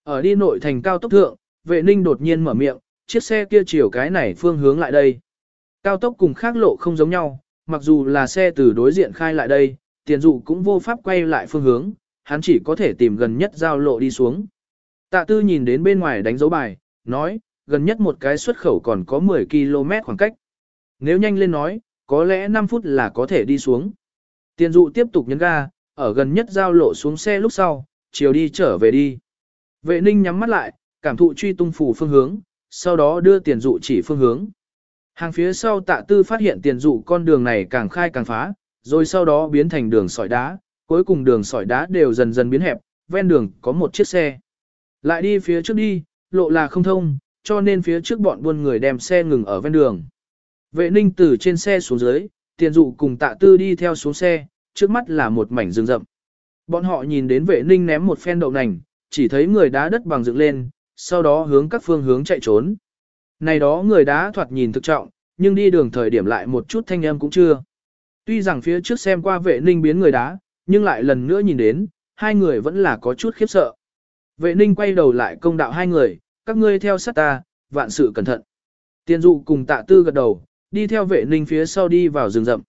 Ở đi nội thành cao tốc thượng, vệ ninh đột nhiên mở miệng, chiếc xe kia chiều cái này phương hướng lại đây. Cao tốc cùng khác lộ không giống nhau, mặc dù là xe từ đối diện khai lại đây, tiền dụ cũng vô pháp quay lại phương hướng, hắn chỉ có thể tìm gần nhất giao lộ đi xuống. Tạ tư nhìn đến bên ngoài đánh dấu bài, nói, gần nhất một cái xuất khẩu còn có 10 km khoảng cách. Nếu nhanh lên nói, có lẽ 5 phút là có thể đi xuống. Tiền dụ tiếp tục nhấn ga, ở gần nhất giao lộ xuống xe lúc sau, chiều đi trở về đi. Vệ ninh nhắm mắt lại, cảm thụ truy tung phủ phương hướng, sau đó đưa tiền dụ chỉ phương hướng. Hàng phía sau tạ tư phát hiện tiền dụ con đường này càng khai càng phá, rồi sau đó biến thành đường sỏi đá, cuối cùng đường sỏi đá đều dần dần biến hẹp, ven đường có một chiếc xe. Lại đi phía trước đi, lộ là không thông, cho nên phía trước bọn buôn người đem xe ngừng ở ven đường. Vệ ninh từ trên xe xuống dưới, tiền dụ cùng tạ tư đi theo xuống xe, trước mắt là một mảnh rừng rậm. Bọn họ nhìn đến vệ ninh ném một phen đậu nành, chỉ thấy người đá đất bằng dựng lên, sau đó hướng các phương hướng chạy trốn. Này đó người đá thoạt nhìn thực trọng, nhưng đi đường thời điểm lại một chút thanh âm cũng chưa. Tuy rằng phía trước xem qua vệ ninh biến người đá, nhưng lại lần nữa nhìn đến, hai người vẫn là có chút khiếp sợ. Vệ ninh quay đầu lại công đạo hai người, các ngươi theo sát ta, vạn sự cẩn thận. Tiên dụ cùng tạ tư gật đầu, đi theo vệ ninh phía sau đi vào rừng rậm.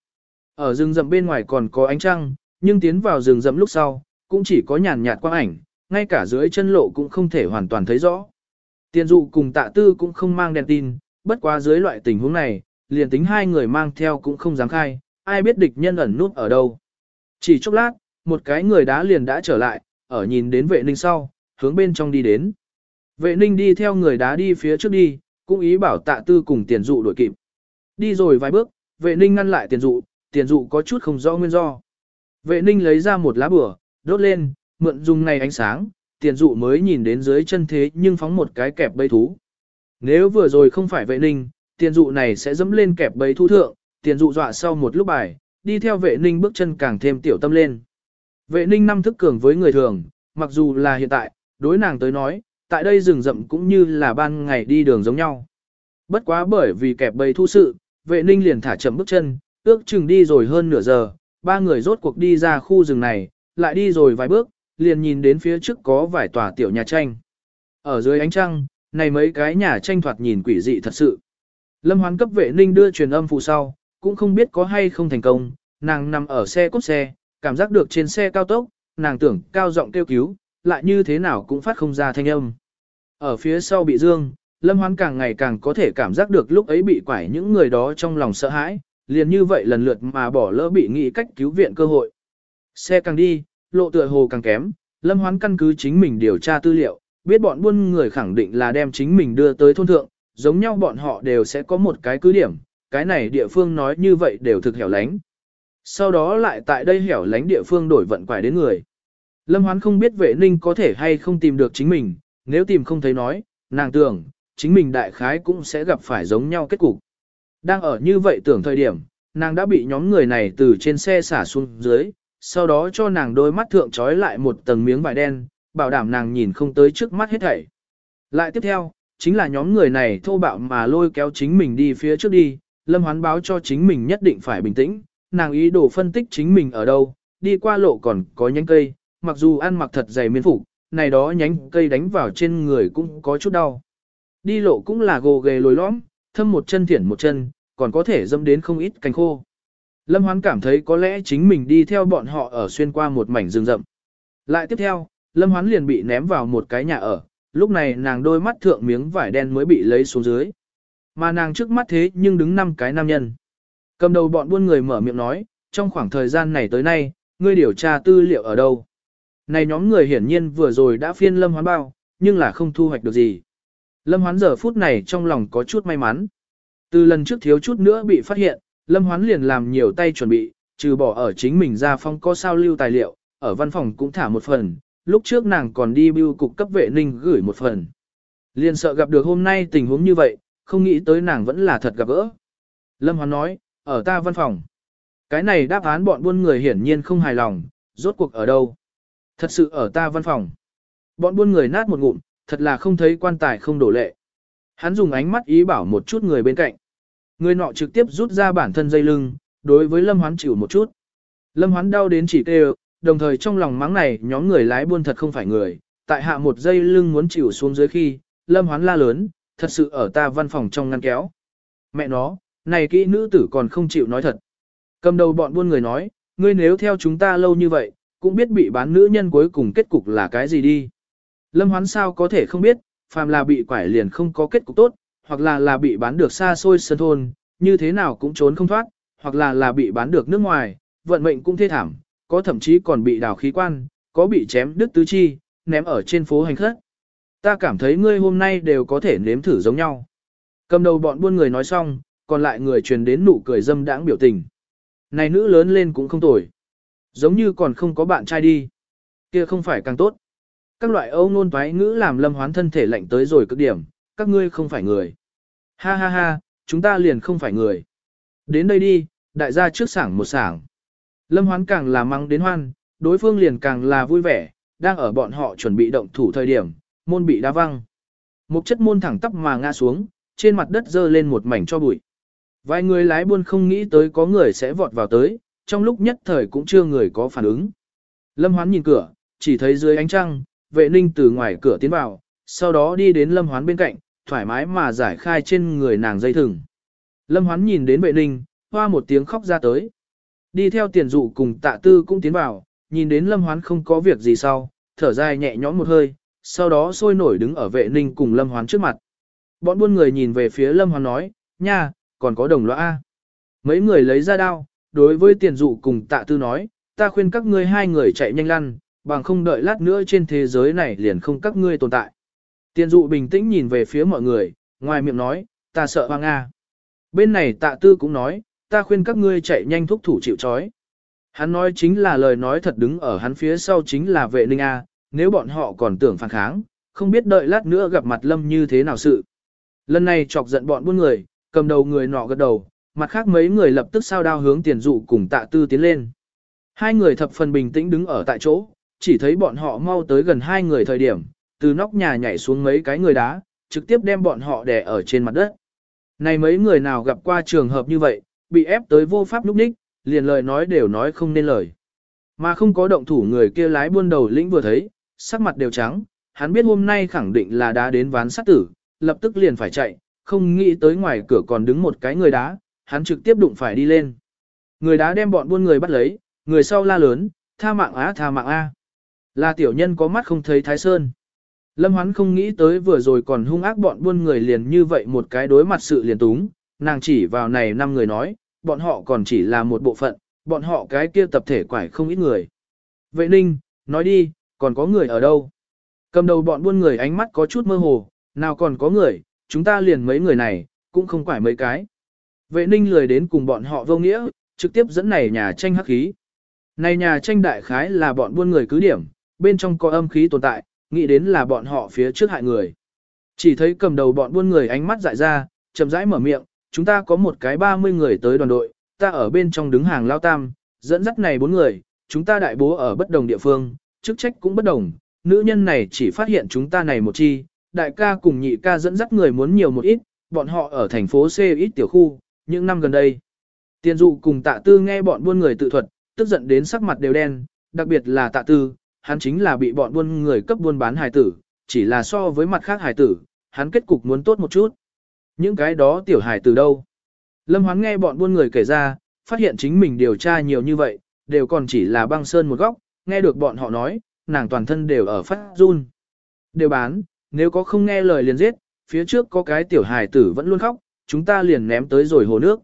Ở rừng rậm bên ngoài còn có ánh trăng, nhưng tiến vào rừng rậm lúc sau, cũng chỉ có nhàn nhạt quang ảnh, ngay cả dưới chân lộ cũng không thể hoàn toàn thấy rõ. Tiền dụ cùng tạ tư cũng không mang đèn tin, bất quá dưới loại tình huống này, liền tính hai người mang theo cũng không dám khai, ai biết địch nhân ẩn nút ở đâu. Chỉ chốc lát, một cái người đá liền đã trở lại, ở nhìn đến vệ ninh sau, hướng bên trong đi đến. Vệ ninh đi theo người đá đi phía trước đi, cũng ý bảo tạ tư cùng tiền dụ đuổi kịp. Đi rồi vài bước, vệ ninh ngăn lại tiền dụ, tiền dụ có chút không rõ nguyên do. Vệ ninh lấy ra một lá bửa, đốt lên, mượn dùng này ánh sáng, tiền dụ mới nhìn đến dưới chân thế nhưng phóng một cái kẹp bầy thú. Nếu vừa rồi không phải vệ ninh, tiền dụ này sẽ dẫm lên kẹp bầy thú thượng, tiền dụ dọa sau một lúc bài, đi theo vệ ninh bước chân càng thêm tiểu tâm lên. Vệ ninh năm thức cường với người thường, mặc dù là hiện tại, đối nàng tới nói, tại đây rừng rậm cũng như là ban ngày đi đường giống nhau. Bất quá bởi vì kẹp bầy thu sự, vệ ninh liền thả chậm bước chân, ước chừng đi rồi hơn nửa giờ, ba người rốt cuộc đi ra khu rừng này, lại đi rồi vài bước, liền nhìn đến phía trước có vài tòa tiểu nhà tranh. Ở dưới ánh trăng, này mấy cái nhà tranh thoạt nhìn quỷ dị thật sự. Lâm hoán cấp vệ ninh đưa truyền âm phụ sau, cũng không biết có hay không thành công, nàng nằm ở xe cốt xe, cảm giác được trên xe cao tốc, nàng tưởng cao giọng kêu cứu, lại như thế nào cũng phát không ra thanh âm. Ở phía sau bị dương, Lâm Hoán càng ngày càng có thể cảm giác được lúc ấy bị quải những người đó trong lòng sợ hãi, liền như vậy lần lượt mà bỏ lỡ bị nghĩ cách cứu viện cơ hội. Xe càng đi, lộ tựa hồ càng kém, Lâm Hoán căn cứ chính mình điều tra tư liệu, biết bọn buôn người khẳng định là đem chính mình đưa tới thôn thượng, giống nhau bọn họ đều sẽ có một cái cứ điểm, cái này địa phương nói như vậy đều thực hẻo lánh. Sau đó lại tại đây hẻo lánh địa phương đổi vận quải đến người. Lâm Hoán không biết vệ ninh có thể hay không tìm được chính mình, nếu tìm không thấy nói, nàng tưởng, chính mình đại khái cũng sẽ gặp phải giống nhau kết cục. Đang ở như vậy tưởng thời điểm, nàng đã bị nhóm người này từ trên xe xả xuống dưới, sau đó cho nàng đôi mắt thượng trói lại một tầng miếng vải đen, bảo đảm nàng nhìn không tới trước mắt hết thảy. Lại tiếp theo, chính là nhóm người này thô bạo mà lôi kéo chính mình đi phía trước đi, Lâm Hoán báo cho chính mình nhất định phải bình tĩnh, nàng ý đồ phân tích chính mình ở đâu, đi qua lộ còn có nhánh cây, mặc dù ăn mặc thật dày miên phục, này đó nhánh cây đánh vào trên người cũng có chút đau. Đi lộ cũng là gồ ghề lồi lõm, thâm một chân thiển một chân, còn có thể dâm đến không ít cành khô. Lâm Hoán cảm thấy có lẽ chính mình đi theo bọn họ ở xuyên qua một mảnh rừng rậm. Lại tiếp theo, Lâm Hoán liền bị ném vào một cái nhà ở, lúc này nàng đôi mắt thượng miếng vải đen mới bị lấy xuống dưới. Mà nàng trước mắt thế nhưng đứng năm cái nam nhân. Cầm đầu bọn buôn người mở miệng nói, trong khoảng thời gian này tới nay, ngươi điều tra tư liệu ở đâu? Này nhóm người hiển nhiên vừa rồi đã phiên Lâm Hoán bao, nhưng là không thu hoạch được gì. Lâm Hoán giờ phút này trong lòng có chút may mắn. Từ lần trước thiếu chút nữa bị phát hiện, Lâm Hoán liền làm nhiều tay chuẩn bị, trừ bỏ ở chính mình ra phong có sao lưu tài liệu, ở văn phòng cũng thả một phần, lúc trước nàng còn đi bưu cục cấp vệ ninh gửi một phần. Liền sợ gặp được hôm nay tình huống như vậy, không nghĩ tới nàng vẫn là thật gặp gỡ. Lâm Hoán nói, ở ta văn phòng. Cái này đáp án bọn buôn người hiển nhiên không hài lòng, rốt cuộc ở đâu. Thật sự ở ta văn phòng. Bọn buôn người nát một ngụm, thật là không thấy quan tài không đổ lệ. Hắn dùng ánh mắt ý bảo một chút người bên cạnh. Người nọ trực tiếp rút ra bản thân dây lưng, đối với Lâm Hoán chịu một chút. Lâm Hoán đau đến chỉ kêu, đồng thời trong lòng mắng này nhóm người lái buôn thật không phải người. Tại hạ một dây lưng muốn chịu xuống dưới khi, Lâm Hoán la lớn, thật sự ở ta văn phòng trong ngăn kéo. Mẹ nó, này kỹ nữ tử còn không chịu nói thật. Cầm đầu bọn buôn người nói, ngươi nếu theo chúng ta lâu như vậy, cũng biết bị bán nữ nhân cuối cùng kết cục là cái gì đi. Lâm Hoán sao có thể không biết, phàm là bị quải liền không có kết cục tốt, hoặc là là bị bán được xa xôi sân thôn, như thế nào cũng trốn không thoát, hoặc là là bị bán được nước ngoài, vận mệnh cũng thê thảm, có thậm chí còn bị đào khí quan, có bị chém đứt tứ chi, ném ở trên phố hành khất. Ta cảm thấy ngươi hôm nay đều có thể nếm thử giống nhau. Cầm đầu bọn buôn người nói xong, còn lại người truyền đến nụ cười dâm đãng biểu tình. Này nữ lớn lên cũng không tồi. Giống như còn không có bạn trai đi. Kia không phải càng tốt. Các loại âu ngôn toái ngữ làm lâm hoán thân thể lạnh tới rồi cực điểm, các ngươi không phải người. Ha ha ha, chúng ta liền không phải người. Đến đây đi, đại gia trước sảng một sảng. Lâm hoán càng là mắng đến hoan, đối phương liền càng là vui vẻ, đang ở bọn họ chuẩn bị động thủ thời điểm, môn bị đá văng. Một chất môn thẳng tắp mà ngã xuống, trên mặt đất dơ lên một mảnh cho bụi. Vài người lái buôn không nghĩ tới có người sẽ vọt vào tới, trong lúc nhất thời cũng chưa người có phản ứng. Lâm Hoán nhìn cửa, chỉ thấy dưới ánh trăng, vệ ninh từ ngoài cửa tiến vào, sau đó đi đến Lâm Hoán bên cạnh, thoải mái mà giải khai trên người nàng dây thừng. Lâm Hoán nhìn đến vệ ninh, hoa một tiếng khóc ra tới. Đi theo tiền dụ cùng tạ tư cũng tiến vào, nhìn đến Lâm Hoán không có việc gì sau, thở dài nhẹ nhõm một hơi, sau đó sôi nổi đứng ở vệ ninh cùng Lâm Hoán trước mặt. Bọn buôn người nhìn về phía Lâm Hoán nói, nha, còn có đồng lõa A. Mấy người lấy ra đao, đối với tiền dụ cùng tạ tư nói, ta khuyên các ngươi hai người chạy nhanh lăn, bằng không đợi lát nữa trên thế giới này liền không các ngươi tồn tại. Tiền dụ bình tĩnh nhìn về phía mọi người, ngoài miệng nói, ta sợ hoang A. Bên này tạ tư cũng nói, ta khuyên các ngươi chạy nhanh thúc thủ chịu chói Hắn nói chính là lời nói thật đứng ở hắn phía sau chính là vệ ninh A, nếu bọn họ còn tưởng phản kháng, không biết đợi lát nữa gặp mặt lâm như thế nào sự. Lần này chọc giận bọn buôn người, cầm đầu người nọ gật đầu, mặt khác mấy người lập tức sao đao hướng tiền dụ cùng tạ tư tiến lên. Hai người thập phần bình tĩnh đứng ở tại chỗ, chỉ thấy bọn họ mau tới gần hai người thời điểm, từ nóc nhà nhảy xuống mấy cái người đá, trực tiếp đem bọn họ đè ở trên mặt đất. Này mấy người nào gặp qua trường hợp như vậy, bị ép tới vô pháp lúc ních, liền lời nói đều nói không nên lời. Mà không có động thủ người kia lái buôn đầu lĩnh vừa thấy, sắc mặt đều trắng, hắn biết hôm nay khẳng định là đá đến ván sát tử, lập tức liền phải chạy, không nghĩ tới ngoài cửa còn đứng một cái người đá, hắn trực tiếp đụng phải đi lên. Người đá đem bọn buôn người bắt lấy, người sau la lớn, tha mạng á tha mạng a. Là tiểu nhân có mắt không thấy thái sơn. Lâm Hoán không nghĩ tới vừa rồi còn hung ác bọn buôn người liền như vậy một cái đối mặt sự liền túng, nàng chỉ vào này năm người nói, bọn họ còn chỉ là một bộ phận, bọn họ cái kia tập thể quải không ít người. Vệ ninh, nói đi, còn có người ở đâu? Cầm đầu bọn buôn người ánh mắt có chút mơ hồ, nào còn có người, chúng ta liền mấy người này, cũng không phải mấy cái. Vệ ninh lười đến cùng bọn họ vô nghĩa, trực tiếp dẫn này nhà tranh hắc khí. Này nhà tranh đại khái là bọn buôn người cứ điểm, bên trong có âm khí tồn tại, nghĩ đến là bọn họ phía trước hại người. Chỉ thấy cầm đầu bọn buôn người ánh mắt dại ra, chậm rãi mở miệng, chúng ta có một cái 30 người tới đoàn đội, ta ở bên trong đứng hàng lao tam, dẫn dắt này bốn người, chúng ta đại bố ở bất đồng địa phương, chức trách cũng bất đồng, nữ nhân này chỉ phát hiện chúng ta này một chi, đại ca cùng nhị ca dẫn dắt người muốn nhiều một ít, bọn họ ở thành phố C ít tiểu khu, những năm gần đây. Tiền dụ cùng tạ tư nghe bọn buôn người tự thuật, tức giận đến sắc mặt đều đen, đặc biệt là tạ tư, hắn chính là bị bọn buôn người cấp buôn bán hài tử, chỉ là so với mặt khác hài tử, hắn kết cục muốn tốt một chút. Những cái đó tiểu hài tử đâu? Lâm Hoán nghe bọn buôn người kể ra, phát hiện chính mình điều tra nhiều như vậy, đều còn chỉ là băng sơn một góc, nghe được bọn họ nói, nàng toàn thân đều ở phát run. Đều bán, nếu có không nghe lời liền giết, phía trước có cái tiểu hài tử vẫn luôn khóc, chúng ta liền ném tới rồi hồ nước.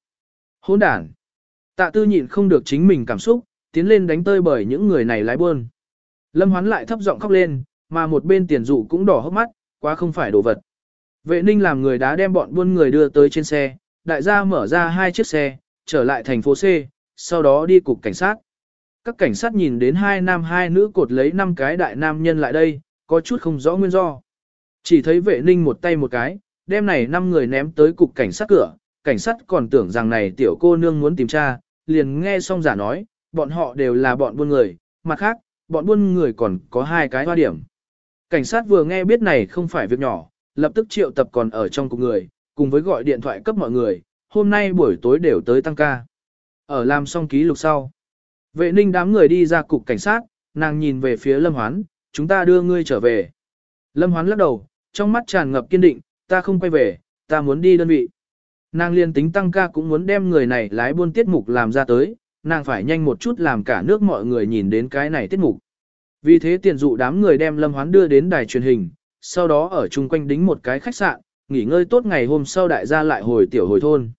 Hỗn đản. Tạ tư nhịn không được chính mình cảm xúc, tiến lên đánh tơi bởi những người này lái buôn. Lâm hoán lại thấp giọng khóc lên, mà một bên tiền dụ cũng đỏ hốc mắt, quá không phải đồ vật. Vệ ninh làm người đá đem bọn buôn người đưa tới trên xe, đại gia mở ra hai chiếc xe, trở lại thành phố C, sau đó đi cục cảnh sát. Các cảnh sát nhìn đến hai nam hai nữ cột lấy năm cái đại nam nhân lại đây, có chút không rõ nguyên do. Chỉ thấy vệ ninh một tay một cái, đem này năm người ném tới cục cảnh sát cửa, cảnh sát còn tưởng rằng này tiểu cô nương muốn tìm tra, liền nghe xong giả nói, bọn họ đều là bọn buôn người, mặt khác, bọn buôn người còn có hai cái hoa điểm. Cảnh sát vừa nghe biết này không phải việc nhỏ, lập tức triệu tập còn ở trong cục người, cùng với gọi điện thoại cấp mọi người, hôm nay buổi tối đều tới tăng ca. Ở làm xong ký lục sau. Vệ ninh đám người đi ra cục cảnh sát, nàng nhìn về phía Lâm Hoán, chúng ta đưa ngươi trở về. Lâm Hoán lắc đầu, trong mắt tràn ngập kiên định, ta không quay về, ta muốn đi đơn vị. Nàng liên tính tăng ca cũng muốn đem người này lái buôn tiết mục làm ra tới, nàng phải nhanh một chút làm cả nước mọi người nhìn đến cái này tiết mục. Vì thế tiền dụ đám người đem Lâm Hoán đưa đến đài truyền hình, sau đó ở chung quanh đính một cái khách sạn, nghỉ ngơi tốt ngày hôm sau đại gia lại hồi tiểu hồi thôn.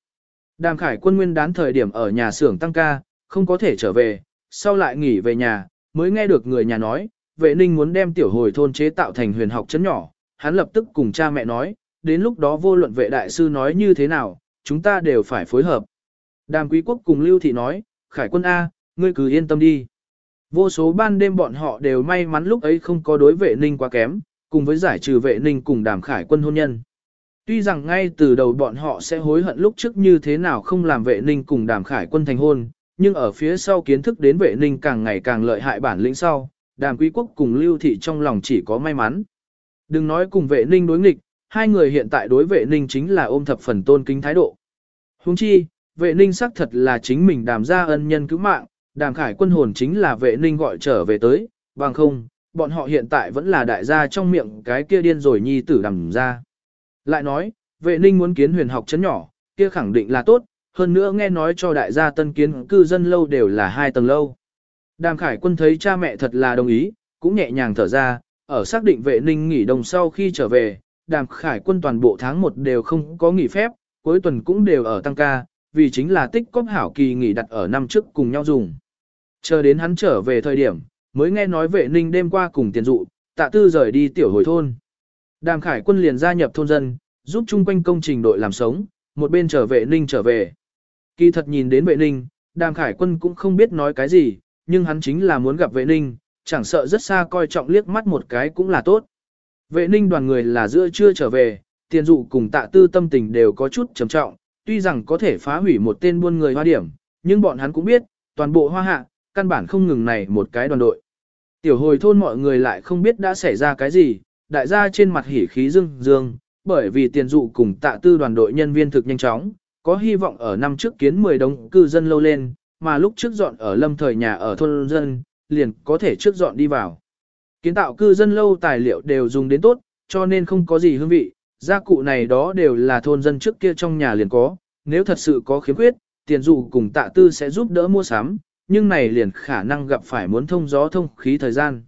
Đàm Khải quân nguyên đán thời điểm ở nhà xưởng tăng ca, không có thể trở về, sau lại nghỉ về nhà, mới nghe được người nhà nói, vệ ninh muốn đem tiểu hồi thôn chế tạo thành huyền học chấn nhỏ, hắn lập tức cùng cha mẹ nói, đến lúc đó vô luận vệ đại sư nói như thế nào, chúng ta đều phải phối hợp. Đàm quý quốc cùng Lưu Thị nói, Khải quân A, ngươi cứ yên tâm đi. Vô số ban đêm bọn họ đều may mắn lúc ấy không có đối vệ ninh quá kém, cùng với giải trừ vệ ninh cùng đàm khải quân hôn nhân. Tuy rằng ngay từ đầu bọn họ sẽ hối hận lúc trước như thế nào không làm vệ ninh cùng đàm khải quân thành hôn, nhưng ở phía sau kiến thức đến vệ ninh càng ngày càng lợi hại bản lĩnh sau, đàm quý quốc cùng lưu thị trong lòng chỉ có may mắn. Đừng nói cùng vệ ninh đối nghịch, hai người hiện tại đối vệ ninh chính là ôm thập phần tôn kính thái độ. Huống chi, vệ ninh xác thật là chính mình đàm ra ân nhân cứu mạng, đàm khải quân hồn chính là vệ ninh gọi trở về tới, bằng không, bọn họ hiện tại vẫn là đại gia trong miệng cái kia điên rồi nhi tử đàm ra. Lại nói, vệ ninh muốn kiến huyền học chấn nhỏ, kia khẳng định là tốt, hơn nữa nghe nói cho đại gia tân kiến cư dân lâu đều là hai tầng lâu. Đàm khải quân thấy cha mẹ thật là đồng ý, cũng nhẹ nhàng thở ra, ở xác định vệ ninh nghỉ đồng sau khi trở về, đàm khải quân toàn bộ tháng 1 đều không có nghỉ phép, cuối tuần cũng đều ở tăng ca, vì chính là tích cóp hảo kỳ nghỉ đặt ở năm trước cùng nhau dùng. Chờ đến hắn trở về thời điểm, mới nghe nói vệ ninh đêm qua cùng tiền dụ, tạ tư rời đi tiểu hồi thôn. Đàm khải quân liền gia nhập thôn dân, giúp chung quanh công trình đội làm sống, một bên trở vệ ninh trở về. Kỳ thật nhìn đến vệ ninh, đàm khải quân cũng không biết nói cái gì, nhưng hắn chính là muốn gặp vệ ninh, chẳng sợ rất xa coi trọng liếc mắt một cái cũng là tốt. Vệ ninh đoàn người là giữa chưa trở về, tiền dụ cùng tạ tư tâm tình đều có chút trầm trọng, tuy rằng có thể phá hủy một tên buôn người hoa điểm, nhưng bọn hắn cũng biết, toàn bộ hoa hạ, căn bản không ngừng này một cái đoàn đội. Tiểu hồi thôn mọi người lại không biết đã xảy ra cái gì, đại gia trên mặt hỉ khí dương dương, bởi vì tiền dụ cùng tạ tư đoàn đội nhân viên thực nhanh chóng, có hy vọng ở năm trước kiến 10 đồng cư dân lâu lên, mà lúc trước dọn ở lâm thời nhà ở thôn dân, liền có thể trước dọn đi vào. Kiến tạo cư dân lâu tài liệu đều dùng đến tốt, cho nên không có gì hương vị, gia cụ này đó đều là thôn dân trước kia trong nhà liền có, nếu thật sự có khiếm khuyết, tiền dụ cùng tạ tư sẽ giúp đỡ mua sắm, nhưng này liền khả năng gặp phải muốn thông gió thông khí thời gian.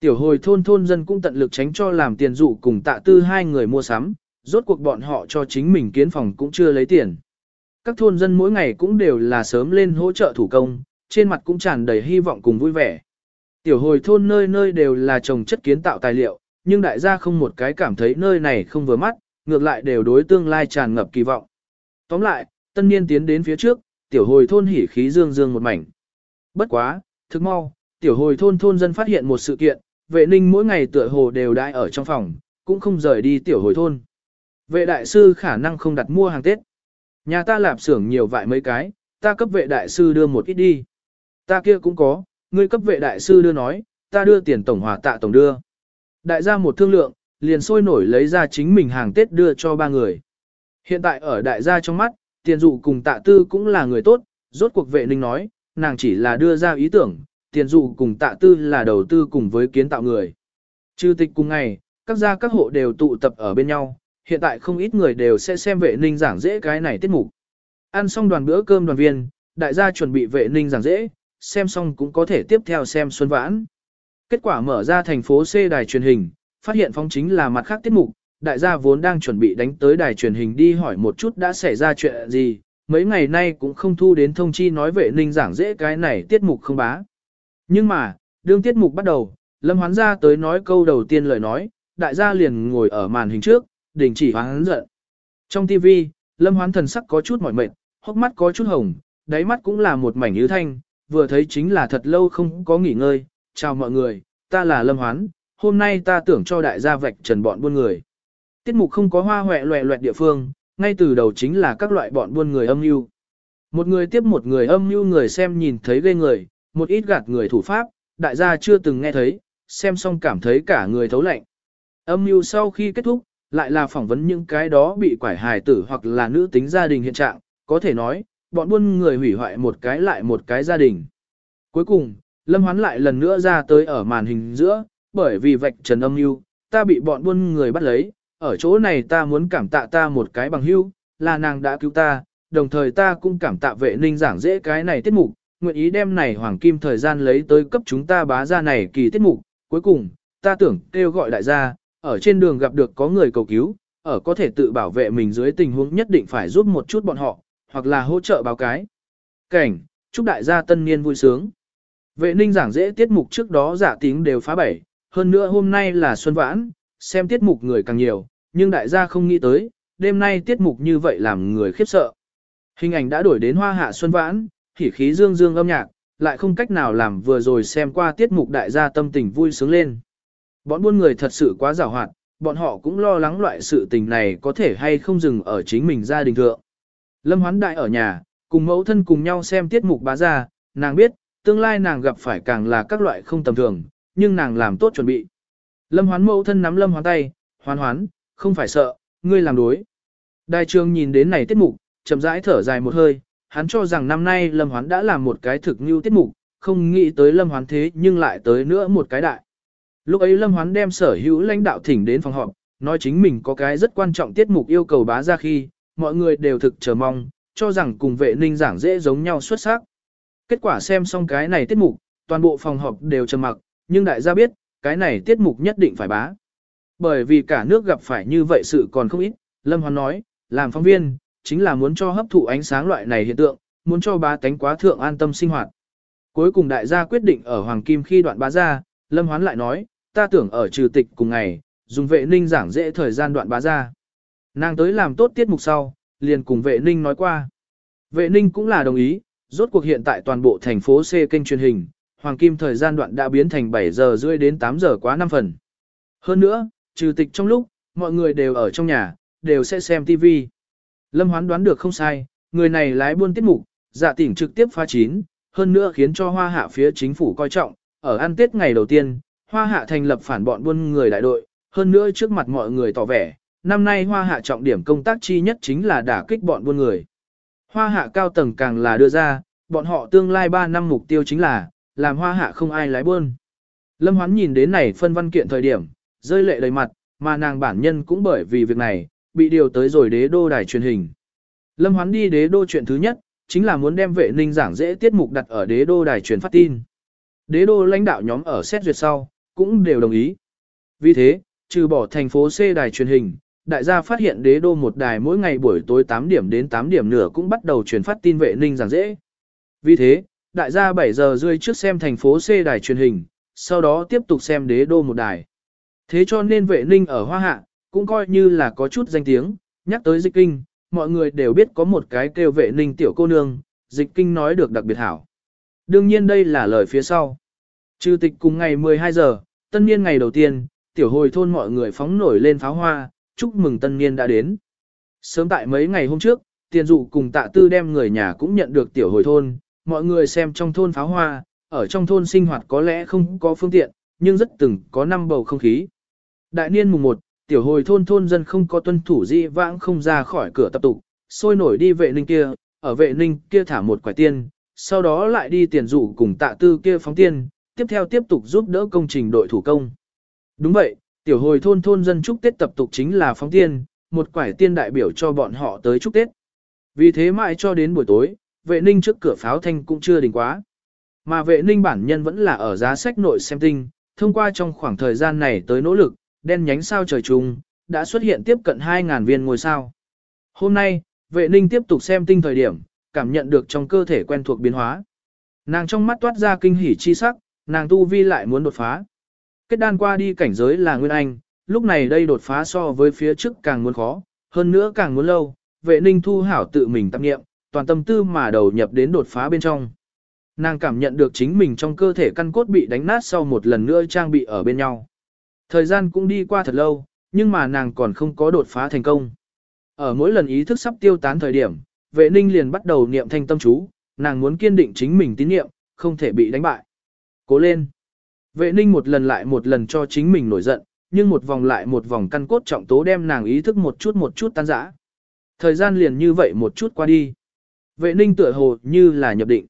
Tiểu hồi thôn thôn dân cũng tận lực tránh cho làm tiền dụ cùng tạ tư hai người mua sắm, rốt cuộc bọn họ cho chính mình kiến phòng cũng chưa lấy tiền. Các thôn dân mỗi ngày cũng đều là sớm lên hỗ trợ thủ công, trên mặt cũng tràn đầy hy vọng cùng vui vẻ. Tiểu hồi thôn nơi nơi đều là trồng chất kiến tạo tài liệu, nhưng đại gia không một cái cảm thấy nơi này không vừa mắt, ngược lại đều đối tương lai tràn ngập kỳ vọng. Tóm lại, tân niên tiến đến phía trước, tiểu hồi thôn hỉ khí dương dương một mảnh. Bất quá, thức mau, tiểu hồi thôn thôn dân phát hiện một sự kiện, vệ ninh mỗi ngày tựa hồ đều đãi ở trong phòng, cũng không rời đi tiểu hồi thôn. Vệ đại sư khả năng không đặt mua hàng Tết. Nhà ta lạp xưởng nhiều vại mấy cái, ta cấp vệ đại sư đưa một ít đi. Ta kia cũng có, ngươi cấp vệ đại sư đưa nói, ta đưa tiền tổng hòa tạ tổng đưa. Đại gia một thương lượng, liền sôi nổi lấy ra chính mình hàng Tết đưa cho ba người. Hiện tại ở đại gia trong mắt, tiền dụ cùng tạ tư cũng là người tốt, rốt cuộc vệ ninh nói, nàng chỉ là đưa ra ý tưởng, tiền dụ cùng tạ tư là đầu tư cùng với kiến tạo người. Chư tịch cùng ngày, các gia các hộ đều tụ tập ở bên nhau, hiện tại không ít người đều sẽ xem vệ ninh giảng dễ cái này tiết mục. Ăn xong đoàn bữa cơm đoàn viên, đại gia chuẩn bị vệ ninh giảng dễ, xem xong cũng có thể tiếp theo xem xuân vãn. Kết quả mở ra thành phố C đài truyền hình, phát hiện phóng chính là mặt khác tiết mục, đại gia vốn đang chuẩn bị đánh tới đài truyền hình đi hỏi một chút đã xảy ra chuyện gì, mấy ngày nay cũng không thu đến thông chi nói vệ ninh giảng dễ cái này tiết mục không bá. Nhưng mà, đương tiết mục bắt đầu, Lâm Hoán ra tới nói câu đầu tiên lời nói, đại gia liền ngồi ở màn hình trước, đình chỉ hoán giận. Trong TV, Lâm Hoán thần sắc có chút mỏi mệt, hốc mắt có chút hồng, đáy mắt cũng là một mảnh ứ thanh, vừa thấy chính là thật lâu không có nghỉ ngơi. Chào mọi người, ta là Lâm Hoán, hôm nay ta tưởng cho đại gia vạch trần bọn buôn người. Tiết mục không có hoa hoẹ loẹ loẹt địa phương, ngay từ đầu chính là các loại bọn buôn người âm mưu. Một người tiếp một người âm mưu người xem nhìn thấy ghê người, một ít gạt người thủ pháp, đại gia chưa từng nghe thấy, xem xong cảm thấy cả người thấu lạnh. Âm mưu sau khi kết thúc, lại là phỏng vấn những cái đó bị quải hài tử hoặc là nữ tính gia đình hiện trạng, có thể nói, bọn buôn người hủy hoại một cái lại một cái gia đình. Cuối cùng, Lâm Hoán lại lần nữa ra tới ở màn hình giữa, bởi vì vạch trần âm mưu, ta bị bọn buôn người bắt lấy, ở chỗ này ta muốn cảm tạ ta một cái bằng Hưu, là nàng đã cứu ta, đồng thời ta cũng cảm tạ vệ ninh giảng dễ cái này tiết mục, nguyện ý đem này hoàng kim thời gian lấy tới cấp chúng ta bá ra này kỳ tiết mục. Cuối cùng, ta tưởng kêu gọi đại gia, ở trên đường gặp được có người cầu cứu, ở có thể tự bảo vệ mình dưới tình huống nhất định phải giúp một chút bọn họ, hoặc là hỗ trợ báo cái. Cảnh, chúc đại gia tân niên vui sướng. Vệ ninh giảng dễ tiết mục trước đó giả tiếng đều phá bảy, hơn nữa hôm nay là xuân vãn, xem tiết mục người càng nhiều, nhưng đại gia không nghĩ tới, đêm nay tiết mục như vậy làm người khiếp sợ. Hình ảnh đã đổi đến hoa hạ xuân vãn, khỉ khí dương dương âm nhạc, lại không cách nào làm vừa rồi xem qua tiết mục đại gia tâm tình vui sướng lên. Bọn buôn người thật sự quá rào hoạt, bọn họ cũng lo lắng loại sự tình này có thể hay không dừng ở chính mình gia đình thượng. Lâm hoán đại ở nhà, cùng mẫu thân cùng nhau xem tiết mục bá gia, nàng biết, tương lai nàng gặp phải càng là các loại không tầm thường, nhưng nàng làm tốt chuẩn bị. Lâm hoán mẫu thân nắm lâm hoán tay, hoán hoán, không phải sợ, ngươi làm đối. Đại trường nhìn đến này tiết mục, chậm rãi thở dài một hơi, hắn cho rằng năm nay lâm hoán đã làm một cái thực như tiết mục, không nghĩ tới lâm hoán thế nhưng lại tới nữa một cái đại. Lúc ấy lâm hoán đem sở hữu lãnh đạo thỉnh đến phòng họp, nói chính mình có cái rất quan trọng tiết mục yêu cầu bá ra khi, mọi người đều thực chờ mong, cho rằng cùng vệ ninh giảng dễ giống nhau xuất sắc. Kết quả xem xong cái này tiết mục, toàn bộ phòng họp đều trầm mặc, nhưng đại gia biết, cái này tiết mục nhất định phải bá. Bởi vì cả nước gặp phải như vậy sự còn không ít, Lâm Hoán nói, làm phóng viên, chính là muốn cho hấp thụ ánh sáng loại này hiện tượng, muốn cho bá tánh quá thượng an tâm sinh hoạt. Cuối cùng đại gia quyết định ở Hoàng Kim khi đoạn bá ra, Lâm Hoán lại nói, ta tưởng ở trừ tịch cùng ngày, dùng vệ ninh giảng dễ thời gian đoạn bá ra. Nàng tới làm tốt tiết mục sau, liền cùng vệ ninh nói qua. Vệ ninh cũng là đồng ý, rốt cuộc hiện tại toàn bộ thành phố C kênh truyền hình, Hoàng Kim thời gian đoạn đã biến thành 7 giờ rưỡi đến 8 giờ quá 5 phần. Hơn nữa, trừ tịch trong lúc, mọi người đều ở trong nhà, đều sẽ xem TV. Lâm Hoán đoán được không sai, người này lái buôn tiết mục, dạ tỉnh trực tiếp phá chín, hơn nữa khiến cho hoa hạ phía chính phủ coi trọng, ở ăn tết ngày đầu tiên, hoa hạ thành lập phản bọn buôn người đại đội, hơn nữa trước mặt mọi người tỏ vẻ, năm nay hoa hạ trọng điểm công tác chi nhất chính là đả kích bọn buôn người. Hoa hạ cao tầng càng là đưa ra, bọn họ tương lai 3 năm mục tiêu chính là, làm hoa hạ không ai lái buôn. Lâm Hoán nhìn đến này phân văn kiện thời điểm, rơi lệ đầy mặt, mà nàng bản nhân cũng bởi vì việc này, bị điều tới rồi đế đô đài truyền hình. Lâm Hoán đi đế đô chuyện thứ nhất, chính là muốn đem vệ ninh giảng dễ tiết mục đặt ở đế đô đài truyền phát tin. Đế đô lãnh đạo nhóm ở xét duyệt sau, cũng đều đồng ý. Vì thế, trừ bỏ thành phố C đài truyền hình, đại gia phát hiện đế đô một đài mỗi ngày buổi tối 8 điểm đến 8 điểm nửa cũng bắt đầu truyền phát tin vệ ninh giảng dễ. Vì thế, đại gia 7 giờ rưỡi trước xem thành phố C đài truyền hình, sau đó tiếp tục xem đế đô một đài. Thế cho nên vệ ninh ở Hoa Hạ, cũng coi như là có chút danh tiếng, nhắc tới dịch kinh, mọi người đều biết có một cái kêu vệ ninh tiểu cô nương, dịch kinh nói được đặc biệt hảo. Đương nhiên đây là lời phía sau. Trừ tịch cùng ngày 12 giờ, tân niên ngày đầu tiên, tiểu hồi thôn mọi người phóng nổi lên pháo hoa, chúc mừng tân niên đã đến. Sớm tại mấy ngày hôm trước, tiền dụ cùng tạ tư đem người nhà cũng nhận được tiểu hồi thôn, mọi người xem trong thôn pháo hoa, ở trong thôn sinh hoạt có lẽ không có phương tiện, nhưng rất từng có năm bầu không khí. Đại niên mùng 1, tiểu hồi thôn thôn dân không có tuân thủ di vãng không ra khỏi cửa tập tục, sôi nổi đi vệ ninh kia, ở vệ ninh kia thả một quả tiên, sau đó lại đi tiền dụ cùng tạ tư kia phóng tiên, tiếp theo tiếp tục giúp đỡ công trình đội thủ công. Đúng vậy, tiểu hồi thôn thôn dân chúc Tết tập tục chính là phóng tiên, một quải tiên đại biểu cho bọn họ tới chúc Tết. Vì thế mãi cho đến buổi tối, vệ ninh trước cửa pháo thanh cũng chưa đình quá. Mà vệ ninh bản nhân vẫn là ở giá sách nội xem tinh, thông qua trong khoảng thời gian này tới nỗ lực, đen nhánh sao trời trùng, đã xuất hiện tiếp cận 2.000 viên ngôi sao. Hôm nay, vệ ninh tiếp tục xem tinh thời điểm, cảm nhận được trong cơ thể quen thuộc biến hóa. Nàng trong mắt toát ra kinh hỉ chi sắc, nàng tu vi lại muốn đột phá. Kết đan qua đi cảnh giới là Nguyên Anh, lúc này đây đột phá so với phía trước càng muốn khó, hơn nữa càng muốn lâu, vệ ninh thu hảo tự mình tâm nghiệm, toàn tâm tư mà đầu nhập đến đột phá bên trong. Nàng cảm nhận được chính mình trong cơ thể căn cốt bị đánh nát sau một lần nữa trang bị ở bên nhau. Thời gian cũng đi qua thật lâu, nhưng mà nàng còn không có đột phá thành công. Ở mỗi lần ý thức sắp tiêu tán thời điểm, vệ ninh liền bắt đầu niệm thanh tâm chú, nàng muốn kiên định chính mình tín niệm, không thể bị đánh bại. Cố lên. Vệ ninh một lần lại một lần cho chính mình nổi giận, nhưng một vòng lại một vòng căn cốt trọng tố đem nàng ý thức một chút một chút tan rã. Thời gian liền như vậy một chút qua đi. Vệ ninh tựa hồ như là nhập định.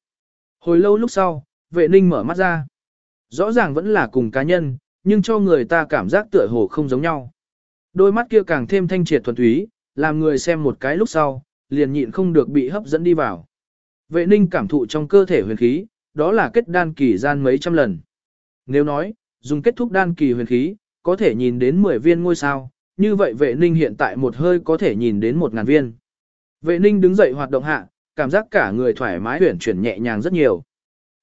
Hồi lâu lúc sau, vệ ninh mở mắt ra. Rõ ràng vẫn là cùng cá nhân, nhưng cho người ta cảm giác tựa hồ không giống nhau. Đôi mắt kia càng thêm thanh triệt thuần túy, làm người xem một cái lúc sau, liền nhịn không được bị hấp dẫn đi vào. Vệ ninh cảm thụ trong cơ thể huyền khí, đó là kết đan kỳ gian mấy trăm lần. Nếu nói, dùng kết thúc đan kỳ huyền khí, có thể nhìn đến 10 viên ngôi sao, như vậy vệ ninh hiện tại một hơi có thể nhìn đến 1.000 viên. Vệ ninh đứng dậy hoạt động hạ, cảm giác cả người thoải mái huyền chuyển nhẹ nhàng rất nhiều.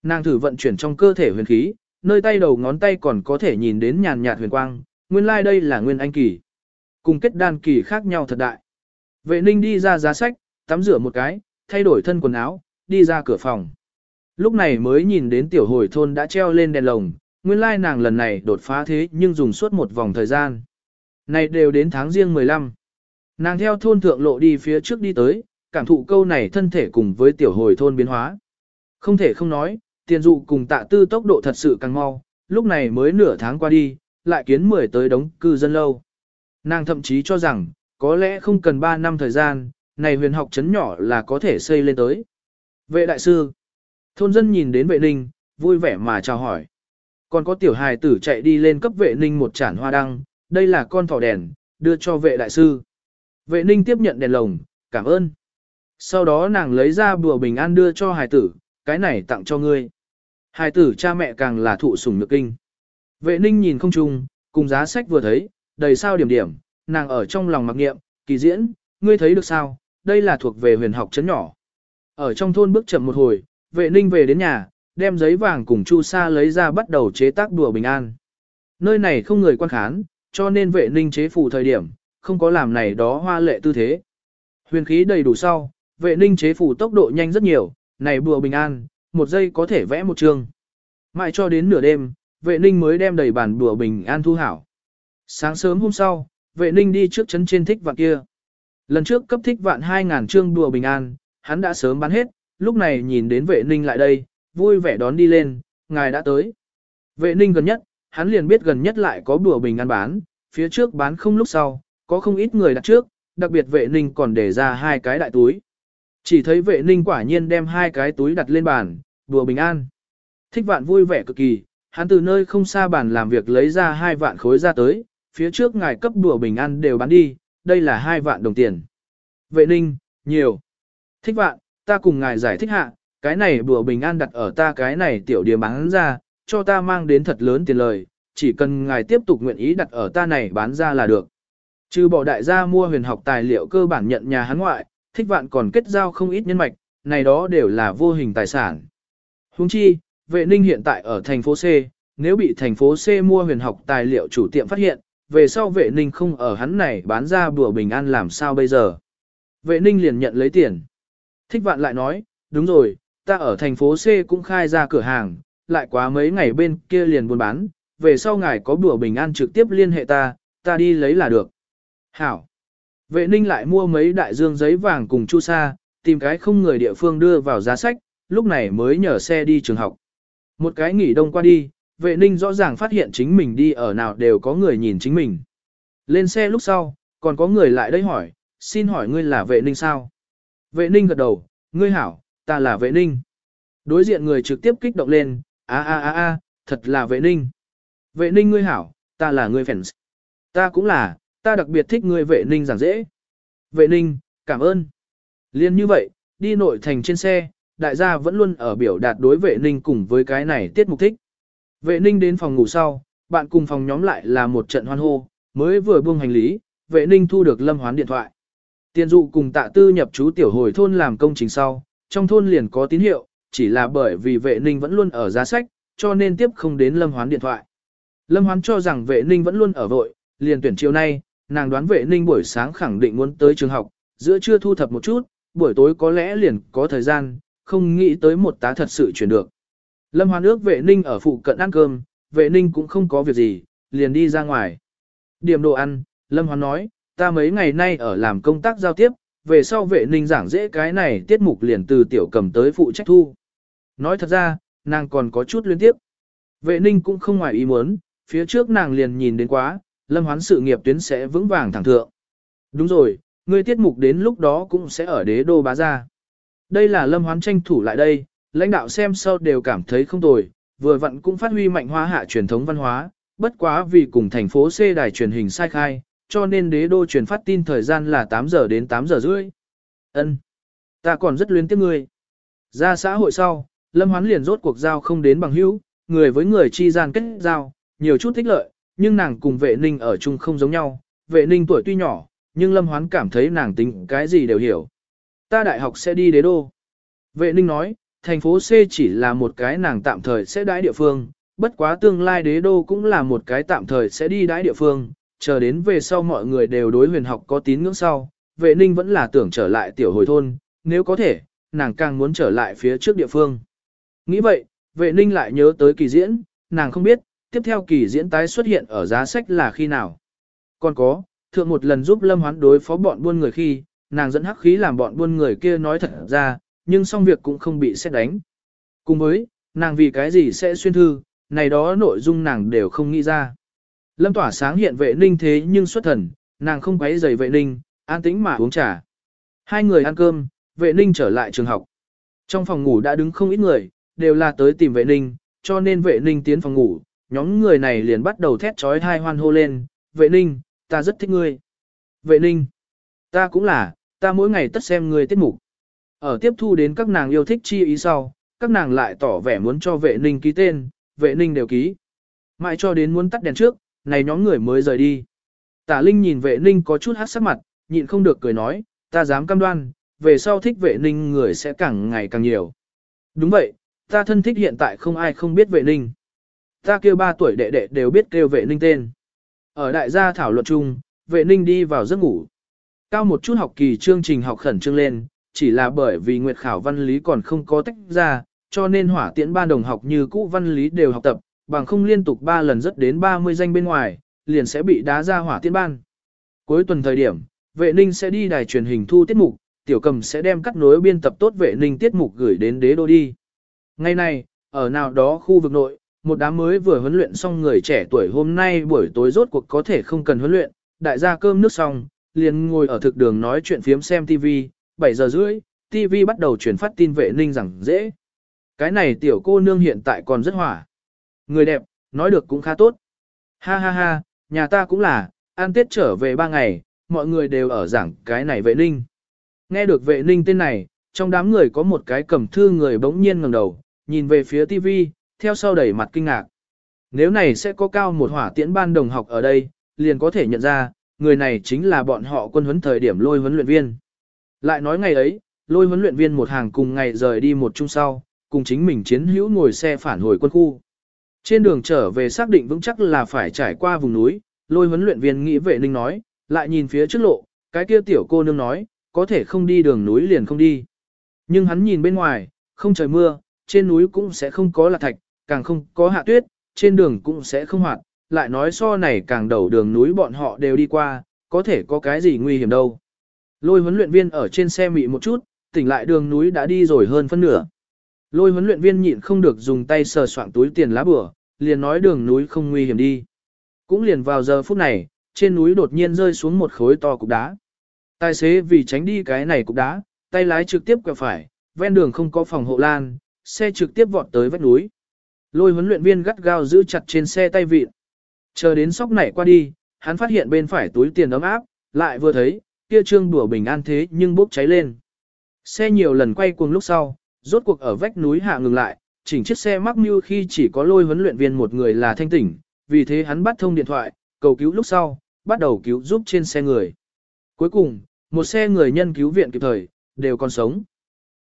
Nàng thử vận chuyển trong cơ thể huyền khí, nơi tay đầu ngón tay còn có thể nhìn đến nhàn nhạt huyền quang, nguyên lai like đây là nguyên anh kỳ. Cùng kết đan kỳ khác nhau thật đại. Vệ ninh đi ra giá sách, tắm rửa một cái, thay đổi thân quần áo, đi ra cửa phòng. Lúc này mới nhìn đến tiểu hồi thôn đã treo lên đèn lồng, nguyên lai nàng lần này đột phá thế nhưng dùng suốt một vòng thời gian. Này đều đến tháng riêng 15. Nàng theo thôn thượng lộ đi phía trước đi tới, cảm thụ câu này thân thể cùng với tiểu hồi thôn biến hóa. Không thể không nói, tiền dụ cùng tạ tư tốc độ thật sự càng mau, lúc này mới nửa tháng qua đi, lại kiến 10 tới đống cư dân lâu. Nàng thậm chí cho rằng, có lẽ không cần 3 năm thời gian, này huyền học chấn nhỏ là có thể xây lên tới. Vệ đại sư, thôn dân nhìn đến vệ ninh, vui vẻ mà chào hỏi. Còn có tiểu hài tử chạy đi lên cấp vệ ninh một chản hoa đăng, đây là con thỏ đèn, đưa cho vệ đại sư. Vệ ninh tiếp nhận đèn lồng, cảm ơn. Sau đó nàng lấy ra bùa bình an đưa cho hài tử, cái này tặng cho ngươi. Hài tử cha mẹ càng là thụ sủng nhược kinh. Vệ ninh nhìn không chung, cùng giá sách vừa thấy, đầy sao điểm điểm, nàng ở trong lòng mặc nghiệm, kỳ diễn, ngươi thấy được sao, đây là thuộc về huyền học chấn nhỏ. Ở trong thôn bước chậm một hồi, vệ ninh về đến nhà, đem giấy vàng cùng chu sa lấy ra bắt đầu chế tác đùa bình an. Nơi này không người quan khán, cho nên vệ ninh chế phù thời điểm, không có làm này đó hoa lệ tư thế. Huyền khí đầy đủ sau, vệ ninh chế phù tốc độ nhanh rất nhiều, này bùa bình an, một giây có thể vẽ một chương. Mãi cho đến nửa đêm, vệ ninh mới đem đầy bản bùa bình an thu hảo. Sáng sớm hôm sau, vệ ninh đi trước chấn trên thích vạn kia. Lần trước cấp thích vạn 2.000 chương đùa bình an, hắn đã sớm bán hết, lúc này nhìn đến vệ ninh lại đây, vui vẻ đón đi lên, ngài đã tới. Vệ ninh gần nhất, hắn liền biết gần nhất lại có đùa bình an bán, phía trước bán không lúc sau, có không ít người đặt trước, đặc biệt vệ ninh còn để ra hai cái đại túi. Chỉ thấy vệ ninh quả nhiên đem hai cái túi đặt lên bàn, đùa bình an. Thích vạn vui vẻ cực kỳ, hắn từ nơi không xa bàn làm việc lấy ra hai vạn khối ra tới, phía trước ngài cấp đùa bình an đều bán đi, đây là hai vạn đồng tiền. Vệ ninh, nhiều. Thích vạn, ta cùng ngài giải thích hạ, cái này bùa bình an đặt ở ta cái này tiểu điểm bán ra, cho ta mang đến thật lớn tiền lời, chỉ cần ngài tiếp tục nguyện ý đặt ở ta này bán ra là được. Trừ bỏ đại gia mua huyền học tài liệu cơ bản nhận nhà hắn ngoại, thích vạn còn kết giao không ít nhân mạch, này đó đều là vô hình tài sản. Huống chi, vệ ninh hiện tại ở thành phố C, nếu bị thành phố C mua huyền học tài liệu chủ tiệm phát hiện, về sau vệ ninh không ở hắn này bán ra bùa bình an làm sao bây giờ. Vệ ninh liền nhận lấy tiền. Thích vạn lại nói, đúng rồi, ta ở thành phố C cũng khai ra cửa hàng, lại quá mấy ngày bên kia liền buôn bán, về sau ngài có bữa bình an trực tiếp liên hệ ta, ta đi lấy là được. Hảo. Vệ ninh lại mua mấy đại dương giấy vàng cùng chu sa, tìm cái không người địa phương đưa vào giá sách, lúc này mới nhờ xe đi trường học. Một cái nghỉ đông qua đi, vệ ninh rõ ràng phát hiện chính mình đi ở nào đều có người nhìn chính mình. Lên xe lúc sau, còn có người lại đây hỏi, xin hỏi ngươi là vệ ninh sao? Vệ ninh gật đầu, Ngươi hảo, ta là vệ ninh. Đối diện người trực tiếp kích động lên, a a a a, thật là vệ ninh. Vệ ninh ngươi hảo, ta là ngươi fans. Ta cũng là, ta đặc biệt thích ngươi vệ ninh giảng dễ. Vệ ninh, cảm ơn. Liên như vậy, đi nội thành trên xe, đại gia vẫn luôn ở biểu đạt đối vệ ninh cùng với cái này tiết mục thích. Vệ ninh đến phòng ngủ sau, bạn cùng phòng nhóm lại là một trận hoan hô, mới vừa buông hành lý, vệ ninh thu được lâm hoán điện thoại. Tiền dụ cùng tạ tư nhập chú tiểu hồi thôn làm công trình sau, trong thôn liền có tín hiệu, chỉ là bởi vì vệ ninh vẫn luôn ở giá sách, cho nên tiếp không đến lâm hoán điện thoại. Lâm hoán cho rằng vệ ninh vẫn luôn ở vội, liền tuyển chiều nay, nàng đoán vệ ninh buổi sáng khẳng định muốn tới trường học, giữa trưa thu thập một chút, buổi tối có lẽ liền có thời gian, không nghĩ tới một tá thật sự chuyển được. Lâm hoán ước vệ ninh ở phụ cận ăn cơm, vệ ninh cũng không có việc gì, liền đi ra ngoài. Điểm đồ ăn, Lâm hoán nói, ta mấy ngày nay ở làm công tác giao tiếp, về sau vệ ninh giảng dễ cái này tiết mục liền từ tiểu cầm tới phụ trách thu. Nói thật ra, nàng còn có chút liên tiếp. Vệ ninh cũng không ngoài ý muốn, phía trước nàng liền nhìn đến quá, lâm hoán sự nghiệp tuyến sẽ vững vàng thẳng thượng. Đúng rồi, người tiết mục đến lúc đó cũng sẽ ở đế đô bá ra. Đây là lâm hoán tranh thủ lại đây, lãnh đạo xem sau đều cảm thấy không tồi, vừa vặn cũng phát huy mạnh hóa hạ truyền thống văn hóa, bất quá vì cùng thành phố C đài truyền hình sai khai, cho nên đế đô truyền phát tin thời gian là 8 giờ đến 8 giờ rưỡi. Ân, Ta còn rất luyến tiếc ngươi. Ra xã hội sau, Lâm Hoán liền rốt cuộc giao không đến bằng hữu, người với người chi gian kết giao, nhiều chút thích lợi, nhưng nàng cùng vệ ninh ở chung không giống nhau. Vệ ninh tuổi tuy nhỏ, nhưng Lâm Hoán cảm thấy nàng tính cái gì đều hiểu. Ta đại học sẽ đi đế đô. Vệ ninh nói, thành phố C chỉ là một cái nàng tạm thời sẽ đãi địa phương, bất quá tương lai đế đô cũng là một cái tạm thời sẽ đi đãi địa phương, chờ đến về sau mọi người đều đối huyền học có tín ngưỡng sau, vệ ninh vẫn là tưởng trở lại tiểu hồi thôn, nếu có thể, nàng càng muốn trở lại phía trước địa phương. Nghĩ vậy, vệ ninh lại nhớ tới kỳ diễn, nàng không biết, tiếp theo kỳ diễn tái xuất hiện ở giá sách là khi nào. Còn có, thượng một lần giúp Lâm Hoán đối phó bọn buôn người khi, nàng dẫn hắc khí làm bọn buôn người kia nói thật ra, nhưng xong việc cũng không bị xét đánh. Cùng với, nàng vì cái gì sẽ xuyên thư, này đó nội dung nàng đều không nghĩ ra. Lâm tỏa sáng hiện vệ ninh thế nhưng xuất thần, nàng không quấy giày vệ ninh, an tĩnh mà uống trà. Hai người ăn cơm, vệ ninh trở lại trường học. Trong phòng ngủ đã đứng không ít người, đều là tới tìm vệ ninh, cho nên vệ ninh tiến phòng ngủ, nhóm người này liền bắt đầu thét trói thai hoan hô lên, vệ ninh, ta rất thích ngươi. Vệ ninh, ta cũng là, ta mỗi ngày tất xem ngươi tiết mục. Ở tiếp thu đến các nàng yêu thích chi ý sau, các nàng lại tỏ vẻ muốn cho vệ ninh ký tên, vệ ninh đều ký. Mãi cho đến muốn tắt đèn trước, này nhóm người mới rời đi. Tả Linh nhìn vệ ninh có chút hát sắc mặt, nhịn không được cười nói, ta dám cam đoan, về sau thích vệ ninh người sẽ càng ngày càng nhiều. Đúng vậy, ta thân thích hiện tại không ai không biết vệ ninh. Ta kêu ba tuổi đệ đệ đều biết kêu vệ ninh tên. Ở đại gia thảo luận chung, vệ ninh đi vào giấc ngủ. Cao một chút học kỳ chương trình học khẩn trương lên, chỉ là bởi vì nguyệt khảo văn lý còn không có tách ra, cho nên hỏa tiễn ban đồng học như cũ văn lý đều học tập, bằng không liên tục 3 lần rất đến 30 danh bên ngoài, liền sẽ bị đá ra hỏa tiên ban. Cuối tuần thời điểm, vệ ninh sẽ đi đài truyền hình thu tiết mục, tiểu cầm sẽ đem cắt nối biên tập tốt vệ ninh tiết mục gửi đến đế đô đi. Ngày này, ở nào đó khu vực nội, một đám mới vừa huấn luyện xong người trẻ tuổi hôm nay buổi tối rốt cuộc có thể không cần huấn luyện, đại gia cơm nước xong, liền ngồi ở thực đường nói chuyện phiếm xem TV, 7 giờ rưỡi, TV bắt đầu truyền phát tin vệ ninh rằng dễ. Cái này tiểu cô nương hiện tại còn rất hỏa. Người đẹp, nói được cũng khá tốt. Ha ha ha, nhà ta cũng là, an tết trở về ba ngày, mọi người đều ở giảng cái này vệ ninh. Nghe được vệ ninh tên này, trong đám người có một cái cầm thư người bỗng nhiên ngẩng đầu, nhìn về phía TV, theo sau đẩy mặt kinh ngạc. Nếu này sẽ có cao một hỏa tiễn ban đồng học ở đây, liền có thể nhận ra, người này chính là bọn họ quân huấn thời điểm lôi huấn luyện viên. Lại nói ngày ấy, lôi huấn luyện viên một hàng cùng ngày rời đi một chung sau, cùng chính mình chiến hữu ngồi xe phản hồi quân khu. Trên đường trở về xác định vững chắc là phải trải qua vùng núi, lôi huấn luyện viên nghĩ vệ ninh nói, lại nhìn phía trước lộ, cái kia tiểu cô nương nói, có thể không đi đường núi liền không đi. Nhưng hắn nhìn bên ngoài, không trời mưa, trên núi cũng sẽ không có lạc thạch, càng không có hạ tuyết, trên đường cũng sẽ không hoạt, lại nói so này càng đầu đường núi bọn họ đều đi qua, có thể có cái gì nguy hiểm đâu. Lôi huấn luyện viên ở trên xe mị một chút, tỉnh lại đường núi đã đi rồi hơn phân nửa. Lôi huấn luyện viên nhịn không được dùng tay sờ soạng túi tiền lá bừa, liền nói đường núi không nguy hiểm đi. Cũng liền vào giờ phút này, trên núi đột nhiên rơi xuống một khối to cục đá. Tài xế vì tránh đi cái này cục đá, tay lái trực tiếp quẹo phải, ven đường không có phòng hộ lan, xe trực tiếp vọt tới vách núi. Lôi huấn luyện viên gắt gao giữ chặt trên xe tay vịn. Chờ đến sóc nảy qua đi, hắn phát hiện bên phải túi tiền ấm áp, lại vừa thấy, kia trương đùa bình an thế nhưng bốc cháy lên. Xe nhiều lần quay cuồng lúc sau, rốt cuộc ở vách núi hạ ngừng lại, chỉnh chiếc xe mắc mưu khi chỉ có lôi huấn luyện viên một người là thanh tỉnh, vì thế hắn bắt thông điện thoại, cầu cứu lúc sau, bắt đầu cứu giúp trên xe người. Cuối cùng, một xe người nhân cứu viện kịp thời, đều còn sống.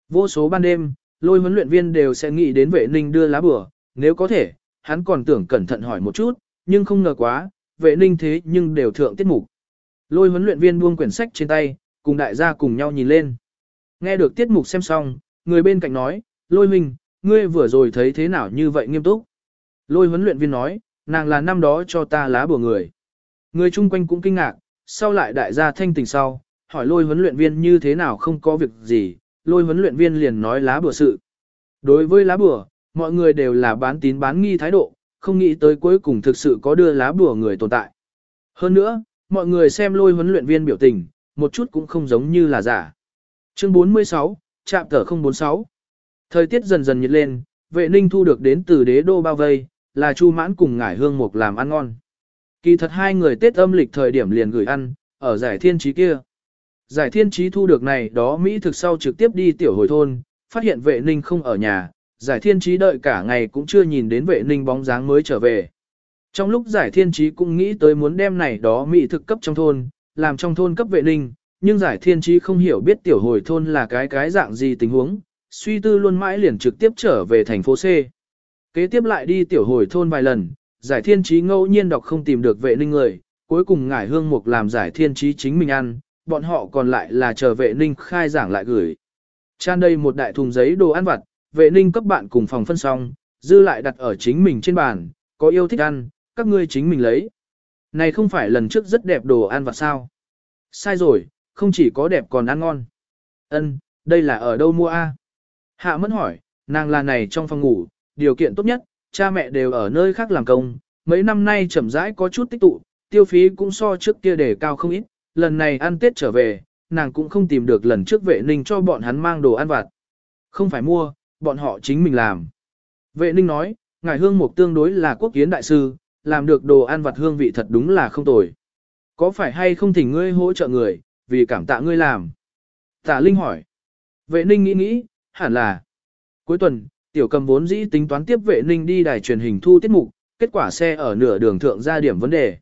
Vô số ban đêm, lôi huấn luyện viên đều sẽ nghĩ đến vệ ninh đưa lá bừa, nếu có thể, hắn còn tưởng cẩn thận hỏi một chút, nhưng không ngờ quá, vệ ninh thế nhưng đều thượng tiết mục. Lôi huấn luyện viên buông quyển sách trên tay, cùng đại gia cùng nhau nhìn lên. Nghe được tiết mục xem xong, người bên cạnh nói, lôi huynh, ngươi vừa rồi thấy thế nào như vậy nghiêm túc. Lôi huấn luyện viên nói, nàng là năm đó cho ta lá bùa người. Người chung quanh cũng kinh ngạc, sau lại đại gia thanh tình sau, hỏi lôi huấn luyện viên như thế nào không có việc gì, lôi huấn luyện viên liền nói lá bùa sự. Đối với lá bùa, mọi người đều là bán tín bán nghi thái độ, không nghĩ tới cuối cùng thực sự có đưa lá bùa người tồn tại. Hơn nữa, mọi người xem lôi huấn luyện viên biểu tình, một chút cũng không giống như là giả. Chương 46, chạm tờ 046 Thời tiết dần dần nhiệt lên, vệ ninh thu được đến từ đế đô bao vây, là Chu mãn cùng ngải hương mục làm ăn ngon. Kỳ thật hai người Tết âm lịch thời điểm liền gửi ăn, ở giải thiên trí kia. Giải thiên trí thu được này đó Mỹ thực sau trực tiếp đi tiểu hồi thôn, phát hiện vệ ninh không ở nhà, giải thiên trí đợi cả ngày cũng chưa nhìn đến vệ ninh bóng dáng mới trở về. Trong lúc giải thiên trí cũng nghĩ tới muốn đem này đó Mỹ thực cấp trong thôn, làm trong thôn cấp vệ ninh, nhưng giải thiên trí không hiểu biết tiểu hồi thôn là cái cái dạng gì tình huống, suy tư luôn mãi liền trực tiếp trở về thành phố C. Kế tiếp lại đi tiểu hồi thôn vài lần, giải thiên trí ngẫu nhiên đọc không tìm được vệ ninh người, cuối cùng ngải hương mục làm giải thiên trí chính mình ăn, bọn họ còn lại là chờ vệ ninh khai giảng lại gửi. Tràn đây một đại thùng giấy đồ ăn vặt, vệ ninh cấp bạn cùng phòng phân xong, dư lại đặt ở chính mình trên bàn, có yêu thích ăn, các ngươi chính mình lấy. Này không phải lần trước rất đẹp đồ ăn vặt sao? Sai rồi, không chỉ có đẹp còn ăn ngon. Ân, đây là ở đâu mua a? Hạ mẫn hỏi, nàng là này trong phòng ngủ, điều kiện tốt nhất, cha mẹ đều ở nơi khác làm công, mấy năm nay chậm rãi có chút tích tụ, tiêu phí cũng so trước kia để cao không ít, lần này ăn Tết trở về, nàng cũng không tìm được lần trước vệ ninh cho bọn hắn mang đồ ăn vặt. Không phải mua, bọn họ chính mình làm. Vệ ninh nói, ngài hương mục tương đối là quốc kiến đại sư, làm được đồ ăn vặt hương vị thật đúng là không tồi. Có phải hay không thỉnh ngươi hỗ trợ người, vì cảm tạ ngươi làm? Tạ Linh hỏi. Vệ ninh nghĩ nghĩ, hẳn là. Cuối tuần, tiểu cầm vốn dĩ tính toán tiếp vệ ninh đi đài truyền hình thu tiết mục, kết quả xe ở nửa đường thượng ra điểm vấn đề.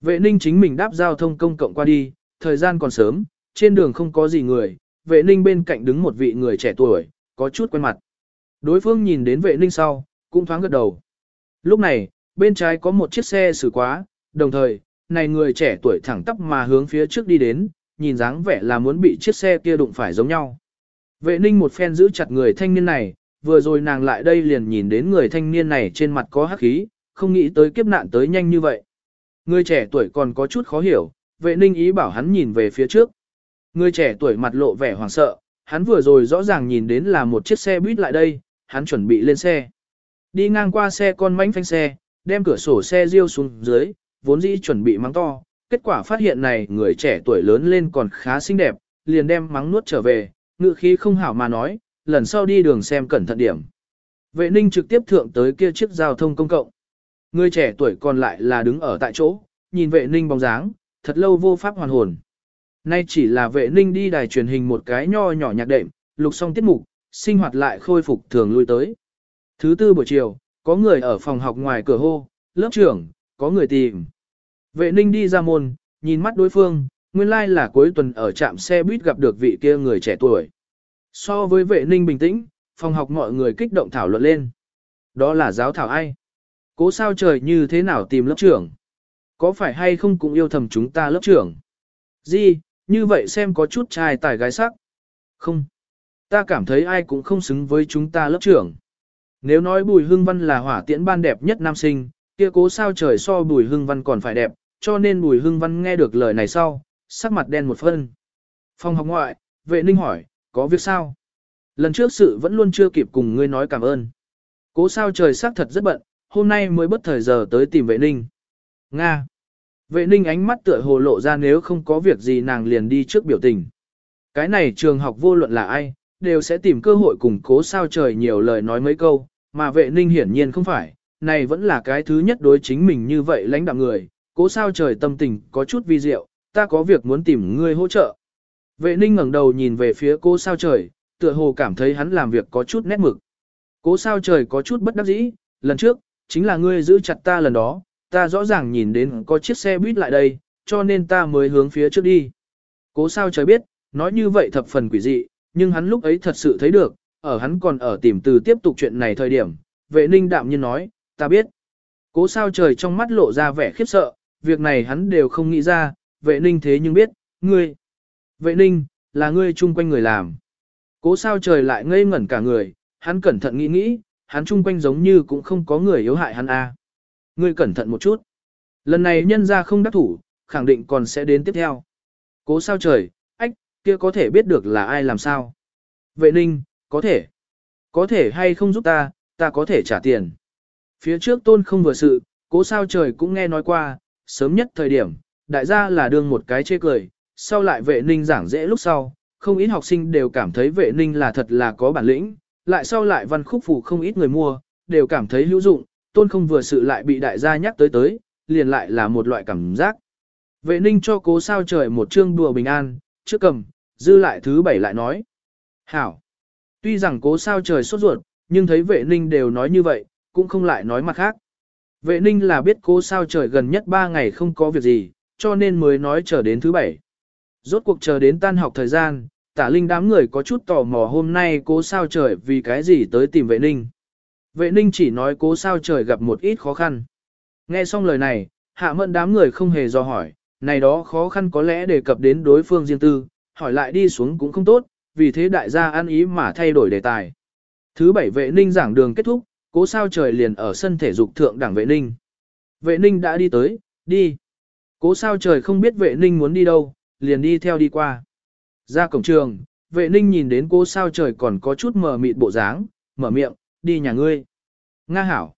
Vệ ninh chính mình đáp giao thông công cộng qua đi, thời gian còn sớm, trên đường không có gì người, vệ ninh bên cạnh đứng một vị người trẻ tuổi, có chút quen mặt. Đối phương nhìn đến vệ ninh sau, cũng thoáng gật đầu. Lúc này, bên trái có một chiếc xe xử quá, đồng thời, này người trẻ tuổi thẳng tắp mà hướng phía trước đi đến, nhìn dáng vẻ là muốn bị chiếc xe kia đụng phải giống nhau. Vệ ninh một phen giữ chặt người thanh niên này, vừa rồi nàng lại đây liền nhìn đến người thanh niên này trên mặt có hắc khí, không nghĩ tới kiếp nạn tới nhanh như vậy. Người trẻ tuổi còn có chút khó hiểu, vệ ninh ý bảo hắn nhìn về phía trước. Người trẻ tuổi mặt lộ vẻ hoảng sợ, hắn vừa rồi rõ ràng nhìn đến là một chiếc xe buýt lại đây, hắn chuẩn bị lên xe. Đi ngang qua xe con mánh phanh xe, đem cửa sổ xe riêu xuống dưới, vốn dĩ chuẩn bị mắng to, kết quả phát hiện này người trẻ tuổi lớn lên còn khá xinh đẹp, liền đem mắng nuốt trở về, ngự khí không hảo mà nói, lần sau đi đường xem cẩn thận điểm. Vệ ninh trực tiếp thượng tới kia chiếc giao thông công cộng. Người trẻ tuổi còn lại là đứng ở tại chỗ, nhìn vệ ninh bóng dáng, thật lâu vô pháp hoàn hồn. Nay chỉ là vệ ninh đi đài truyền hình một cái nho nhỏ nhạc đệm, lục xong tiết mục, sinh hoạt lại khôi phục thường lui tới. Thứ tư buổi chiều, có người ở phòng học ngoài cửa hô, lớp trưởng, có người tìm. Vệ ninh đi ra môn, nhìn mắt đối phương, nguyên lai like là cuối tuần ở trạm xe buýt gặp được vị kia người trẻ tuổi. So với vệ ninh bình tĩnh, phòng học mọi người kích động thảo luận lên. Đó là giáo thảo ai? Cố sao trời như thế nào tìm lớp trưởng? Có phải hay không cũng yêu thầm chúng ta lớp trưởng? Gì, như vậy xem có chút trai tài gái sắc. Không. Ta cảm thấy ai cũng không xứng với chúng ta lớp trưởng. Nếu nói Bùi Hưng Văn là hỏa tiễn ban đẹp nhất nam sinh, kia cố sao trời so Bùi Hưng Văn còn phải đẹp, cho nên Bùi Hưng Văn nghe được lời này sau, sắc mặt đen một phân. Phòng học ngoại, vệ ninh hỏi, có việc sao? Lần trước sự vẫn luôn chưa kịp cùng ngươi nói cảm ơn. Cố sao trời sắc thật rất bận, hôm nay mới bất thời giờ tới tìm vệ ninh. Nga. Vệ ninh ánh mắt tựa hồ lộ ra nếu không có việc gì nàng liền đi trước biểu tình. Cái này trường học vô luận là ai, đều sẽ tìm cơ hội cùng cố sao trời nhiều lời nói mấy câu, mà vệ ninh hiển nhiên không phải, này vẫn là cái thứ nhất đối chính mình như vậy lãnh đạm người, cố sao trời tâm tình có chút vi diệu, ta có việc muốn tìm ngươi hỗ trợ. Vệ ninh ngẩng đầu nhìn về phía cô sao trời, tựa hồ cảm thấy hắn làm việc có chút nét mực. Cố sao trời có chút bất đắc dĩ, lần trước, chính là ngươi giữ chặt ta lần đó, ta rõ ràng nhìn đến có chiếc xe buýt lại đây, cho nên ta mới hướng phía trước đi. Cố sao trời biết, nói như vậy thập phần quỷ dị, nhưng hắn lúc ấy thật sự thấy được, ở hắn còn ở tìm từ tiếp tục chuyện này thời điểm, vệ ninh đạm nhiên nói, ta biết. Cố sao trời trong mắt lộ ra vẻ khiếp sợ, việc này hắn đều không nghĩ ra, vệ ninh thế nhưng biết, ngươi. Vệ ninh, là ngươi chung quanh người làm. Cố sao trời lại ngây ngẩn cả người, hắn cẩn thận nghĩ nghĩ, hắn chung quanh giống như cũng không có người yếu hại hắn a. Ngươi cẩn thận một chút. Lần này nhân ra không đắc thủ, khẳng định còn sẽ đến tiếp theo. Cố sao trời, ách, kia có thể biết được là ai làm sao. Vệ ninh, có thể. Có thể hay không giúp ta, ta có thể trả tiền. Phía trước tôn không vừa sự, cố sao trời cũng nghe nói qua, sớm nhất thời điểm, đại gia là đương một cái chê cười, sau lại vệ ninh giảng dễ lúc sau, không ít học sinh đều cảm thấy vệ ninh là thật là có bản lĩnh, lại sau lại văn khúc phủ không ít người mua, đều cảm thấy hữu dụng, tôn không vừa sự lại bị đại gia nhắc tới tới, liền lại là một loại cảm giác. Vệ ninh cho cố sao trời một chương đùa bình an, trước cầm, dư lại thứ bảy lại nói. Hảo! Tuy rằng cố sao trời sốt ruột, nhưng thấy vệ ninh đều nói như vậy, cũng không lại nói mặt khác. Vệ ninh là biết cố sao trời gần nhất ba ngày không có việc gì, cho nên mới nói chờ đến thứ bảy. Rốt cuộc chờ đến tan học thời gian, tả linh đám người có chút tò mò hôm nay cố sao trời vì cái gì tới tìm vệ ninh. Vệ ninh chỉ nói cố sao trời gặp một ít khó khăn. Nghe xong lời này, hạ mận đám người không hề do hỏi, này đó khó khăn có lẽ đề cập đến đối phương riêng tư, hỏi lại đi xuống cũng không tốt, vì thế đại gia ăn ý mà thay đổi đề tài. Thứ bảy vệ ninh giảng đường kết thúc, cố sao trời liền ở sân thể dục thượng đảng vệ ninh. Vệ ninh đã đi tới, đi. Cố sao trời không biết vệ ninh muốn đi đâu, liền đi theo đi qua. Ra cổng trường, vệ ninh nhìn đến cố sao trời còn có chút mờ mịt bộ dáng, mở miệng, đi nhà ngươi. Nga hảo.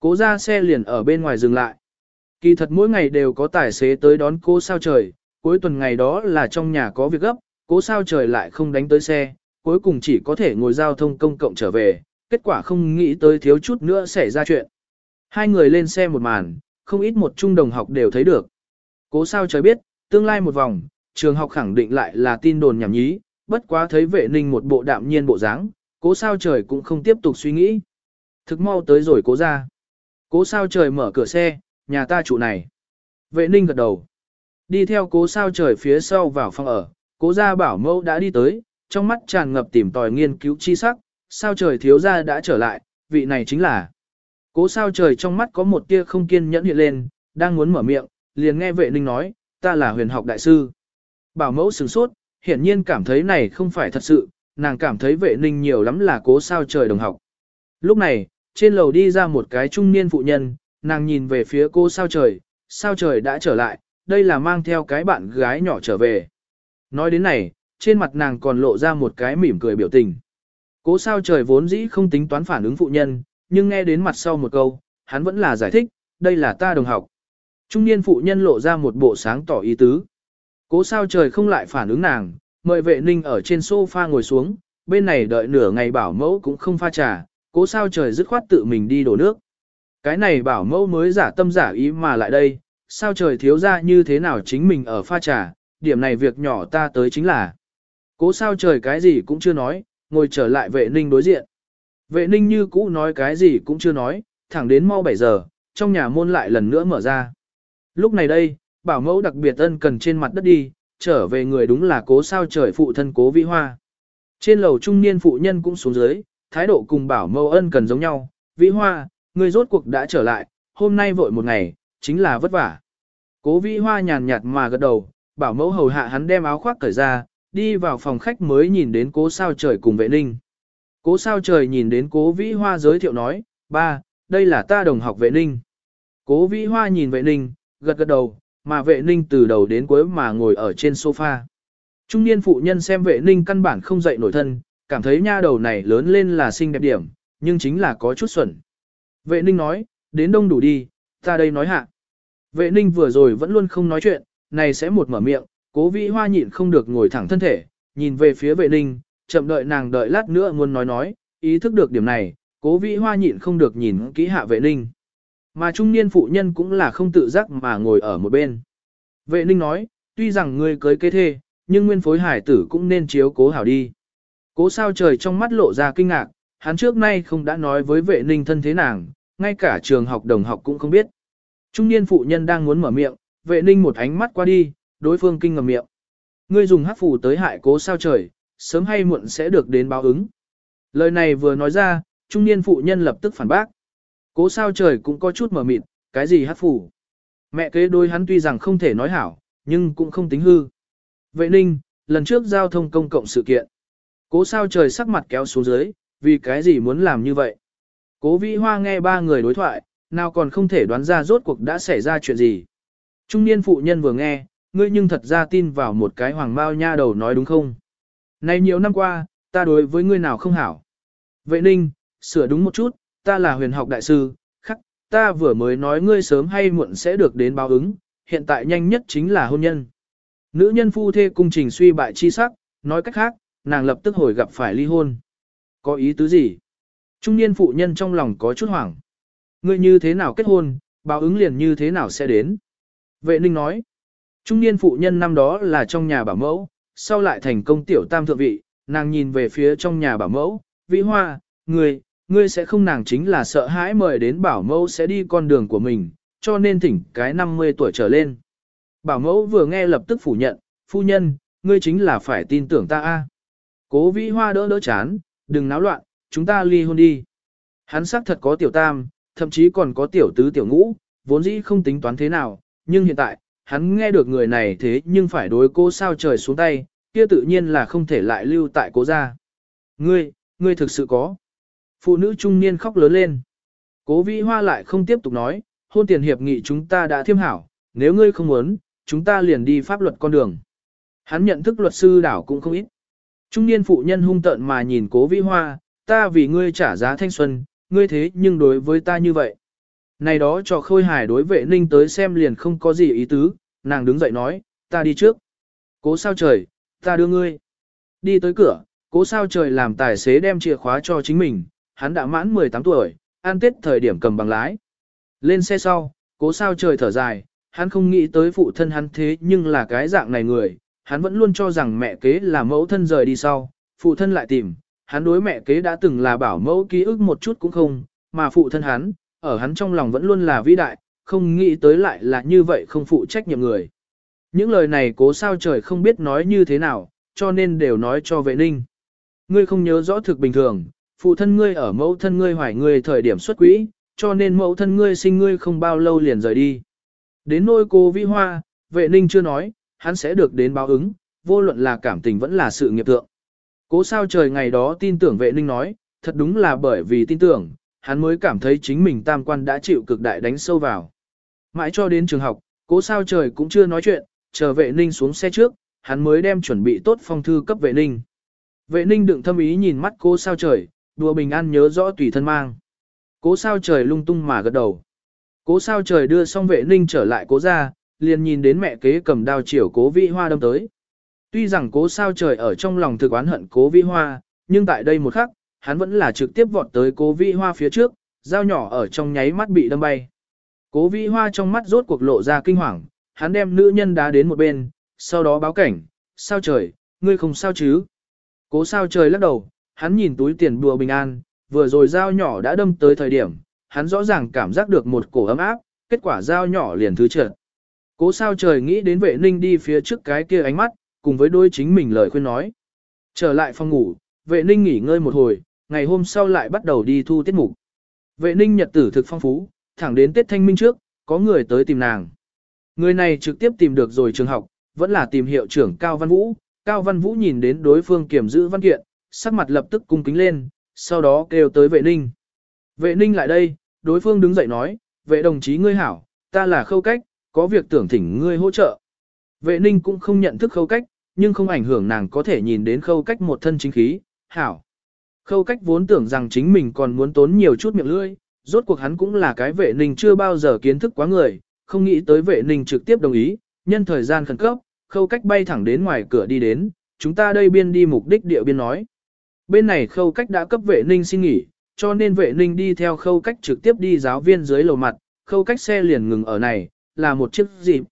Cố ra xe liền ở bên ngoài dừng lại. Kỳ thật mỗi ngày đều có tài xế tới đón cố sao trời, cuối tuần ngày đó là trong nhà có việc gấp, cố sao trời lại không đánh tới xe, cuối cùng chỉ có thể ngồi giao thông công cộng trở về, kết quả không nghĩ tới thiếu chút nữa xảy ra chuyện. Hai người lên xe một màn, không ít một trung đồng học đều thấy được. Cố sao trời biết, tương lai một vòng, trường học khẳng định lại là tin đồn nhảm nhí, bất quá thấy vệ ninh một bộ đạm nhiên bộ dáng, cố sao trời cũng không tiếp tục suy nghĩ. Thực mau tới rồi cố ra. Cố sao trời mở cửa xe, nhà ta chủ này. Vệ ninh gật đầu. Đi theo cố sao trời phía sau vào phòng ở, cố gia bảo mẫu đã đi tới, trong mắt tràn ngập tìm tòi nghiên cứu chi sắc, sao trời thiếu gia đã trở lại, vị này chính là. Cố sao trời trong mắt có một tia không kiên nhẫn hiện lên, đang muốn mở miệng, liền nghe vệ ninh nói, ta là huyền học đại sư. Bảo mẫu sửng sốt, hiển nhiên cảm thấy này không phải thật sự, nàng cảm thấy vệ ninh nhiều lắm là cố sao trời đồng học. Lúc này, trên lầu đi ra một cái trung niên phụ nhân, nàng nhìn về phía cô sao trời, sao trời đã trở lại, đây là mang theo cái bạn gái nhỏ trở về. Nói đến này, trên mặt nàng còn lộ ra một cái mỉm cười biểu tình. Cố sao trời vốn dĩ không tính toán phản ứng phụ nhân, nhưng nghe đến mặt sau một câu, hắn vẫn là giải thích, đây là ta đồng học. Trung niên phụ nhân lộ ra một bộ sáng tỏ ý tứ. Cố sao trời không lại phản ứng nàng, mời vệ ninh ở trên sofa ngồi xuống, bên này đợi nửa ngày bảo mẫu cũng không pha trà, cố sao trời dứt khoát tự mình đi đổ nước. Cái này bảo mẫu mới giả tâm giả ý mà lại đây, sao trời thiếu ra như thế nào chính mình ở pha trà, điểm này việc nhỏ ta tới chính là. Cố sao trời cái gì cũng chưa nói, ngồi trở lại vệ ninh đối diện. Vệ ninh như cũ nói cái gì cũng chưa nói, thẳng đến mau 7 giờ, trong nhà môn lại lần nữa mở ra. Lúc này đây, bảo mẫu đặc biệt ân cần trên mặt đất đi, trở về người đúng là cố sao trời phụ thân cố vĩ hoa. Trên lầu trung niên phụ nhân cũng xuống dưới, thái độ cùng bảo mẫu ân cần giống nhau, vĩ hoa, người rốt cuộc đã trở lại, hôm nay vội một ngày, chính là vất vả. Cố vĩ hoa nhàn nhạt mà gật đầu, bảo mẫu hầu hạ hắn đem áo khoác cởi ra, đi vào phòng khách mới nhìn đến cố sao trời cùng vệ ninh. Cố sao trời nhìn đến cố vĩ hoa giới thiệu nói, ba, đây là ta đồng học vệ ninh. Cố vĩ hoa nhìn vệ ninh, gật gật đầu, mà vệ ninh từ đầu đến cuối mà ngồi ở trên sofa. Trung niên phụ nhân xem vệ ninh căn bản không dậy nổi thân, cảm thấy nha đầu này lớn lên là xinh đẹp điểm, nhưng chính là có chút xuẩn. Vệ ninh nói, đến đông đủ đi, ta đây nói hạ. Vệ ninh vừa rồi vẫn luôn không nói chuyện, này sẽ một mở miệng, cố vĩ hoa nhịn không được ngồi thẳng thân thể, nhìn về phía vệ ninh, chậm đợi nàng đợi lát nữa muốn nói nói, ý thức được điểm này, cố vĩ hoa nhịn không được nhìn kỹ hạ vệ ninh. Mà trung niên phụ nhân cũng là không tự giác mà ngồi ở một bên. Vệ ninh nói, tuy rằng ngươi cưới kế thê, nhưng nguyên phối hải tử cũng nên chiếu cố hảo đi. Cố sao trời trong mắt lộ ra kinh ngạc, hắn trước nay không đã nói với vệ ninh thân thế nàng, ngay cả trường học đồng học cũng không biết. Trung niên phụ nhân đang muốn mở miệng, vệ ninh một ánh mắt qua đi, đối phương kinh ngầm miệng. Ngươi dùng hắc phù tới hại cố sao trời, sớm hay muộn sẽ được đến báo ứng. Lời này vừa nói ra, trung niên phụ nhân lập tức phản bác. Cố sao trời cũng có chút mở mịt, cái gì hát phủ. Mẹ kế đôi hắn tuy rằng không thể nói hảo, nhưng cũng không tính hư. Vệ ninh, lần trước giao thông công cộng sự kiện. Cố sao trời sắc mặt kéo xuống dưới, vì cái gì muốn làm như vậy. Cố vĩ hoa nghe ba người đối thoại, nào còn không thể đoán ra rốt cuộc đã xảy ra chuyện gì. Trung niên phụ nhân vừa nghe, ngươi nhưng thật ra tin vào một cái hoàng mao nha đầu nói đúng không? Này nhiều năm qua, ta đối với ngươi nào không hảo. Vệ ninh, sửa đúng một chút, ta là huyền học đại sư, khắc, ta vừa mới nói ngươi sớm hay muộn sẽ được đến báo ứng, hiện tại nhanh nhất chính là hôn nhân. Nữ nhân phu thê cung trình suy bại chi sắc, nói cách khác, nàng lập tức hồi gặp phải ly hôn. Có ý tứ gì? Trung niên phụ nhân trong lòng có chút hoảng. Ngươi như thế nào kết hôn, báo ứng liền như thế nào sẽ đến? Vệ ninh nói. Trung niên phụ nhân năm đó là trong nhà bảo mẫu, sau lại thành công tiểu tam thượng vị, nàng nhìn về phía trong nhà bảo mẫu, vĩ hoa, ngươi, ngươi sẽ không nàng chính là sợ hãi mời đến bảo mẫu sẽ đi con đường của mình, cho nên thỉnh cái 50 tuổi trở lên. Bảo mẫu vừa nghe lập tức phủ nhận, phu nhân, ngươi chính là phải tin tưởng ta a. Cố vĩ hoa đỡ đỡ chán, đừng náo loạn, chúng ta ly hôn đi. Hắn xác thật có tiểu tam, thậm chí còn có tiểu tứ tiểu ngũ, vốn dĩ không tính toán thế nào, nhưng hiện tại, hắn nghe được người này thế nhưng phải đối cô sao trời xuống tay, kia tự nhiên là không thể lại lưu tại cố gia. Ngươi, ngươi thực sự có. Phụ nữ trung niên khóc lớn lên. Cố vĩ hoa lại không tiếp tục nói, hôn tiền hiệp nghị chúng ta đã thiêm hảo, nếu ngươi không muốn, chúng ta liền đi pháp luật con đường. Hắn nhận thức luật sư đảo cũng không ít. Trung niên phụ nhân hung tợn mà nhìn cố vĩ hoa, ta vì ngươi trả giá thanh xuân, ngươi thế nhưng đối với ta như vậy. Này đó cho khôi hài đối vệ ninh tới xem liền không có gì ý tứ, nàng đứng dậy nói, ta đi trước. Cố sao trời, ta đưa ngươi. Đi tới cửa, cố sao trời làm tài xế đem chìa khóa cho chính mình, hắn đã mãn 18 tuổi, an tết thời điểm cầm bằng lái. Lên xe sau, cố sao trời thở dài, hắn không nghĩ tới phụ thân hắn thế nhưng là cái dạng này người, hắn vẫn luôn cho rằng mẹ kế là mẫu thân rời đi sau, phụ thân lại tìm, hắn đối mẹ kế đã từng là bảo mẫu ký ức một chút cũng không, mà phụ thân hắn, ở hắn trong lòng vẫn luôn là vĩ đại, không nghĩ tới lại là như vậy không phụ trách nhiệm người. Những lời này cố sao trời không biết nói như thế nào, cho nên đều nói cho vệ ninh. Ngươi không nhớ rõ thực bình thường, phụ thân ngươi ở mẫu thân ngươi hoài ngươi thời điểm xuất quỹ, cho nên mẫu thân ngươi sinh ngươi không bao lâu liền rời đi. Đến nôi cô vĩ hoa, vệ ninh chưa nói, hắn sẽ được đến báo ứng, vô luận là cảm tình vẫn là sự nghiệp tượng. Cố sao trời ngày đó tin tưởng vệ ninh nói, thật đúng là bởi vì tin tưởng, hắn mới cảm thấy chính mình tam quan đã chịu cực đại đánh sâu vào. Mãi cho đến trường học, cố sao trời cũng chưa nói chuyện, chờ vệ ninh xuống xe trước, hắn mới đem chuẩn bị tốt phong thư cấp vệ ninh. Vệ ninh đựng thâm ý nhìn mắt cố sao trời, đùa bình an nhớ rõ tùy thân mang. Cố sao trời lung tung mà gật đầu. Cố sao trời đưa xong vệ ninh trở lại cố ra, liền nhìn đến mẹ kế cầm đao chiều cố vĩ hoa đâm tới. Tuy rằng cố sao trời ở trong lòng thực oán hận cố vĩ hoa, nhưng tại đây một khắc, hắn vẫn là trực tiếp vọt tới cố vĩ hoa phía trước, dao nhỏ ở trong nháy mắt bị đâm bay. Cố vĩ hoa trong mắt rốt cuộc lộ ra kinh hoàng, hắn đem nữ nhân đá đến một bên, sau đó báo cảnh, sao trời, ngươi không sao chứ? Cố sao trời lắc đầu, hắn nhìn túi tiền bùa bình an, vừa rồi dao nhỏ đã đâm tới thời điểm, hắn rõ ràng cảm giác được một cổ ấm áp, kết quả dao nhỏ liền thứ trượt. Cố sao trời nghĩ đến vệ ninh đi phía trước cái kia ánh mắt, cùng với đôi chính mình lời khuyên nói. Trở lại phòng ngủ, vệ ninh nghỉ ngơi một hồi, ngày hôm sau lại bắt đầu đi thu tiết mục. Vệ ninh nhật tử thực phong phú, thẳng đến Tết Thanh Minh trước, có người tới tìm nàng. Người này trực tiếp tìm được rồi trường học, vẫn là tìm hiệu trưởng Cao Văn Vũ. Cao Văn Vũ nhìn đến đối phương kiểm giữ văn kiện, sắc mặt lập tức cung kính lên, sau đó kêu tới vệ ninh. Vệ ninh lại đây, đối phương đứng dậy nói, vệ đồng chí ngươi hảo, ta là khâu cách, có việc tưởng thỉnh ngươi hỗ trợ. Vệ ninh cũng không nhận thức khâu cách, nhưng không ảnh hưởng nàng có thể nhìn đến khâu cách một thân chính khí, hảo. Khâu cách vốn tưởng rằng chính mình còn muốn tốn nhiều chút miệng lưỡi, rốt cuộc hắn cũng là cái vệ ninh chưa bao giờ kiến thức quá người, không nghĩ tới vệ ninh trực tiếp đồng ý, nhân thời gian khẩn cấp, khâu cách bay thẳng đến ngoài cửa đi đến, chúng ta đây biên đi mục đích địa biên nói, Bên này khâu cách đã cấp vệ ninh xin nghỉ, cho nên vệ ninh đi theo khâu cách trực tiếp đi giáo viên dưới lầu mặt, khâu cách xe liền ngừng ở này, là một chiếc dịp.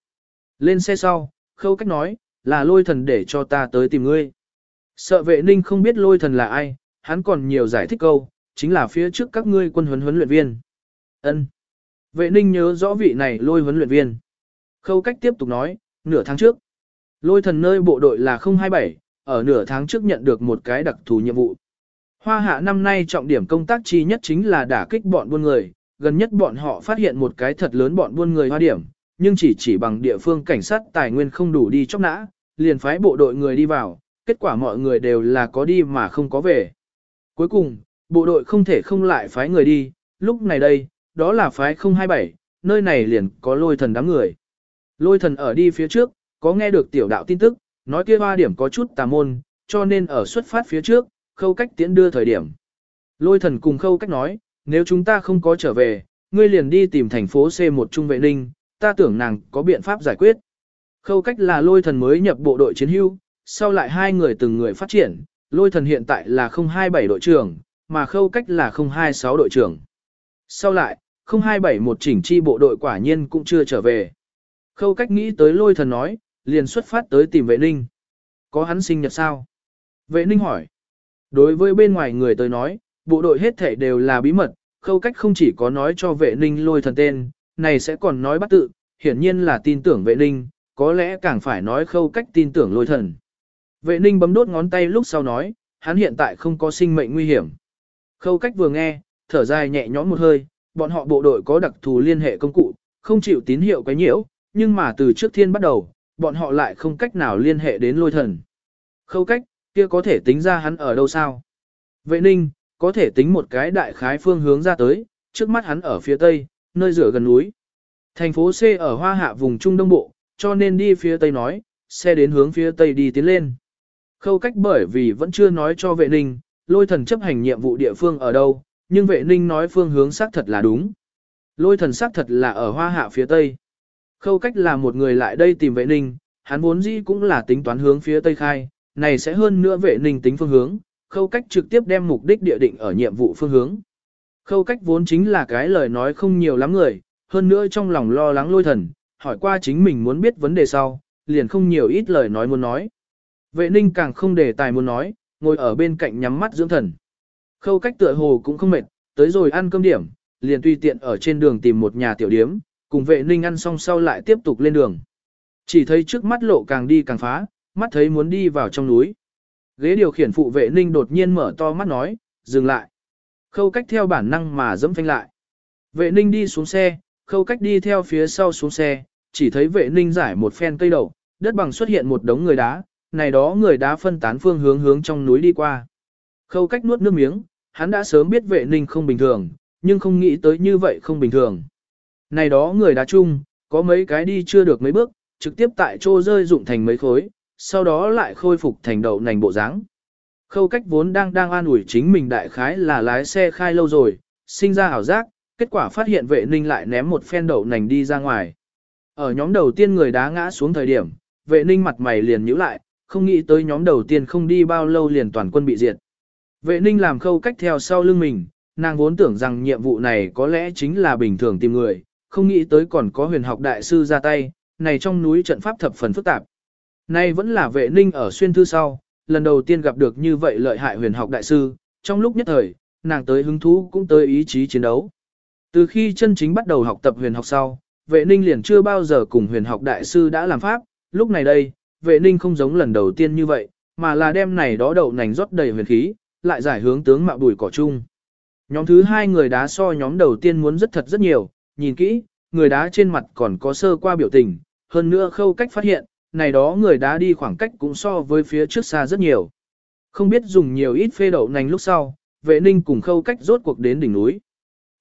Lên xe sau, khâu cách nói, là lôi thần để cho ta tới tìm ngươi. Sợ vệ ninh không biết lôi thần là ai, hắn còn nhiều giải thích câu, chính là phía trước các ngươi quân huấn huấn luyện viên. ân Vệ ninh nhớ rõ vị này lôi huấn luyện viên. Khâu cách tiếp tục nói, nửa tháng trước. Lôi thần nơi bộ đội là 027, ở nửa tháng trước nhận được một cái đặc thù nhiệm vụ. Hoa hạ năm nay trọng điểm công tác chi nhất chính là đả kích bọn buôn người, gần nhất bọn họ phát hiện một cái thật lớn bọn buôn người hoa điểm, nhưng chỉ chỉ bằng địa phương cảnh sát tài nguyên không đủ đi chóc nã, liền phái bộ đội người đi vào, kết quả mọi người đều là có đi mà không có về. Cuối cùng, bộ đội không thể không lại phái người đi, lúc này đây, đó là phái 027, nơi này liền có lôi thần đám người. Lôi thần ở đi phía trước, có nghe được tiểu đạo tin tức, nói kia hoa điểm có chút tà môn, cho nên ở xuất phát phía trước, khâu cách tiễn đưa thời điểm. Lôi thần cùng khâu cách nói, nếu chúng ta không có trở về, ngươi liền đi tìm thành phố C1 Trung Vệ Ninh, ta tưởng nàng có biện pháp giải quyết. Khâu cách là lôi thần mới nhập bộ đội chiến hưu, sau lại hai người từng người phát triển, lôi thần hiện tại là 027 đội trưởng, mà khâu cách là 026 đội trưởng. Sau lại, 027 một chỉnh chi bộ đội quả nhiên cũng chưa trở về. Khâu cách nghĩ tới lôi thần nói, liền xuất phát tới tìm vệ ninh. Có hắn sinh nhật sao? Vệ ninh hỏi. Đối với bên ngoài người tới nói, bộ đội hết thể đều là bí mật, khâu cách không chỉ có nói cho vệ ninh lôi thần tên, này sẽ còn nói bắt tự, hiển nhiên là tin tưởng vệ ninh, có lẽ càng phải nói khâu cách tin tưởng lôi thần. Vệ ninh bấm đốt ngón tay lúc sau nói, hắn hiện tại không có sinh mệnh nguy hiểm. Khâu cách vừa nghe, thở dài nhẹ nhõm một hơi, bọn họ bộ đội có đặc thù liên hệ công cụ, không chịu tín hiệu quấy nhiễu, nhưng mà từ trước thiên bắt đầu, bọn họ lại không cách nào liên hệ đến lôi thần. Khâu cách, kia có thể tính ra hắn ở đâu sao? Vệ ninh, có thể tính một cái đại khái phương hướng ra tới, trước mắt hắn ở phía tây, nơi rửa gần núi. Thành phố C ở hoa hạ vùng Trung Đông Bộ, cho nên đi phía tây nói, xe đến hướng phía tây đi tiến lên. Khâu cách bởi vì vẫn chưa nói cho vệ ninh, lôi thần chấp hành nhiệm vụ địa phương ở đâu, nhưng vệ ninh nói phương hướng xác thật là đúng. Lôi thần xác thật là ở hoa hạ phía tây. Khâu cách là một người lại đây tìm vệ ninh, hắn vốn dĩ cũng là tính toán hướng phía tây khai, này sẽ hơn nữa vệ ninh tính phương hướng, khâu cách trực tiếp đem mục đích địa định ở nhiệm vụ phương hướng. Khâu cách vốn chính là cái lời nói không nhiều lắm người, hơn nữa trong lòng lo lắng lôi thần, hỏi qua chính mình muốn biết vấn đề sau, liền không nhiều ít lời nói muốn nói. Vệ ninh càng không để tài muốn nói, ngồi ở bên cạnh nhắm mắt dưỡng thần. Khâu cách tựa hồ cũng không mệt, tới rồi ăn cơm điểm, liền tùy tiện ở trên đường tìm một nhà tiểu điếm, cùng vệ ninh ăn xong sau lại tiếp tục lên đường. Chỉ thấy trước mắt lộ càng đi càng phá, mắt thấy muốn đi vào trong núi. Ghế điều khiển phụ vệ ninh đột nhiên mở to mắt nói, dừng lại. Khâu cách theo bản năng mà dẫm phanh lại. Vệ ninh đi xuống xe, khâu cách đi theo phía sau xuống xe, chỉ thấy vệ ninh giải một phen cây đầu, đất bằng xuất hiện một đống người đá, này đó người đá phân tán phương hướng hướng trong núi đi qua. Khâu cách nuốt nước miếng, hắn đã sớm biết vệ ninh không bình thường, nhưng không nghĩ tới như vậy không bình thường. Này đó người đá chung, có mấy cái đi chưa được mấy bước, trực tiếp tại chỗ rơi dụng thành mấy khối, sau đó lại khôi phục thành đậu nành bộ dáng. Khâu cách vốn đang đang an ủi chính mình đại khái là lái xe khai lâu rồi, sinh ra ảo giác, kết quả phát hiện vệ ninh lại ném một phen đậu nành đi ra ngoài. Ở nhóm đầu tiên người đá ngã xuống thời điểm, vệ ninh mặt mày liền nhíu lại, không nghĩ tới nhóm đầu tiên không đi bao lâu liền toàn quân bị diệt. Vệ ninh làm khâu cách theo sau lưng mình, nàng vốn tưởng rằng nhiệm vụ này có lẽ chính là bình thường tìm người, không nghĩ tới còn có huyền học đại sư ra tay, này trong núi trận pháp thập phần phức tạp. Nay vẫn là vệ ninh ở xuyên thư sau, lần đầu tiên gặp được như vậy lợi hại huyền học đại sư, trong lúc nhất thời, nàng tới hứng thú cũng tới ý chí chiến đấu. Từ khi chân chính bắt đầu học tập huyền học sau, vệ ninh liền chưa bao giờ cùng huyền học đại sư đã làm pháp, lúc này đây, vệ ninh không giống lần đầu tiên như vậy, mà là đem này đó đậu nành rót đầy huyền khí, lại giải hướng tướng mạo bùi cỏ chung. Nhóm thứ hai người đá so nhóm đầu tiên muốn rất thật rất nhiều, nhìn kỹ, người đá trên mặt còn có sơ qua biểu tình, hơn nữa khâu cách phát hiện, này đó người đá đi khoảng cách cũng so với phía trước xa rất nhiều. Không biết dùng nhiều ít phê đậu nành lúc sau, vệ ninh cùng khâu cách rốt cuộc đến đỉnh núi.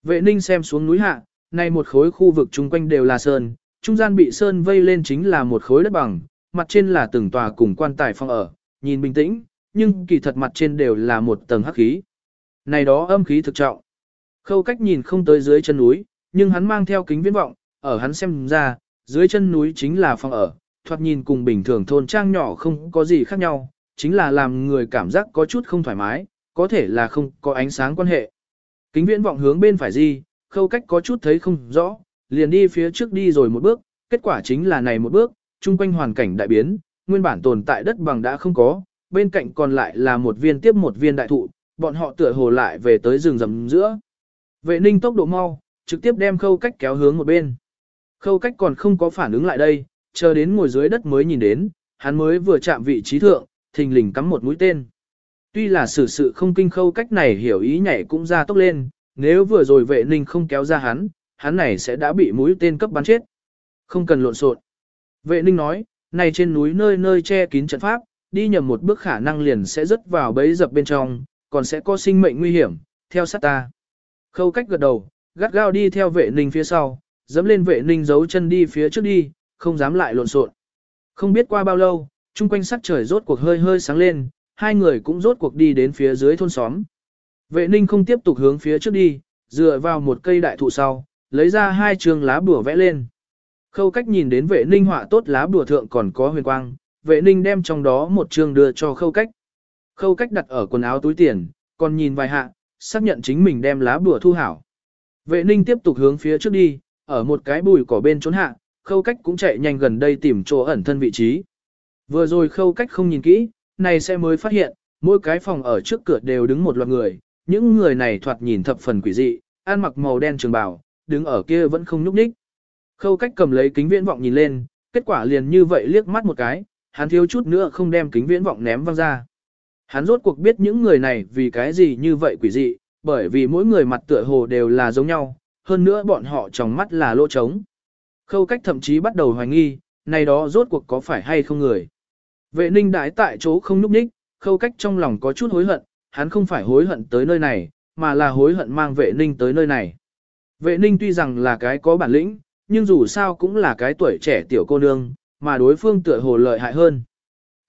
Vệ ninh xem xuống núi hạ, này một khối khu vực chung quanh đều là sơn, trung gian bị sơn vây lên chính là một khối đất bằng, mặt trên là từng tòa cùng quan tài phong ở, nhìn bình tĩnh, nhưng kỳ thật mặt trên đều là một tầng hắc khí. Này đó âm khí thực trọng. Khâu cách nhìn không tới dưới chân núi, nhưng hắn mang theo kính viễn vọng, ở hắn xem ra, dưới chân núi chính là phòng ở, thoạt nhìn cùng bình thường thôn trang nhỏ không có gì khác nhau, chính là làm người cảm giác có chút không thoải mái, Có thể là không có ánh sáng quan hệ. Kính viễn vọng hướng bên phải gì, khâu cách có chút thấy không rõ, liền đi phía trước đi rồi một bước, kết quả chính là này một bước, chung quanh hoàn cảnh đại biến, nguyên bản tồn tại đất bằng đã không có, bên cạnh còn lại là một viên tiếp một viên đại thụ, bọn họ tựa hồ lại về tới rừng rầm giữa. Vệ ninh tốc độ mau, trực tiếp đem khâu cách kéo hướng một bên. Khâu cách còn không có phản ứng lại đây, chờ đến ngồi dưới đất mới nhìn đến, hắn mới vừa chạm vị trí thượng, thình lình cắm một mũi tên. Tuy là sự sự không kinh khâu cách này hiểu ý nhảy cũng ra tốc lên, nếu vừa rồi vệ ninh không kéo ra hắn, hắn này sẽ đã bị mũi tên cấp bắn chết. Không cần lộn xộn. Vệ ninh nói, này trên núi nơi nơi che kín trận pháp, đi nhầm một bước khả năng liền sẽ rớt vào bẫy dập bên trong, còn sẽ có sinh mệnh nguy hiểm, theo sát ta. Khâu cách gật đầu, gắt gao đi theo vệ ninh phía sau, dẫm lên vệ ninh giấu chân đi phía trước đi, không dám lại lộn xộn. Không biết qua bao lâu, chung quanh sắc trời rốt cuộc hơi hơi sáng lên, hai người cũng rốt cuộc đi đến phía dưới thôn xóm. Vệ ninh không tiếp tục hướng phía trước đi, dựa vào một cây đại thụ sau, lấy ra hai trường lá bùa vẽ lên. Khâu cách nhìn đến vệ ninh họa tốt lá bùa thượng còn có huyền quang, vệ ninh đem trong đó một trường đưa cho khâu cách. Khâu cách đặt ở quần áo túi tiền, còn nhìn vài hạ, xác nhận chính mình đem lá bùa thu hảo. Vệ ninh tiếp tục hướng phía trước đi, ở một cái bùi cỏ bên trốn hạ, khâu cách cũng chạy nhanh gần đây tìm chỗ ẩn thân vị trí. Vừa rồi khâu cách không nhìn kỹ, này sẽ mới phát hiện, mỗi cái phòng ở trước cửa đều đứng một loạt người, những người này thoạt nhìn thập phần quỷ dị, ăn mặc màu đen trường bào, đứng ở kia vẫn không nhúc nhích. Khâu cách cầm lấy kính viễn vọng nhìn lên, kết quả liền như vậy liếc mắt một cái, hắn thiếu chút nữa không đem kính viễn vọng ném văng ra. Hắn rốt cuộc biết những người này vì cái gì như vậy quỷ dị, bởi vì mỗi người mặt tựa hồ đều là giống nhau, hơn nữa bọn họ trong mắt là lỗ trống. Khâu cách thậm chí bắt đầu hoài nghi, này đó rốt cuộc có phải hay không người. Vệ ninh đái tại chỗ không núp ních, khâu cách trong lòng có chút hối hận, hắn không phải hối hận tới nơi này, mà là hối hận mang vệ ninh tới nơi này. Vệ ninh tuy rằng là cái có bản lĩnh, nhưng dù sao cũng là cái tuổi trẻ tiểu cô nương, mà đối phương tựa hồ lợi hại hơn.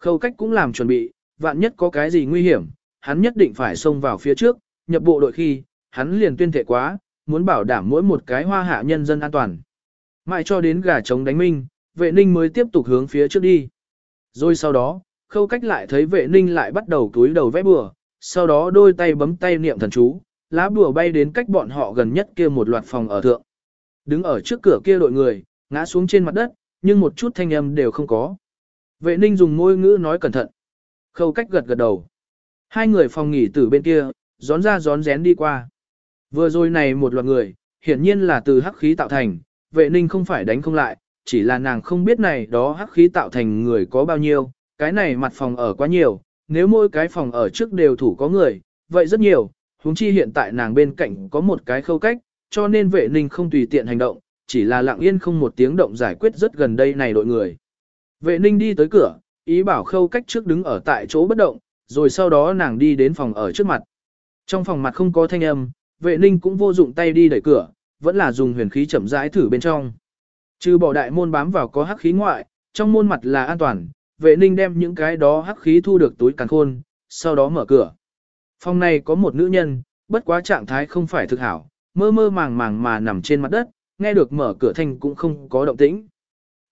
Khâu cách cũng làm chuẩn bị, vạn nhất có cái gì nguy hiểm, hắn nhất định phải xông vào phía trước, nhập bộ đội khi, hắn liền tuyên thệ quá, muốn bảo đảm mỗi một cái hoa hạ nhân dân an toàn. Mãi cho đến gà trống đánh minh, vệ ninh mới tiếp tục hướng phía trước đi. Rồi sau đó, khâu cách lại thấy vệ ninh lại bắt đầu túi đầu vẽ bừa, sau đó đôi tay bấm tay niệm thần chú, lá bùa bay đến cách bọn họ gần nhất kia một loạt phòng ở thượng. Đứng ở trước cửa kia đội người, ngã xuống trên mặt đất, nhưng một chút thanh âm đều không có. Vệ ninh dùng ngôi ngữ nói cẩn thận. Khâu cách gật gật đầu. Hai người phòng nghỉ từ bên kia, gión ra gión rén đi qua. Vừa rồi này một loạt người, hiển nhiên là từ hắc khí tạo thành, vệ ninh không phải đánh không lại, chỉ là nàng không biết này đó hắc khí tạo thành người có bao nhiêu, cái này mặt phòng ở quá nhiều, nếu mỗi cái phòng ở trước đều thủ có người, vậy rất nhiều, huống chi hiện tại nàng bên cạnh có một cái khâu cách, cho nên vệ ninh không tùy tiện hành động, chỉ là lặng yên không một tiếng động giải quyết rất gần đây này đội người. Vệ ninh đi tới cửa, ý bảo khâu cách trước đứng ở tại chỗ bất động, rồi sau đó nàng đi đến phòng ở trước mặt. Trong phòng mặt không có thanh âm, vệ ninh cũng vô dụng tay đi đẩy cửa, vẫn là dùng huyền khí chậm rãi thử bên trong. Trừ bỏ đại môn bám vào có hắc khí ngoại, trong môn mặt là an toàn, vệ ninh đem những cái đó hắc khí thu được túi càn khôn, sau đó mở cửa. Phòng này có một nữ nhân, bất quá trạng thái không phải thực hảo, mơ mơ màng màng mà nằm trên mặt đất, nghe được mở cửa thanh cũng không có động tĩnh.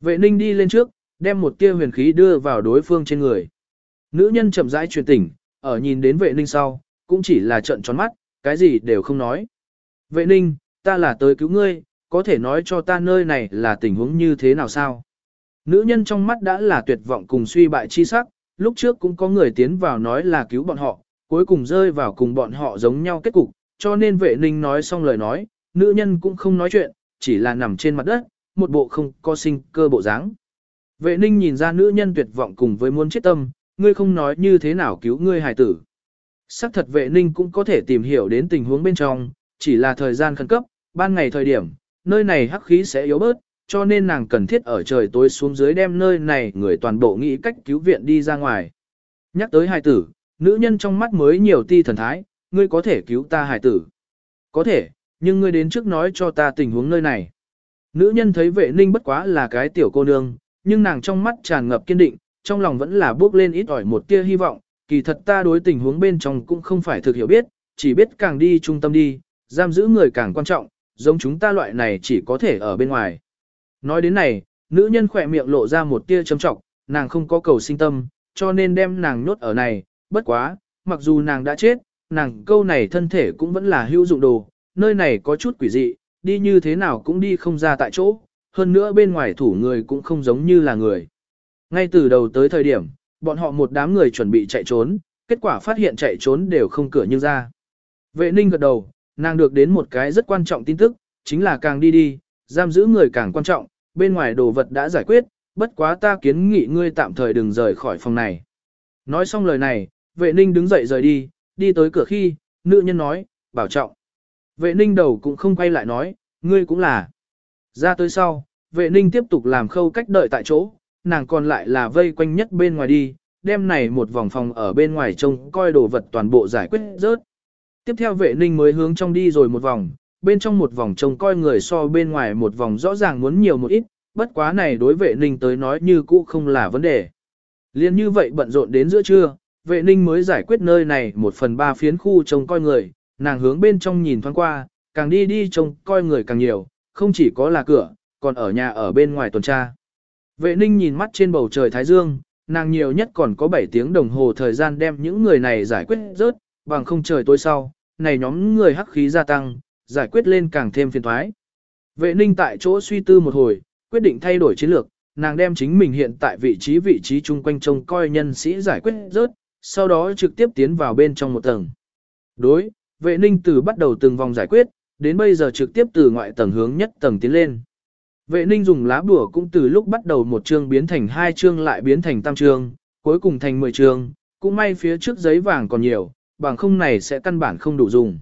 Vệ ninh đi lên trước, đem một tia huyền khí đưa vào đối phương trên người. Nữ nhân chậm rãi truyền tỉnh, ở nhìn đến vệ ninh sau, cũng chỉ là trận tròn mắt, cái gì đều không nói. Vệ ninh, ta là tới cứu ngươi, có thể nói cho ta nơi này là tình huống như thế nào sao? Nữ nhân trong mắt đã là tuyệt vọng cùng suy bại chi sắc, lúc trước cũng có người tiến vào nói là cứu bọn họ, cuối cùng rơi vào cùng bọn họ giống nhau kết cục, cho nên vệ ninh nói xong lời nói, nữ nhân cũng không nói chuyện, chỉ là nằm trên mặt đất, một bộ không có sinh cơ bộ dáng. Vệ ninh nhìn ra nữ nhân tuyệt vọng cùng với muốn chết tâm, ngươi không nói như thế nào cứu ngươi hài tử. Sắc thật vệ ninh cũng có thể tìm hiểu đến tình huống bên trong, chỉ là thời gian khẩn cấp, ban ngày thời điểm, nơi này hắc khí sẽ yếu bớt, cho nên nàng cần thiết ở trời tối xuống dưới đem nơi này người toàn bộ nghĩ cách cứu viện đi ra ngoài. Nhắc tới hài tử, nữ nhân trong mắt mới nhiều ti thần thái, ngươi có thể cứu ta hài tử. Có thể, nhưng ngươi đến trước nói cho ta tình huống nơi này. Nữ nhân thấy vệ ninh bất quá là cái tiểu cô nương, nhưng nàng trong mắt tràn ngập kiên định, trong lòng vẫn là bước lên ít ỏi một tia hy vọng, kỳ thật ta đối tình huống bên trong cũng không phải thực hiểu biết, chỉ biết càng đi trung tâm đi, giam giữ người càng quan trọng, giống chúng ta loại này chỉ có thể ở bên ngoài. Nói đến này, nữ nhân khỏe miệng lộ ra một tia châm trọng, nàng không có cầu sinh tâm, cho nên đem nàng nhốt ở này, bất quá, mặc dù nàng đã chết, nàng câu này thân thể cũng vẫn là hữu dụng đồ, nơi này có chút quỷ dị, đi như thế nào cũng đi không ra tại chỗ, hơn nữa bên ngoài thủ người cũng không giống như là người. Ngay từ đầu tới thời điểm, bọn họ một đám người chuẩn bị chạy trốn, kết quả phát hiện chạy trốn đều không cửa như ra. Vệ ninh gật đầu, nàng được đến một cái rất quan trọng tin tức, chính là càng đi đi, giam giữ người càng quan trọng, bên ngoài đồ vật đã giải quyết, bất quá ta kiến nghị ngươi tạm thời đừng rời khỏi phòng này. Nói xong lời này, vệ ninh đứng dậy rời đi, đi tới cửa khi, nữ nhân nói, bảo trọng. Vệ ninh đầu cũng không quay lại nói, ngươi cũng là. Ra tới sau, vệ ninh tiếp tục làm khâu cách đợi tại chỗ, nàng còn lại là vây quanh nhất bên ngoài đi, đem này một vòng phòng ở bên ngoài trông coi đồ vật toàn bộ giải quyết rớt. Tiếp theo vệ ninh mới hướng trong đi rồi một vòng, bên trong một vòng trông coi người so bên ngoài một vòng rõ ràng muốn nhiều một ít, bất quá này đối vệ ninh tới nói như cũ không là vấn đề. Liên như vậy bận rộn đến giữa trưa, vệ ninh mới giải quyết nơi này một phần ba phiến khu trông coi người, nàng hướng bên trong nhìn thoáng qua, càng đi đi trông coi người càng nhiều, không chỉ có là cửa, còn ở nhà ở bên ngoài tuần tra. Vệ ninh nhìn mắt trên bầu trời Thái Dương, nàng nhiều nhất còn có 7 tiếng đồng hồ thời gian đem những người này giải quyết rớt, bằng không trời tối sau, này nhóm người hắc khí gia tăng, giải quyết lên càng thêm phiền thoái. Vệ ninh tại chỗ suy tư một hồi, quyết định thay đổi chiến lược, nàng đem chính mình hiện tại vị trí vị trí chung quanh trông coi nhân sĩ giải quyết rớt, sau đó trực tiếp tiến vào bên trong một tầng. Đối, vệ ninh từ bắt đầu từng vòng giải quyết, đến bây giờ trực tiếp từ ngoại tầng hướng nhất tầng tiến lên. Vệ ninh dùng lá bùa cũng từ lúc bắt đầu một chương biến thành hai chương lại biến thành tam chương, cuối cùng thành 10 chương, cũng may phía trước giấy vàng còn nhiều, bằng không này sẽ căn bản không đủ dùng.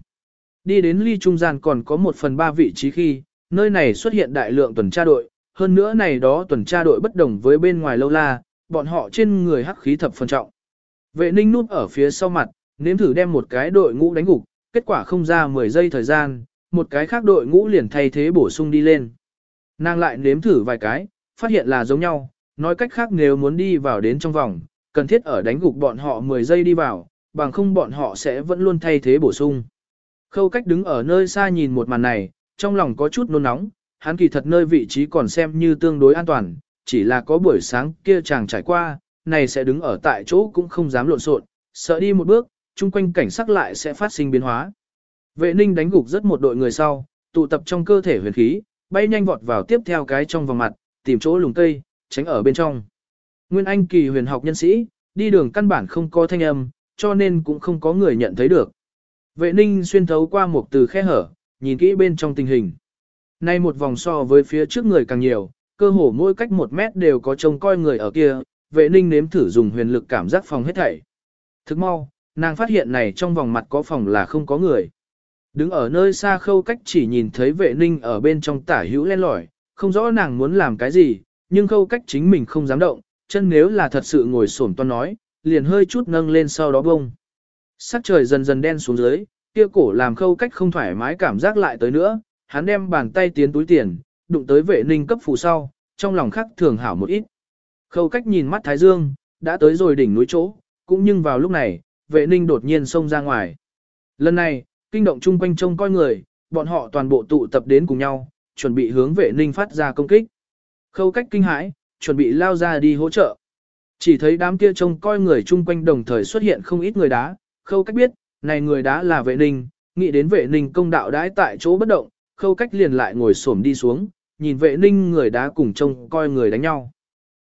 Đi đến ly trung gian còn có một phần ba vị trí khi, nơi này xuất hiện đại lượng tuần tra đội, hơn nữa này đó tuần tra đội bất đồng với bên ngoài lâu la, bọn họ trên người hắc khí thập phần trọng. Vệ ninh núp ở phía sau mặt, nếm thử đem một cái đội ngũ đánh gục, kết quả không ra 10 giây thời gian, một cái khác đội ngũ liền thay thế bổ sung đi lên. Nàng lại nếm thử vài cái, phát hiện là giống nhau, nói cách khác nếu muốn đi vào đến trong vòng, cần thiết ở đánh gục bọn họ 10 giây đi vào, bằng không bọn họ sẽ vẫn luôn thay thế bổ sung. Khâu cách đứng ở nơi xa nhìn một màn này, trong lòng có chút nôn nóng, hắn kỳ thật nơi vị trí còn xem như tương đối an toàn, chỉ là có buổi sáng kia chàng trải qua, này sẽ đứng ở tại chỗ cũng không dám lộn xộn, sợ đi một bước, chung quanh cảnh sắc lại sẽ phát sinh biến hóa. Vệ ninh đánh gục rất một đội người sau, tụ tập trong cơ thể huyền khí, bay nhanh vọt vào tiếp theo cái trong vòng mặt, tìm chỗ lùng cây, tránh ở bên trong. Nguyên Anh kỳ huyền học nhân sĩ, đi đường căn bản không có thanh âm, cho nên cũng không có người nhận thấy được. Vệ ninh xuyên thấu qua một từ khe hở, nhìn kỹ bên trong tình hình. Nay một vòng so với phía trước người càng nhiều, cơ hồ mỗi cách một mét đều có trông coi người ở kia, vệ ninh nếm thử dùng huyền lực cảm giác phòng hết thảy. Thức mau, nàng phát hiện này trong vòng mặt có phòng là không có người. Đứng ở nơi xa khâu cách chỉ nhìn thấy vệ ninh ở bên trong tả hữu len lỏi, không rõ nàng muốn làm cái gì, nhưng khâu cách chính mình không dám động, chân nếu là thật sự ngồi xổm toan nói, liền hơi chút nâng lên sau đó bông. Sắc trời dần dần đen xuống dưới, kia cổ làm khâu cách không thoải mái cảm giác lại tới nữa, hắn đem bàn tay tiến túi tiền, đụng tới vệ ninh cấp phù sau, trong lòng khắc thường hảo một ít. Khâu cách nhìn mắt Thái Dương, đã tới rồi đỉnh núi chỗ, cũng nhưng vào lúc này, vệ ninh đột nhiên xông ra ngoài. Lần này, kinh động chung quanh trông coi người, bọn họ toàn bộ tụ tập đến cùng nhau, chuẩn bị hướng vệ ninh phát ra công kích. Khâu cách kinh hãi, chuẩn bị lao ra đi hỗ trợ. Chỉ thấy đám kia trông coi người chung quanh đồng thời xuất hiện không ít người đá, khâu cách biết, này người đá là vệ ninh, nghĩ đến vệ ninh công đạo đãi tại chỗ bất động, khâu cách liền lại ngồi xổm đi xuống, nhìn vệ ninh người đá cùng trông coi người đánh nhau.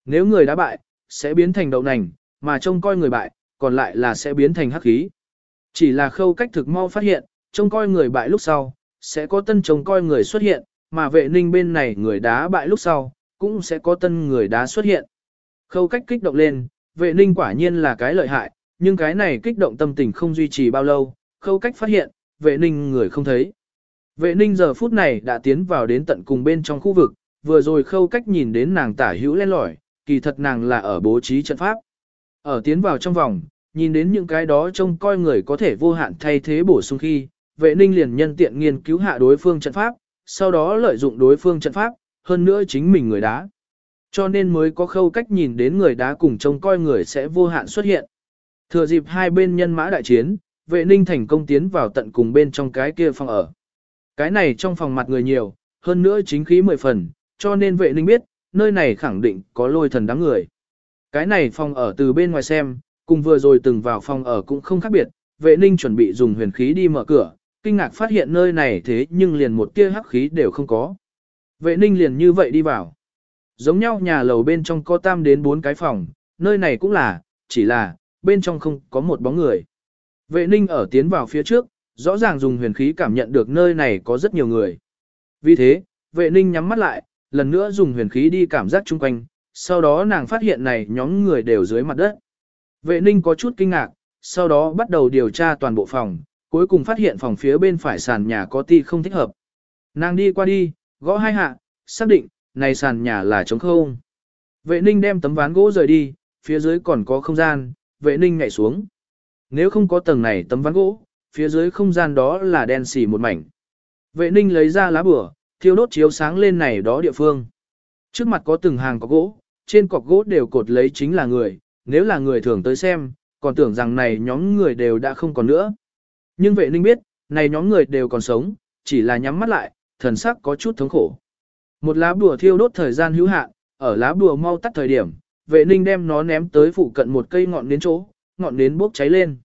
Nếu người đá bại, sẽ biến thành đậu nành, mà trông coi người bại, còn lại là sẽ biến thành hắc khí. Chỉ là khâu cách thực mau phát hiện, trông coi người bại lúc sau, sẽ có tân trông coi người xuất hiện, mà vệ ninh bên này người đá bại lúc sau, cũng sẽ có tân người đá xuất hiện. Khâu cách kích động lên, vệ ninh quả nhiên là cái lợi hại, nhưng cái này kích động tâm tình không duy trì bao lâu, khâu cách phát hiện, vệ ninh người không thấy. Vệ ninh giờ phút này đã tiến vào đến tận cùng bên trong khu vực, vừa rồi khâu cách nhìn đến nàng tả hữu len lỏi, kỳ thật nàng là ở bố trí trận pháp. Ở tiến vào trong vòng, nhìn đến những cái đó trông coi người có thể vô hạn thay thế bổ sung khi, vệ ninh liền nhân tiện nghiên cứu hạ đối phương trận pháp, sau đó lợi dụng đối phương trận pháp, hơn nữa chính mình người đá. Cho nên mới có khâu cách nhìn đến người đá cùng trông coi người sẽ vô hạn xuất hiện. Thừa dịp hai bên nhân mã đại chiến, vệ ninh thành công tiến vào tận cùng bên trong cái kia phòng ở. Cái này trong phòng mặt người nhiều, hơn nữa chính khí mười phần, cho nên vệ ninh biết, nơi này khẳng định có lôi thần đám người. Cái này phòng ở từ bên ngoài xem, cùng vừa rồi từng vào phòng ở cũng không khác biệt, vệ ninh chuẩn bị dùng huyền khí đi mở cửa, kinh ngạc phát hiện nơi này thế nhưng liền một tia hắc khí đều không có. Vệ ninh liền như vậy đi vào. Giống nhau nhà lầu bên trong có tam đến bốn cái phòng, nơi này cũng là, chỉ là, bên trong không có một bóng người. Vệ ninh ở tiến vào phía trước, rõ ràng dùng huyền khí cảm nhận được nơi này có rất nhiều người. Vì thế, vệ ninh nhắm mắt lại, lần nữa dùng huyền khí đi cảm giác chung quanh, sau đó nàng phát hiện này nhóm người đều dưới mặt đất. Vệ ninh có chút kinh ngạc, sau đó bắt đầu điều tra toàn bộ phòng, cuối cùng phát hiện phòng phía bên phải sàn nhà có ti không thích hợp. Nàng đi qua đi, gõ hai hạ, xác định, này sàn nhà là trống không. Vệ ninh đem tấm ván gỗ rời đi, phía dưới còn có không gian, vệ ninh nhảy xuống. Nếu không có tầng này tấm ván gỗ, phía dưới không gian đó là đen xì một mảnh. Vệ ninh lấy ra lá bửa, thiêu đốt chiếu sáng lên này đó địa phương. Trước mặt có từng hàng có gỗ, trên cọc gỗ đều cột lấy chính là người, nếu là người thường tới xem, còn tưởng rằng này nhóm người đều đã không còn nữa. Nhưng vệ ninh biết, này nhóm người đều còn sống, chỉ là nhắm mắt lại, thần sắc có chút thống khổ. Một lá bùa thiêu đốt thời gian hữu hạn, ở lá bùa mau tắt thời điểm, vệ ninh đem nó ném tới phụ cận một cây ngọn nến chỗ, ngọn nến bốc cháy lên.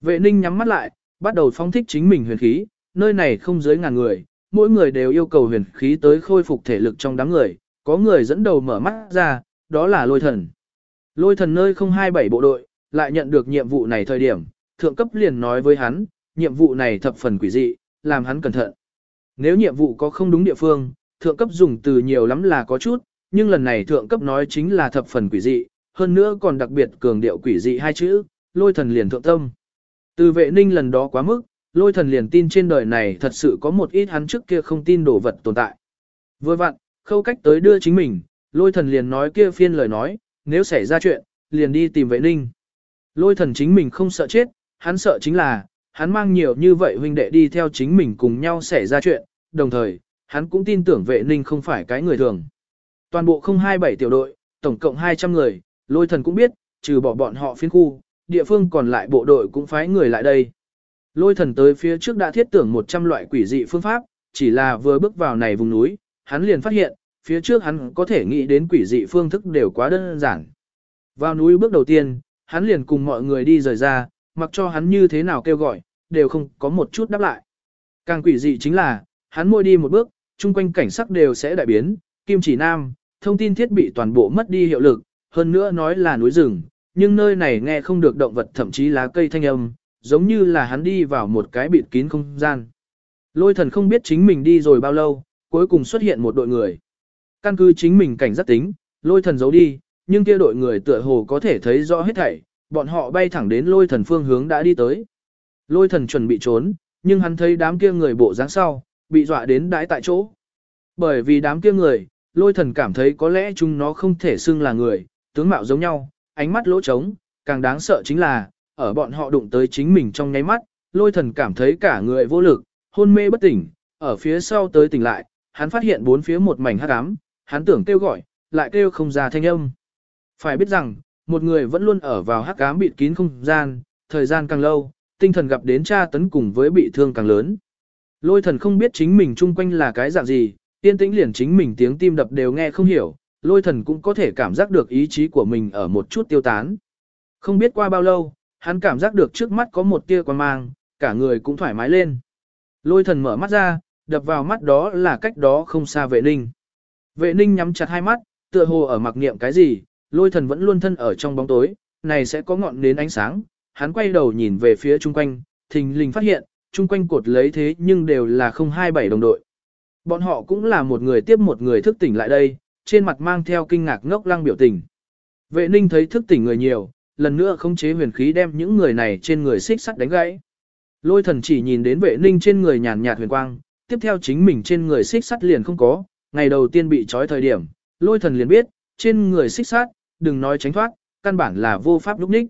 Vệ ninh nhắm mắt lại, bắt đầu phóng thích chính mình huyền khí, nơi này không dưới ngàn người, mỗi người đều yêu cầu huyền khí tới khôi phục thể lực trong đám người, có người dẫn đầu mở mắt ra, đó là lôi thần. Lôi thần nơi không hai bảy bộ đội, lại nhận được nhiệm vụ này thời điểm, thượng cấp liền nói với hắn, nhiệm vụ này thập phần quỷ dị, làm hắn cẩn thận. Nếu nhiệm vụ có không đúng địa phương, thượng cấp dùng từ nhiều lắm là có chút, nhưng lần này thượng cấp nói chính là thập phần quỷ dị, hơn nữa còn đặc biệt cường điệu quỷ dị hai chữ, lôi thần liền thượng tâm. Từ vệ ninh lần đó quá mức, lôi thần liền tin trên đời này thật sự có một ít hắn trước kia không tin đồ vật tồn tại. Vừa vặn, khâu cách tới đưa chính mình, lôi thần liền nói kia phiên lời nói, nếu xảy ra chuyện, liền đi tìm vệ ninh. Lôi thần chính mình không sợ chết, hắn sợ chính là, hắn mang nhiều như vậy huynh đệ đi theo chính mình cùng nhau xảy ra chuyện, đồng thời, hắn cũng tin tưởng vệ ninh không phải cái người thường. Toàn bộ 027 tiểu đội, tổng cộng 200 người, lôi thần cũng biết, trừ bỏ bọn họ phiên khu, địa phương còn lại bộ đội cũng phái người lại đây. Lôi thần tới phía trước đã thiết tưởng 100 loại quỷ dị phương pháp, chỉ là vừa bước vào này vùng núi, hắn liền phát hiện, phía trước hắn có thể nghĩ đến quỷ dị phương thức đều quá đơn giản. Vào núi bước đầu tiên, hắn liền cùng mọi người đi rời ra, mặc cho hắn như thế nào kêu gọi, đều không có một chút đáp lại. Càng quỷ dị chính là, hắn môi đi một bước, chung quanh cảnh sắc đều sẽ đại biến, kim chỉ nam, thông tin thiết bị toàn bộ mất đi hiệu lực, hơn nữa nói là núi rừng, nhưng nơi này nghe không được động vật thậm chí lá cây thanh âm, giống như là hắn đi vào một cái bịt kín không gian. Lôi thần không biết chính mình đi rồi bao lâu, cuối cùng xuất hiện một đội người. Căn cứ chính mình cảnh giác tính, lôi thần giấu đi, nhưng kia đội người tựa hồ có thể thấy rõ hết thảy, bọn họ bay thẳng đến lôi thần phương hướng đã đi tới. Lôi thần chuẩn bị trốn, nhưng hắn thấy đám kia người bộ dáng sau, bị dọa đến đãi tại chỗ. Bởi vì đám kia người, lôi thần cảm thấy có lẽ chúng nó không thể xưng là người, tướng mạo giống nhau, ánh mắt lỗ trống, càng đáng sợ chính là, ở bọn họ đụng tới chính mình trong nháy mắt, lôi thần cảm thấy cả người vô lực, hôn mê bất tỉnh, ở phía sau tới tỉnh lại, hắn phát hiện bốn phía một mảnh hắc ám, hắn tưởng kêu gọi, lại kêu không ra thanh âm. Phải biết rằng, một người vẫn luôn ở vào hắc ám bịt kín không gian, thời gian càng lâu, tinh thần gặp đến tra tấn cùng với bị thương càng lớn. Lôi thần không biết chính mình chung quanh là cái dạng gì, tiên tĩnh liền chính mình tiếng tim đập đều nghe không hiểu, lôi thần cũng có thể cảm giác được ý chí của mình ở một chút tiêu tán. Không biết qua bao lâu, hắn cảm giác được trước mắt có một tia quan mang, cả người cũng thoải mái lên. Lôi thần mở mắt ra, đập vào mắt đó là cách đó không xa vệ ninh. Vệ ninh nhắm chặt hai mắt, tựa hồ ở mặc niệm cái gì, lôi thần vẫn luôn thân ở trong bóng tối, này sẽ có ngọn nến ánh sáng, hắn quay đầu nhìn về phía chung quanh, thình lình phát hiện, chung quanh cột lấy thế nhưng đều là 027 đồng đội. Bọn họ cũng là một người tiếp một người thức tỉnh lại đây, trên mặt mang theo kinh ngạc ngốc lăng biểu tình. Vệ ninh thấy thức tỉnh người nhiều, lần nữa không chế huyền khí đem những người này trên người xích sắt đánh gãy. Lôi thần chỉ nhìn đến vệ ninh trên người nhàn nhạt huyền quang, tiếp theo chính mình trên người xích sắt liền không có, ngày đầu tiên bị trói thời điểm, lôi thần liền biết, trên người xích sắt, đừng nói tránh thoát, căn bản là vô pháp lúc ních.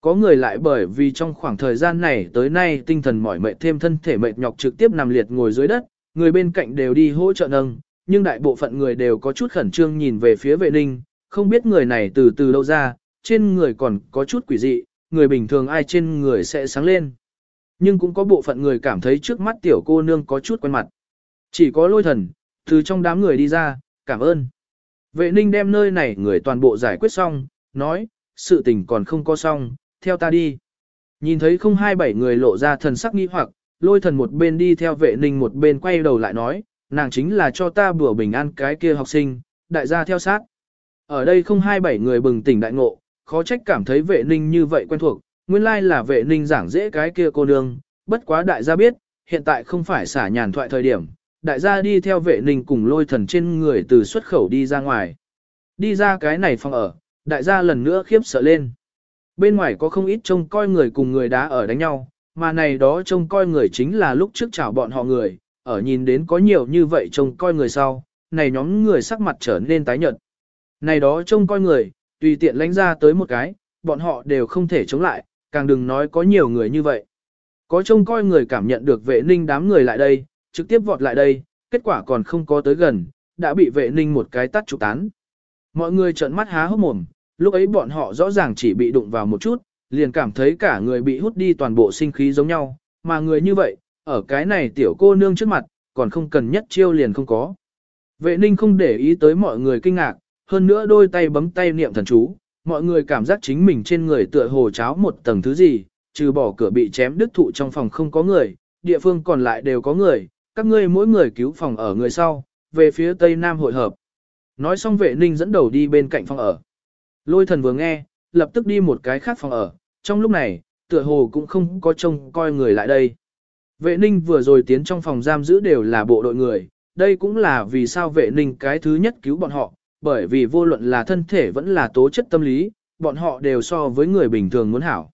Có người lại bởi vì trong khoảng thời gian này tới nay tinh thần mỏi mệt thêm thân thể mệt nhọc trực tiếp nằm liệt ngồi dưới đất, người bên cạnh đều đi hỗ trợ nâng, nhưng đại bộ phận người đều có chút khẩn trương nhìn về phía vệ ninh, không biết người này từ từ đâu ra, trên người còn có chút quỷ dị, người bình thường ai trên người sẽ sáng lên. Nhưng cũng có bộ phận người cảm thấy trước mắt tiểu cô nương có chút quen mặt. Chỉ có lôi thần, từ trong đám người đi ra, cảm ơn. Vệ ninh đem nơi này người toàn bộ giải quyết xong, nói, sự tình còn không có xong, theo ta đi. Nhìn thấy không hai bảy người lộ ra thần sắc nghi hoặc, lôi thần một bên đi theo vệ ninh một bên quay đầu lại nói, nàng chính là cho ta bữa bình an cái kia học sinh, đại gia theo sát. Ở đây không hai bảy người bừng tỉnh đại ngộ, khó trách cảm thấy vệ ninh như vậy quen thuộc, nguyên lai là vệ ninh giảng dễ cái kia cô nương, bất quá đại gia biết, hiện tại không phải xả nhàn thoại thời điểm, đại gia đi theo vệ ninh cùng lôi thần trên người từ xuất khẩu đi ra ngoài. Đi ra cái này phòng ở, đại gia lần nữa khiếp sợ lên. Bên ngoài có không ít trông coi người cùng người đá ở đánh nhau, mà này đó trông coi người chính là lúc trước chào bọn họ người, ở nhìn đến có nhiều như vậy trông coi người sau, này nhóm người sắc mặt trở nên tái nhợt. Này đó trông coi người, tùy tiện lánh ra tới một cái, bọn họ đều không thể chống lại, càng đừng nói có nhiều người như vậy. Có trông coi người cảm nhận được vệ ninh đám người lại đây, trực tiếp vọt lại đây, kết quả còn không có tới gần, đã bị vệ ninh một cái tắt trục tán. Mọi người trợn mắt há hốc mồm, lúc ấy bọn họ rõ ràng chỉ bị đụng vào một chút, liền cảm thấy cả người bị hút đi toàn bộ sinh khí giống nhau, mà người như vậy, ở cái này tiểu cô nương trước mặt, còn không cần nhất chiêu liền không có. Vệ ninh không để ý tới mọi người kinh ngạc, hơn nữa đôi tay bấm tay niệm thần chú, mọi người cảm giác chính mình trên người tựa hồ cháo một tầng thứ gì, trừ bỏ cửa bị chém đứt thụ trong phòng không có người, địa phương còn lại đều có người, các ngươi mỗi người cứu phòng ở người sau, về phía tây nam hội hợp. Nói xong vệ ninh dẫn đầu đi bên cạnh phòng ở. Lôi thần vừa nghe, lập tức đi một cái khác phòng ở, trong lúc này, tựa hồ cũng không có trông coi người lại đây. Vệ ninh vừa rồi tiến trong phòng giam giữ đều là bộ đội người, đây cũng là vì sao vệ ninh cái thứ nhất cứu bọn họ, bởi vì vô luận là thân thể vẫn là tố chất tâm lý, bọn họ đều so với người bình thường muốn hảo.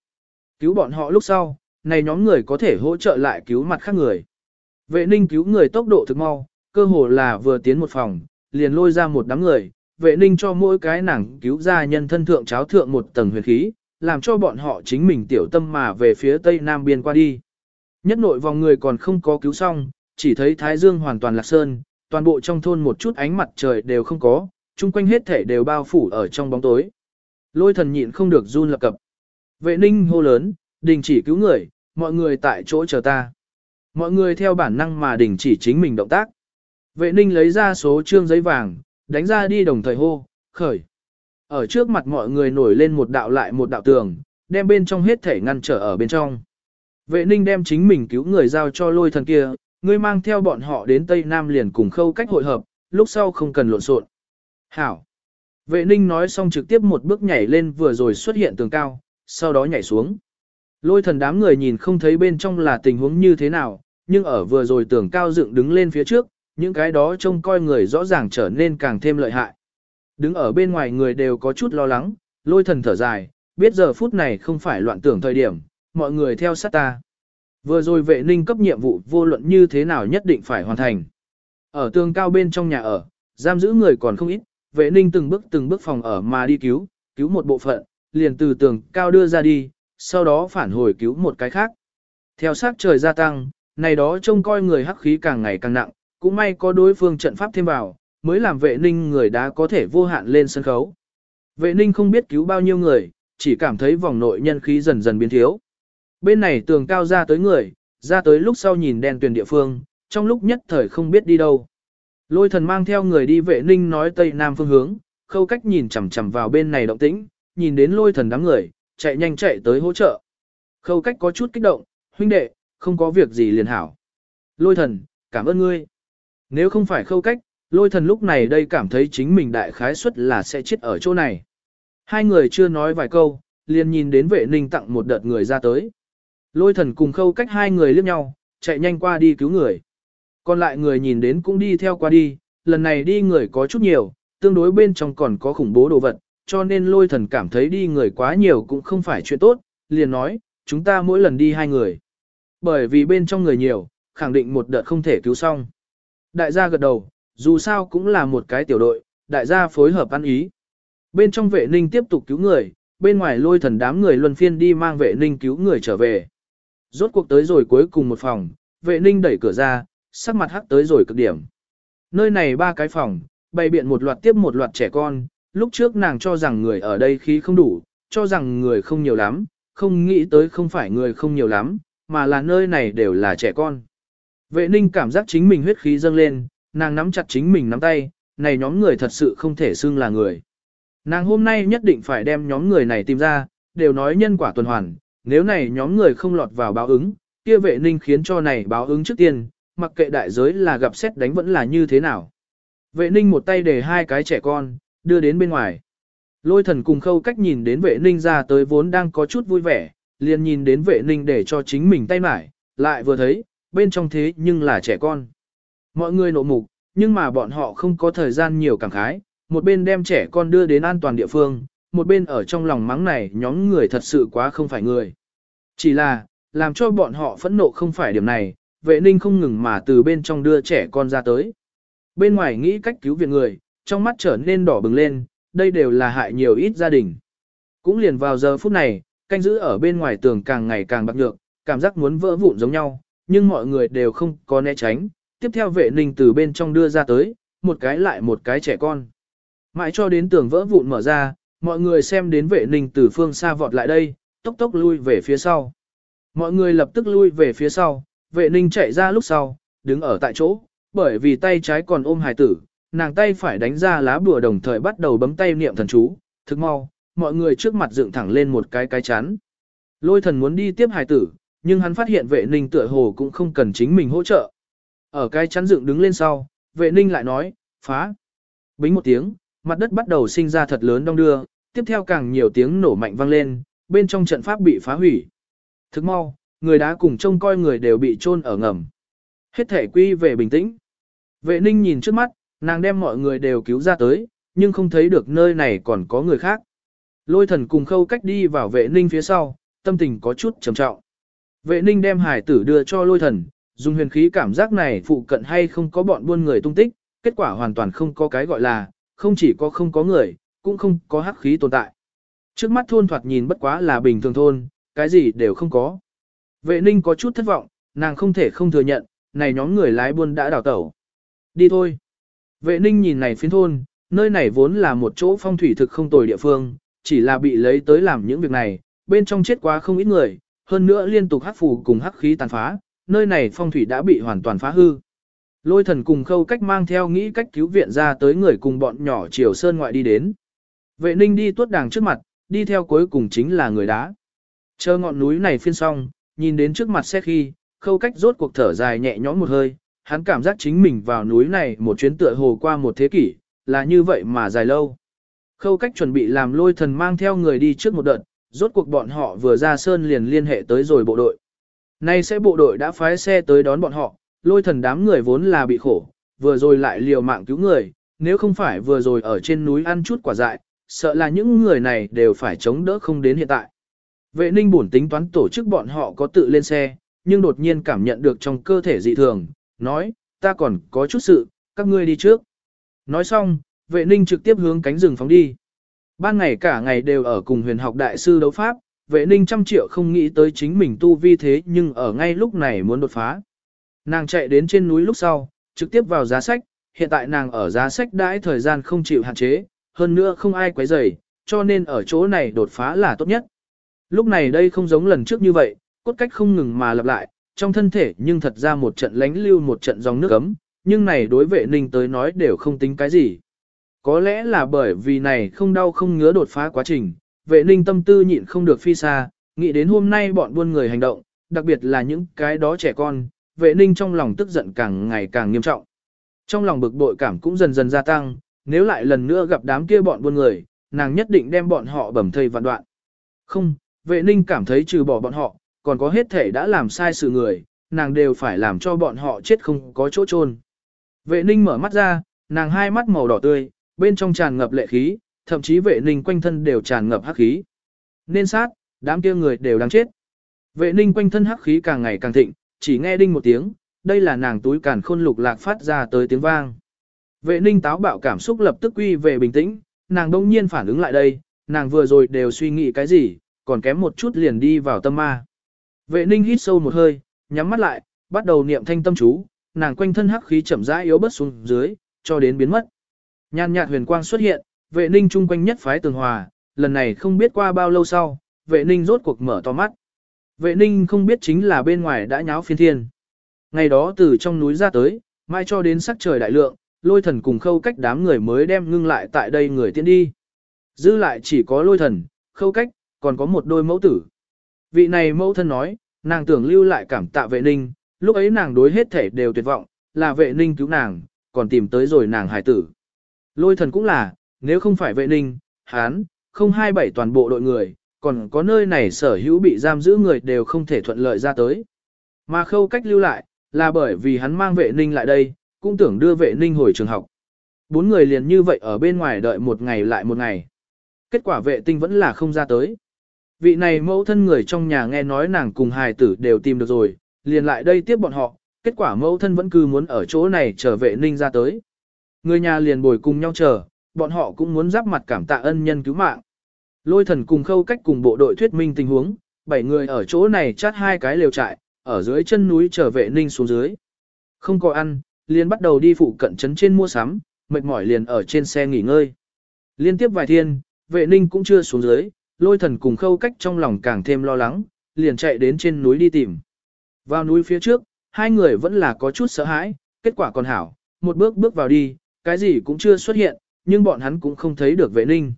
Cứu bọn họ lúc sau, này nhóm người có thể hỗ trợ lại cứu mặt khác người. Vệ ninh cứu người tốc độ thực mau, cơ hồ là vừa tiến một phòng, liền lôi ra một đám người, vệ ninh cho mỗi cái nàng cứu ra nhân thân thượng cháo thượng một tầng huyền khí, làm cho bọn họ chính mình tiểu tâm mà về phía tây nam biên qua đi. Nhất nội vòng người còn không có cứu xong, chỉ thấy Thái Dương hoàn toàn lạc sơn, toàn bộ trong thôn một chút ánh mặt trời đều không có, chung quanh hết thể đều bao phủ ở trong bóng tối. Lôi thần nhịn không được run lập cập. Vệ ninh hô lớn, đình chỉ cứu người, mọi người tại chỗ chờ ta. Mọi người theo bản năng mà đình chỉ chính mình động tác. Vệ ninh lấy ra số trương giấy vàng, đánh ra đi đồng thời hô, khởi. Ở trước mặt mọi người nổi lên một đạo lại một đạo tường, đem bên trong hết thể ngăn trở ở bên trong. Vệ ninh đem chính mình cứu người giao cho lôi thần kia, ngươi mang theo bọn họ đến Tây Nam liền cùng khâu cách hội hợp, lúc sau không cần lộn xộn. Hảo. Vệ ninh nói xong trực tiếp một bước nhảy lên vừa rồi xuất hiện tường cao, sau đó nhảy xuống. Lôi thần đám người nhìn không thấy bên trong là tình huống như thế nào, nhưng ở vừa rồi tường cao dựng đứng lên phía trước, những cái đó trông coi người rõ ràng trở nên càng thêm lợi hại. Đứng ở bên ngoài người đều có chút lo lắng, lôi thần thở dài, biết giờ phút này không phải loạn tưởng thời điểm, mọi người theo sát ta. Vừa rồi vệ ninh cấp nhiệm vụ vô luận như thế nào nhất định phải hoàn thành. Ở tường cao bên trong nhà ở, giam giữ người còn không ít, vệ ninh từng bước từng bước phòng ở mà đi cứu, cứu một bộ phận, liền từ tường cao đưa ra đi, sau đó phản hồi cứu một cái khác. Theo sát trời gia tăng, này đó trông coi người hắc khí càng ngày càng nặng, cũng may có đối phương trận pháp thêm vào, mới làm vệ ninh người đã có thể vô hạn lên sân khấu. Vệ ninh không biết cứu bao nhiêu người, chỉ cảm thấy vòng nội nhân khí dần dần biến thiếu. Bên này tường cao ra tới người, ra tới lúc sau nhìn đen tuyển địa phương, trong lúc nhất thời không biết đi đâu. Lôi thần mang theo người đi vệ ninh nói tây nam phương hướng, khâu cách nhìn chằm chằm vào bên này động tĩnh, nhìn đến lôi thần đám người, chạy nhanh chạy tới hỗ trợ. Khâu cách có chút kích động, huynh đệ, không có việc gì liền hảo. Lôi thần, cảm ơn ngươi. Nếu không phải khâu cách, lôi thần lúc này đây cảm thấy chính mình đại khái suất là sẽ chết ở chỗ này. Hai người chưa nói vài câu, liền nhìn đến vệ ninh tặng một đợt người ra tới. Lôi thần cùng khâu cách hai người liếc nhau, chạy nhanh qua đi cứu người. Còn lại người nhìn đến cũng đi theo qua đi, lần này đi người có chút nhiều, tương đối bên trong còn có khủng bố đồ vật, cho nên lôi thần cảm thấy đi người quá nhiều cũng không phải chuyện tốt, liền nói, chúng ta mỗi lần đi hai người. Bởi vì bên trong người nhiều, khẳng định một đợt không thể cứu xong. Đại gia gật đầu, dù sao cũng là một cái tiểu đội, đại gia phối hợp ăn ý. Bên trong vệ ninh tiếp tục cứu người, bên ngoài lôi thần đám người luân phiên đi mang vệ ninh cứu người trở về. Rốt cuộc tới rồi cuối cùng một phòng, vệ ninh đẩy cửa ra, sắc mặt hắc tới rồi cực điểm. Nơi này ba cái phòng, bày biện một loạt tiếp một loạt trẻ con, lúc trước nàng cho rằng người ở đây khí không đủ, cho rằng người không nhiều lắm, không nghĩ tới không phải người không nhiều lắm, mà là nơi này đều là trẻ con. Vệ ninh cảm giác chính mình huyết khí dâng lên, nàng nắm chặt chính mình nắm tay, này nhóm người thật sự không thể xưng là người. Nàng hôm nay nhất định phải đem nhóm người này tìm ra, đều nói nhân quả tuần hoàn, nếu này nhóm người không lọt vào báo ứng, kia vệ ninh khiến cho này báo ứng trước tiên, mặc kệ đại giới là gặp xét đánh vẫn là như thế nào. Vệ ninh một tay để hai cái trẻ con, đưa đến bên ngoài. Lôi thần cùng khâu cách nhìn đến vệ ninh ra tới vốn đang có chút vui vẻ, liền nhìn đến vệ ninh để cho chính mình tay mải, lại vừa thấy, bên trong thế nhưng là trẻ con. Mọi người nộ mục, nhưng mà bọn họ không có thời gian nhiều cảm khái, một bên đem trẻ con đưa đến an toàn địa phương, một bên ở trong lòng mắng này nhóm người thật sự quá không phải người. Chỉ là, làm cho bọn họ phẫn nộ không phải điểm này, vệ ninh không ngừng mà từ bên trong đưa trẻ con ra tới. Bên ngoài nghĩ cách cứu viện người, trong mắt trở nên đỏ bừng lên, đây đều là hại nhiều ít gia đình. Cũng liền vào giờ phút này, canh giữ ở bên ngoài tường càng ngày càng bạc nhược, cảm giác muốn vỡ vụn giống nhau, nhưng mọi người đều không có né tránh. Tiếp theo vệ ninh từ bên trong đưa ra tới, một cái lại một cái trẻ con. Mãi cho đến tường vỡ vụn mở ra, mọi người xem đến vệ ninh từ phương xa vọt lại đây, tốc tốc lui về phía sau. Mọi người lập tức lui về phía sau, vệ ninh chạy ra lúc sau, đứng ở tại chỗ, bởi vì tay trái còn ôm hài tử, nàng tay phải đánh ra lá bùa đồng thời bắt đầu bấm tay niệm thần chú, thức mau, mọi người trước mặt dựng thẳng lên một cái cái chắn. Lôi thần muốn đi tiếp hài tử, nhưng hắn phát hiện vệ ninh tựa hồ cũng không cần chính mình hỗ trợ. Ở cái chắn dựng đứng lên sau, vệ ninh lại nói, phá. Bính một tiếng, mặt đất bắt đầu sinh ra thật lớn đong đưa, tiếp theo càng nhiều tiếng nổ mạnh vang lên, bên trong trận pháp bị phá hủy. Thức mau, người đá cùng trông coi người đều bị chôn ở ngầm. Hết thể quy về bình tĩnh. Vệ ninh nhìn trước mắt, nàng đem mọi người đều cứu ra tới, nhưng không thấy được nơi này còn có người khác. Lôi thần cùng khâu cách đi vào vệ ninh phía sau, tâm tình có chút trầm trọng. Vệ ninh đem hải tử đưa cho lôi thần, dùng huyền khí cảm giác này phụ cận hay không có bọn buôn người tung tích, kết quả hoàn toàn không có cái gọi là, không chỉ có không có người, cũng không có hắc khí tồn tại. Trước mắt thôn thoạt nhìn bất quá là bình thường thôn, cái gì đều không có. Vệ ninh có chút thất vọng, nàng không thể không thừa nhận, này nhóm người lái buôn đã đào tẩu. Đi thôi. Vệ ninh nhìn này phiến thôn, nơi này vốn là một chỗ phong thủy thực không tồi địa phương, chỉ là bị lấy tới làm những việc này, bên trong chết quá không ít người, hơn nữa liên tục hắc phù cùng hắc khí tàn phá, nơi này phong thủy đã bị hoàn toàn phá hư. Lôi thần cùng khâu cách mang theo nghĩ cách cứu viện ra tới người cùng bọn nhỏ chiều sơn ngoại đi đến. Vệ ninh đi tuốt đàng trước mặt, đi theo cuối cùng chính là người đá. Chờ ngọn núi này phiên xong, nhìn đến trước mặt xe khi, khâu cách rốt cuộc thở dài nhẹ nhõm một hơi, hắn cảm giác chính mình vào núi này một chuyến tựa hồ qua một thế kỷ, là như vậy mà dài lâu. Khâu cách chuẩn bị làm lôi thần mang theo người đi trước một đợt, rốt cuộc bọn họ vừa ra sơn liền liên hệ tới rồi bộ đội. Nay sẽ bộ đội đã phái xe tới đón bọn họ, lôi thần đám người vốn là bị khổ, vừa rồi lại liều mạng cứu người, nếu không phải vừa rồi ở trên núi ăn chút quả dại, sợ là những người này đều phải chống đỡ không đến hiện tại. Vệ ninh bổn tính toán tổ chức bọn họ có tự lên xe, nhưng đột nhiên cảm nhận được trong cơ thể dị thường, nói, ta còn có chút sự, các ngươi đi trước. Nói xong, vệ ninh trực tiếp hướng cánh rừng phóng đi. Ban ngày cả ngày đều ở cùng huyền học đại sư đấu pháp, vệ ninh trăm triệu không nghĩ tới chính mình tu vi thế nhưng ở ngay lúc này muốn đột phá. Nàng chạy đến trên núi lúc sau, trực tiếp vào giá sách, hiện tại nàng ở giá sách đãi thời gian không chịu hạn chế, hơn nữa không ai quấy rầy, cho nên ở chỗ này đột phá là tốt nhất. Lúc này đây không giống lần trước như vậy, cốt cách không ngừng mà lặp lại, trong thân thể nhưng thật ra một trận lánh lưu một trận dòng nước ấm, nhưng này đối vệ ninh tới nói đều không tính cái gì. Có lẽ là bởi vì này không đau không ngứa đột phá quá trình, vệ ninh tâm tư nhịn không được phi xa, nghĩ đến hôm nay bọn buôn người hành động, đặc biệt là những cái đó trẻ con, vệ ninh trong lòng tức giận càng ngày càng nghiêm trọng. Trong lòng bực bội cảm cũng dần dần gia tăng, nếu lại lần nữa gặp đám kia bọn buôn người, nàng nhất định đem bọn họ bầm thây vạn đoạn. Không, vệ ninh cảm thấy trừ bỏ bọn họ, còn có hết thể đã làm sai sự người, nàng đều phải làm cho bọn họ chết không có chỗ chôn. Vệ ninh mở mắt ra, nàng hai mắt màu đỏ tươi, bên trong tràn ngập lệ khí, thậm chí vệ ninh quanh thân đều tràn ngập hắc khí. Nên sát, đám kia người đều đang chết. Vệ ninh quanh thân hắc khí càng ngày càng thịnh, chỉ nghe đinh một tiếng, đây là nàng túi càn khôn lục lạc phát ra tới tiếng vang. Vệ ninh táo bạo cảm xúc lập tức quy về bình tĩnh, nàng đông nhiên phản ứng lại đây, nàng vừa rồi đều suy nghĩ cái gì, còn kém một chút liền đi vào tâm ma. Vệ ninh hít sâu một hơi, nhắm mắt lại, bắt đầu niệm thanh tâm chú, nàng quanh thân hắc khí chậm rãi yếu bớt xuống dưới, cho đến biến mất. Nhan nhạt huyền quang xuất hiện, vệ ninh chung quanh nhất phái tường hòa, lần này không biết qua bao lâu sau, vệ ninh rốt cuộc mở to mắt. Vệ ninh không biết chính là bên ngoài đã nháo phiên thiên. Ngày đó từ trong núi ra tới, mai cho đến sắc trời đại lượng, lôi thần cùng khâu cách đám người mới đem ngưng lại tại đây người tiến đi. Dư lại chỉ có lôi thần, khâu cách, còn có một đôi mẫu tử. Vị này mẫu thân nói, nàng tưởng lưu lại cảm tạ vệ ninh, lúc ấy nàng đối hết thể đều tuyệt vọng, là vệ ninh cứu nàng, còn tìm tới rồi nàng hải tử. Lôi thần cũng là, nếu không phải vệ ninh, hán, không hai bảy toàn bộ đội người, còn có nơi này sở hữu bị giam giữ người đều không thể thuận lợi ra tới. Mà khâu cách lưu lại, là bởi vì hắn mang vệ ninh lại đây, cũng tưởng đưa vệ ninh hồi trường học. Bốn người liền như vậy ở bên ngoài đợi một ngày lại một ngày. Kết quả vệ tinh vẫn là không ra tới. Vị này mẫu thân người trong nhà nghe nói nàng cùng hài tử đều tìm được rồi, liền lại đây tiếp bọn họ, kết quả mẫu thân vẫn cứ muốn ở chỗ này chờ vệ ninh ra tới. Người nhà liền bồi cùng nhau chờ, bọn họ cũng muốn giáp mặt cảm tạ ân nhân cứu mạng. Lôi thần cùng khâu cách cùng bộ đội thuyết minh tình huống, bảy người ở chỗ này chát hai cái lều trại, ở dưới chân núi chờ vệ ninh xuống dưới. Không có ăn, liền bắt đầu đi phụ cận trấn trên mua sắm, mệt mỏi liền ở trên xe nghỉ ngơi. Liên tiếp vài thiên, vệ ninh cũng chưa xuống dưới, lôi thần cùng khâu cách trong lòng càng thêm lo lắng, liền chạy đến trên núi đi tìm. Vào núi phía trước, hai người vẫn là có chút sợ hãi, kết quả còn hảo, một bước bước vào đi, cái gì cũng chưa xuất hiện, nhưng bọn hắn cũng không thấy được vệ ninh.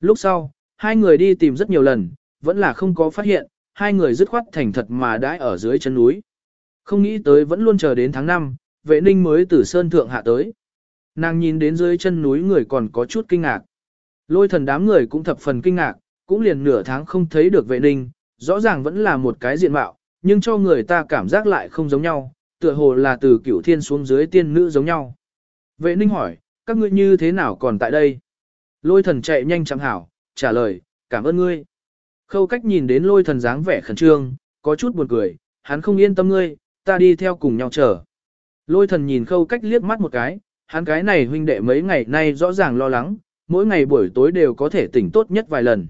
Lúc sau, hai người đi tìm rất nhiều lần, vẫn là không có phát hiện, hai người dứt khoát thành thật mà đãi ở dưới chân núi. Không nghĩ tới vẫn luôn chờ đến tháng 5, vệ ninh mới từ sơn thượng hạ tới. Nàng nhìn đến dưới chân núi người còn có chút kinh ngạc. Lôi thần đám người cũng thập phần kinh ngạc, cũng liền nửa tháng không thấy được vệ ninh, rõ ràng vẫn là một cái diện mạo, nhưng cho người ta cảm giác lại không giống nhau, tựa hồ là từ cửu thiên xuống dưới tiên nữ giống nhau. Vệ ninh hỏi, các ngươi như thế nào còn tại đây? Lôi thần chạy nhanh chẳng hảo, trả lời, cảm ơn ngươi. Khâu cách nhìn đến lôi thần dáng vẻ khẩn trương, có chút buồn cười, hắn không yên tâm ngươi, ta đi theo cùng nhau chờ. Lôi thần nhìn khâu cách liếc mắt một cái, hắn cái này huynh đệ mấy ngày nay rõ ràng lo lắng, mỗi ngày buổi tối đều có thể tỉnh tốt nhất vài lần.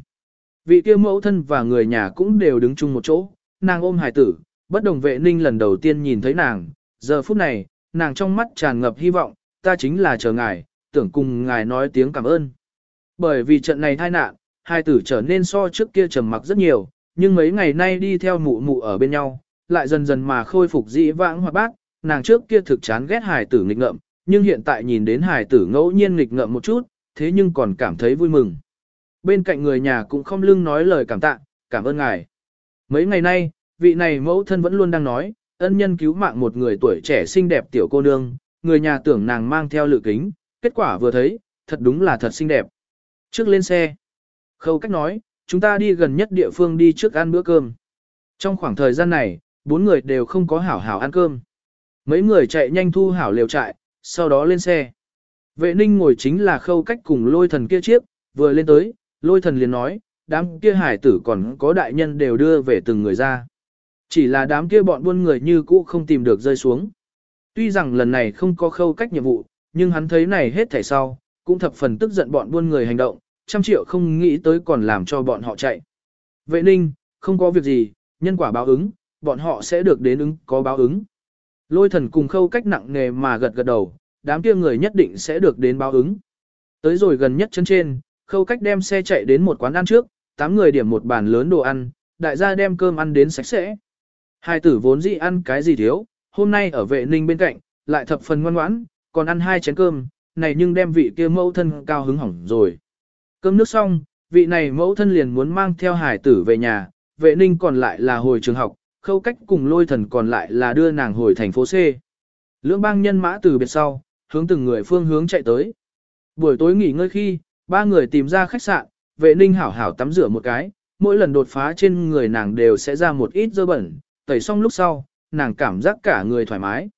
Vị kia mẫu thân và người nhà cũng đều đứng chung một chỗ, nàng ôm hài tử, bất đồng vệ ninh lần đầu tiên nhìn thấy nàng, giờ phút này, nàng trong mắt tràn ngập hy vọng, ta chính là chờ ngài, tưởng cùng ngài nói tiếng cảm ơn. Bởi vì trận này tai nạn, hai tử trở nên so trước kia trầm mặc rất nhiều, nhưng mấy ngày nay đi theo mụ mụ ở bên nhau, lại dần dần mà khôi phục dĩ vãng hoạt bác, nàng trước kia thực chán ghét hài tử nghịch ngợm, nhưng hiện tại nhìn đến hài tử ngẫu nhiên nghịch ngợm một chút, thế nhưng còn cảm thấy vui mừng. Bên cạnh người nhà cũng không lưng nói lời cảm tạ, cảm ơn ngài. Mấy ngày nay, vị này mẫu thân vẫn luôn đang nói, ân nhân cứu mạng một người tuổi trẻ xinh đẹp tiểu cô nương, người nhà tưởng nàng mang theo lự kính, kết quả vừa thấy, thật đúng là thật xinh đẹp. Trước lên xe, khâu cách nói, chúng ta đi gần nhất địa phương đi trước ăn bữa cơm. Trong khoảng thời gian này, bốn người đều không có hảo hảo ăn cơm. Mấy người chạy nhanh thu hảo liều trại, sau đó lên xe. Vệ ninh ngồi chính là khâu cách cùng lôi thần kia chiếc, vừa lên tới, lôi thần liền nói, đám kia hải tử còn có đại nhân đều đưa về từng người ra. Chỉ là đám kia bọn buôn người như cũ không tìm được rơi xuống. Tuy rằng lần này không có khâu cách nhiệm vụ, nhưng hắn thấy này hết thảy sau, cũng thập phần tức giận bọn buôn người hành động, trăm triệu không nghĩ tới còn làm cho bọn họ chạy. Vệ ninh, không có việc gì, nhân quả báo ứng, bọn họ sẽ được đến ứng có báo ứng. Lôi thần cùng khâu cách nặng nề mà gật gật đầu, đám kia người nhất định sẽ được đến báo ứng. Tới rồi gần nhất chân trên, khâu cách đem xe chạy đến một quán ăn trước, tám người điểm một bàn lớn đồ ăn, đại gia đem cơm ăn đến sạch sẽ. Hai tử vốn dĩ ăn cái gì thiếu, hôm nay ở vệ ninh bên cạnh, lại thập phần ngoan ngoãn, còn ăn hai chén cơm, này nhưng đem vị kia mẫu thân cao hứng hỏng rồi. Cơm nước xong, vị này mẫu thân liền muốn mang theo hải tử về nhà, vệ ninh còn lại là hồi trường học, khâu cách cùng lôi thần còn lại là đưa nàng hồi thành phố C. Lưỡng bang nhân mã từ biệt sau, hướng từng người phương hướng chạy tới. Buổi tối nghỉ ngơi khi, ba người tìm ra khách sạn, vệ ninh hảo hảo tắm rửa một cái, mỗi lần đột phá trên người nàng đều sẽ ra một ít dơ bẩn, tẩy xong lúc sau, nàng cảm giác cả người thoải mái.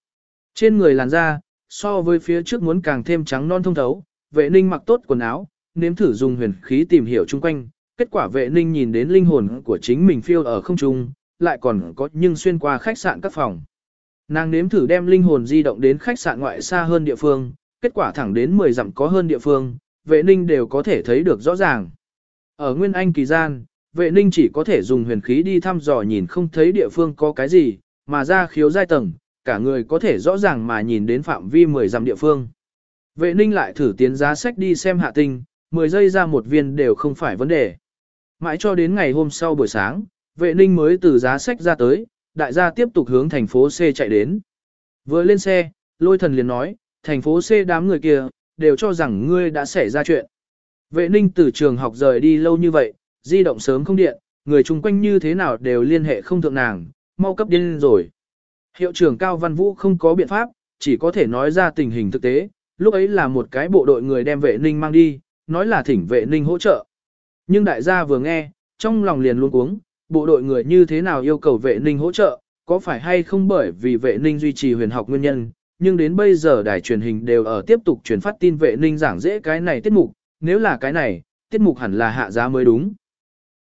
Trên người làn da, so với phía trước muốn càng thêm trắng non thông thấu, vệ ninh mặc tốt quần áo, nếm thử dùng huyền khí tìm hiểu chung quanh, kết quả vệ ninh nhìn đến linh hồn của chính mình phiêu ở không trung, lại còn có nhưng xuyên qua khách sạn các phòng. Nàng nếm thử đem linh hồn di động đến khách sạn ngoại xa hơn địa phương, kết quả thẳng đến 10 dặm có hơn địa phương, vệ ninh đều có thể thấy được rõ ràng. Ở Nguyên Anh kỳ gian, vệ ninh chỉ có thể dùng huyền khí đi thăm dò nhìn không thấy địa phương có cái gì, mà ra khiếu giai tầng, cả người có thể rõ ràng mà nhìn đến phạm vi 10 dặm địa phương. Vệ ninh lại thử tiến giá sách đi xem hạ tinh, 10 giây ra một viên đều không phải vấn đề. Mãi cho đến ngày hôm sau buổi sáng, vệ ninh mới từ giá sách ra tới, đại gia tiếp tục hướng thành phố C chạy đến. Vừa lên xe, lôi thần liền nói, thành phố C đám người kia, đều cho rằng ngươi đã xảy ra chuyện. Vệ ninh từ trường học rời đi lâu như vậy, di động sớm không điện, người chung quanh như thế nào đều liên hệ không thượng nàng, mau cấp điên rồi. Hiệu trưởng Cao Văn Vũ không có biện pháp, chỉ có thể nói ra tình hình thực tế, lúc ấy là một cái bộ đội người đem vệ ninh mang đi, nói là thỉnh vệ ninh hỗ trợ. Nhưng đại gia vừa nghe, trong lòng liền luôn cuống, bộ đội người như thế nào yêu cầu vệ ninh hỗ trợ, có phải hay không bởi vì vệ ninh duy trì huyền học nguyên nhân, nhưng đến bây giờ đài truyền hình đều ở tiếp tục truyền phát tin vệ ninh giảng dễ cái này tiết mục, nếu là cái này, tiết mục hẳn là hạ giá mới đúng.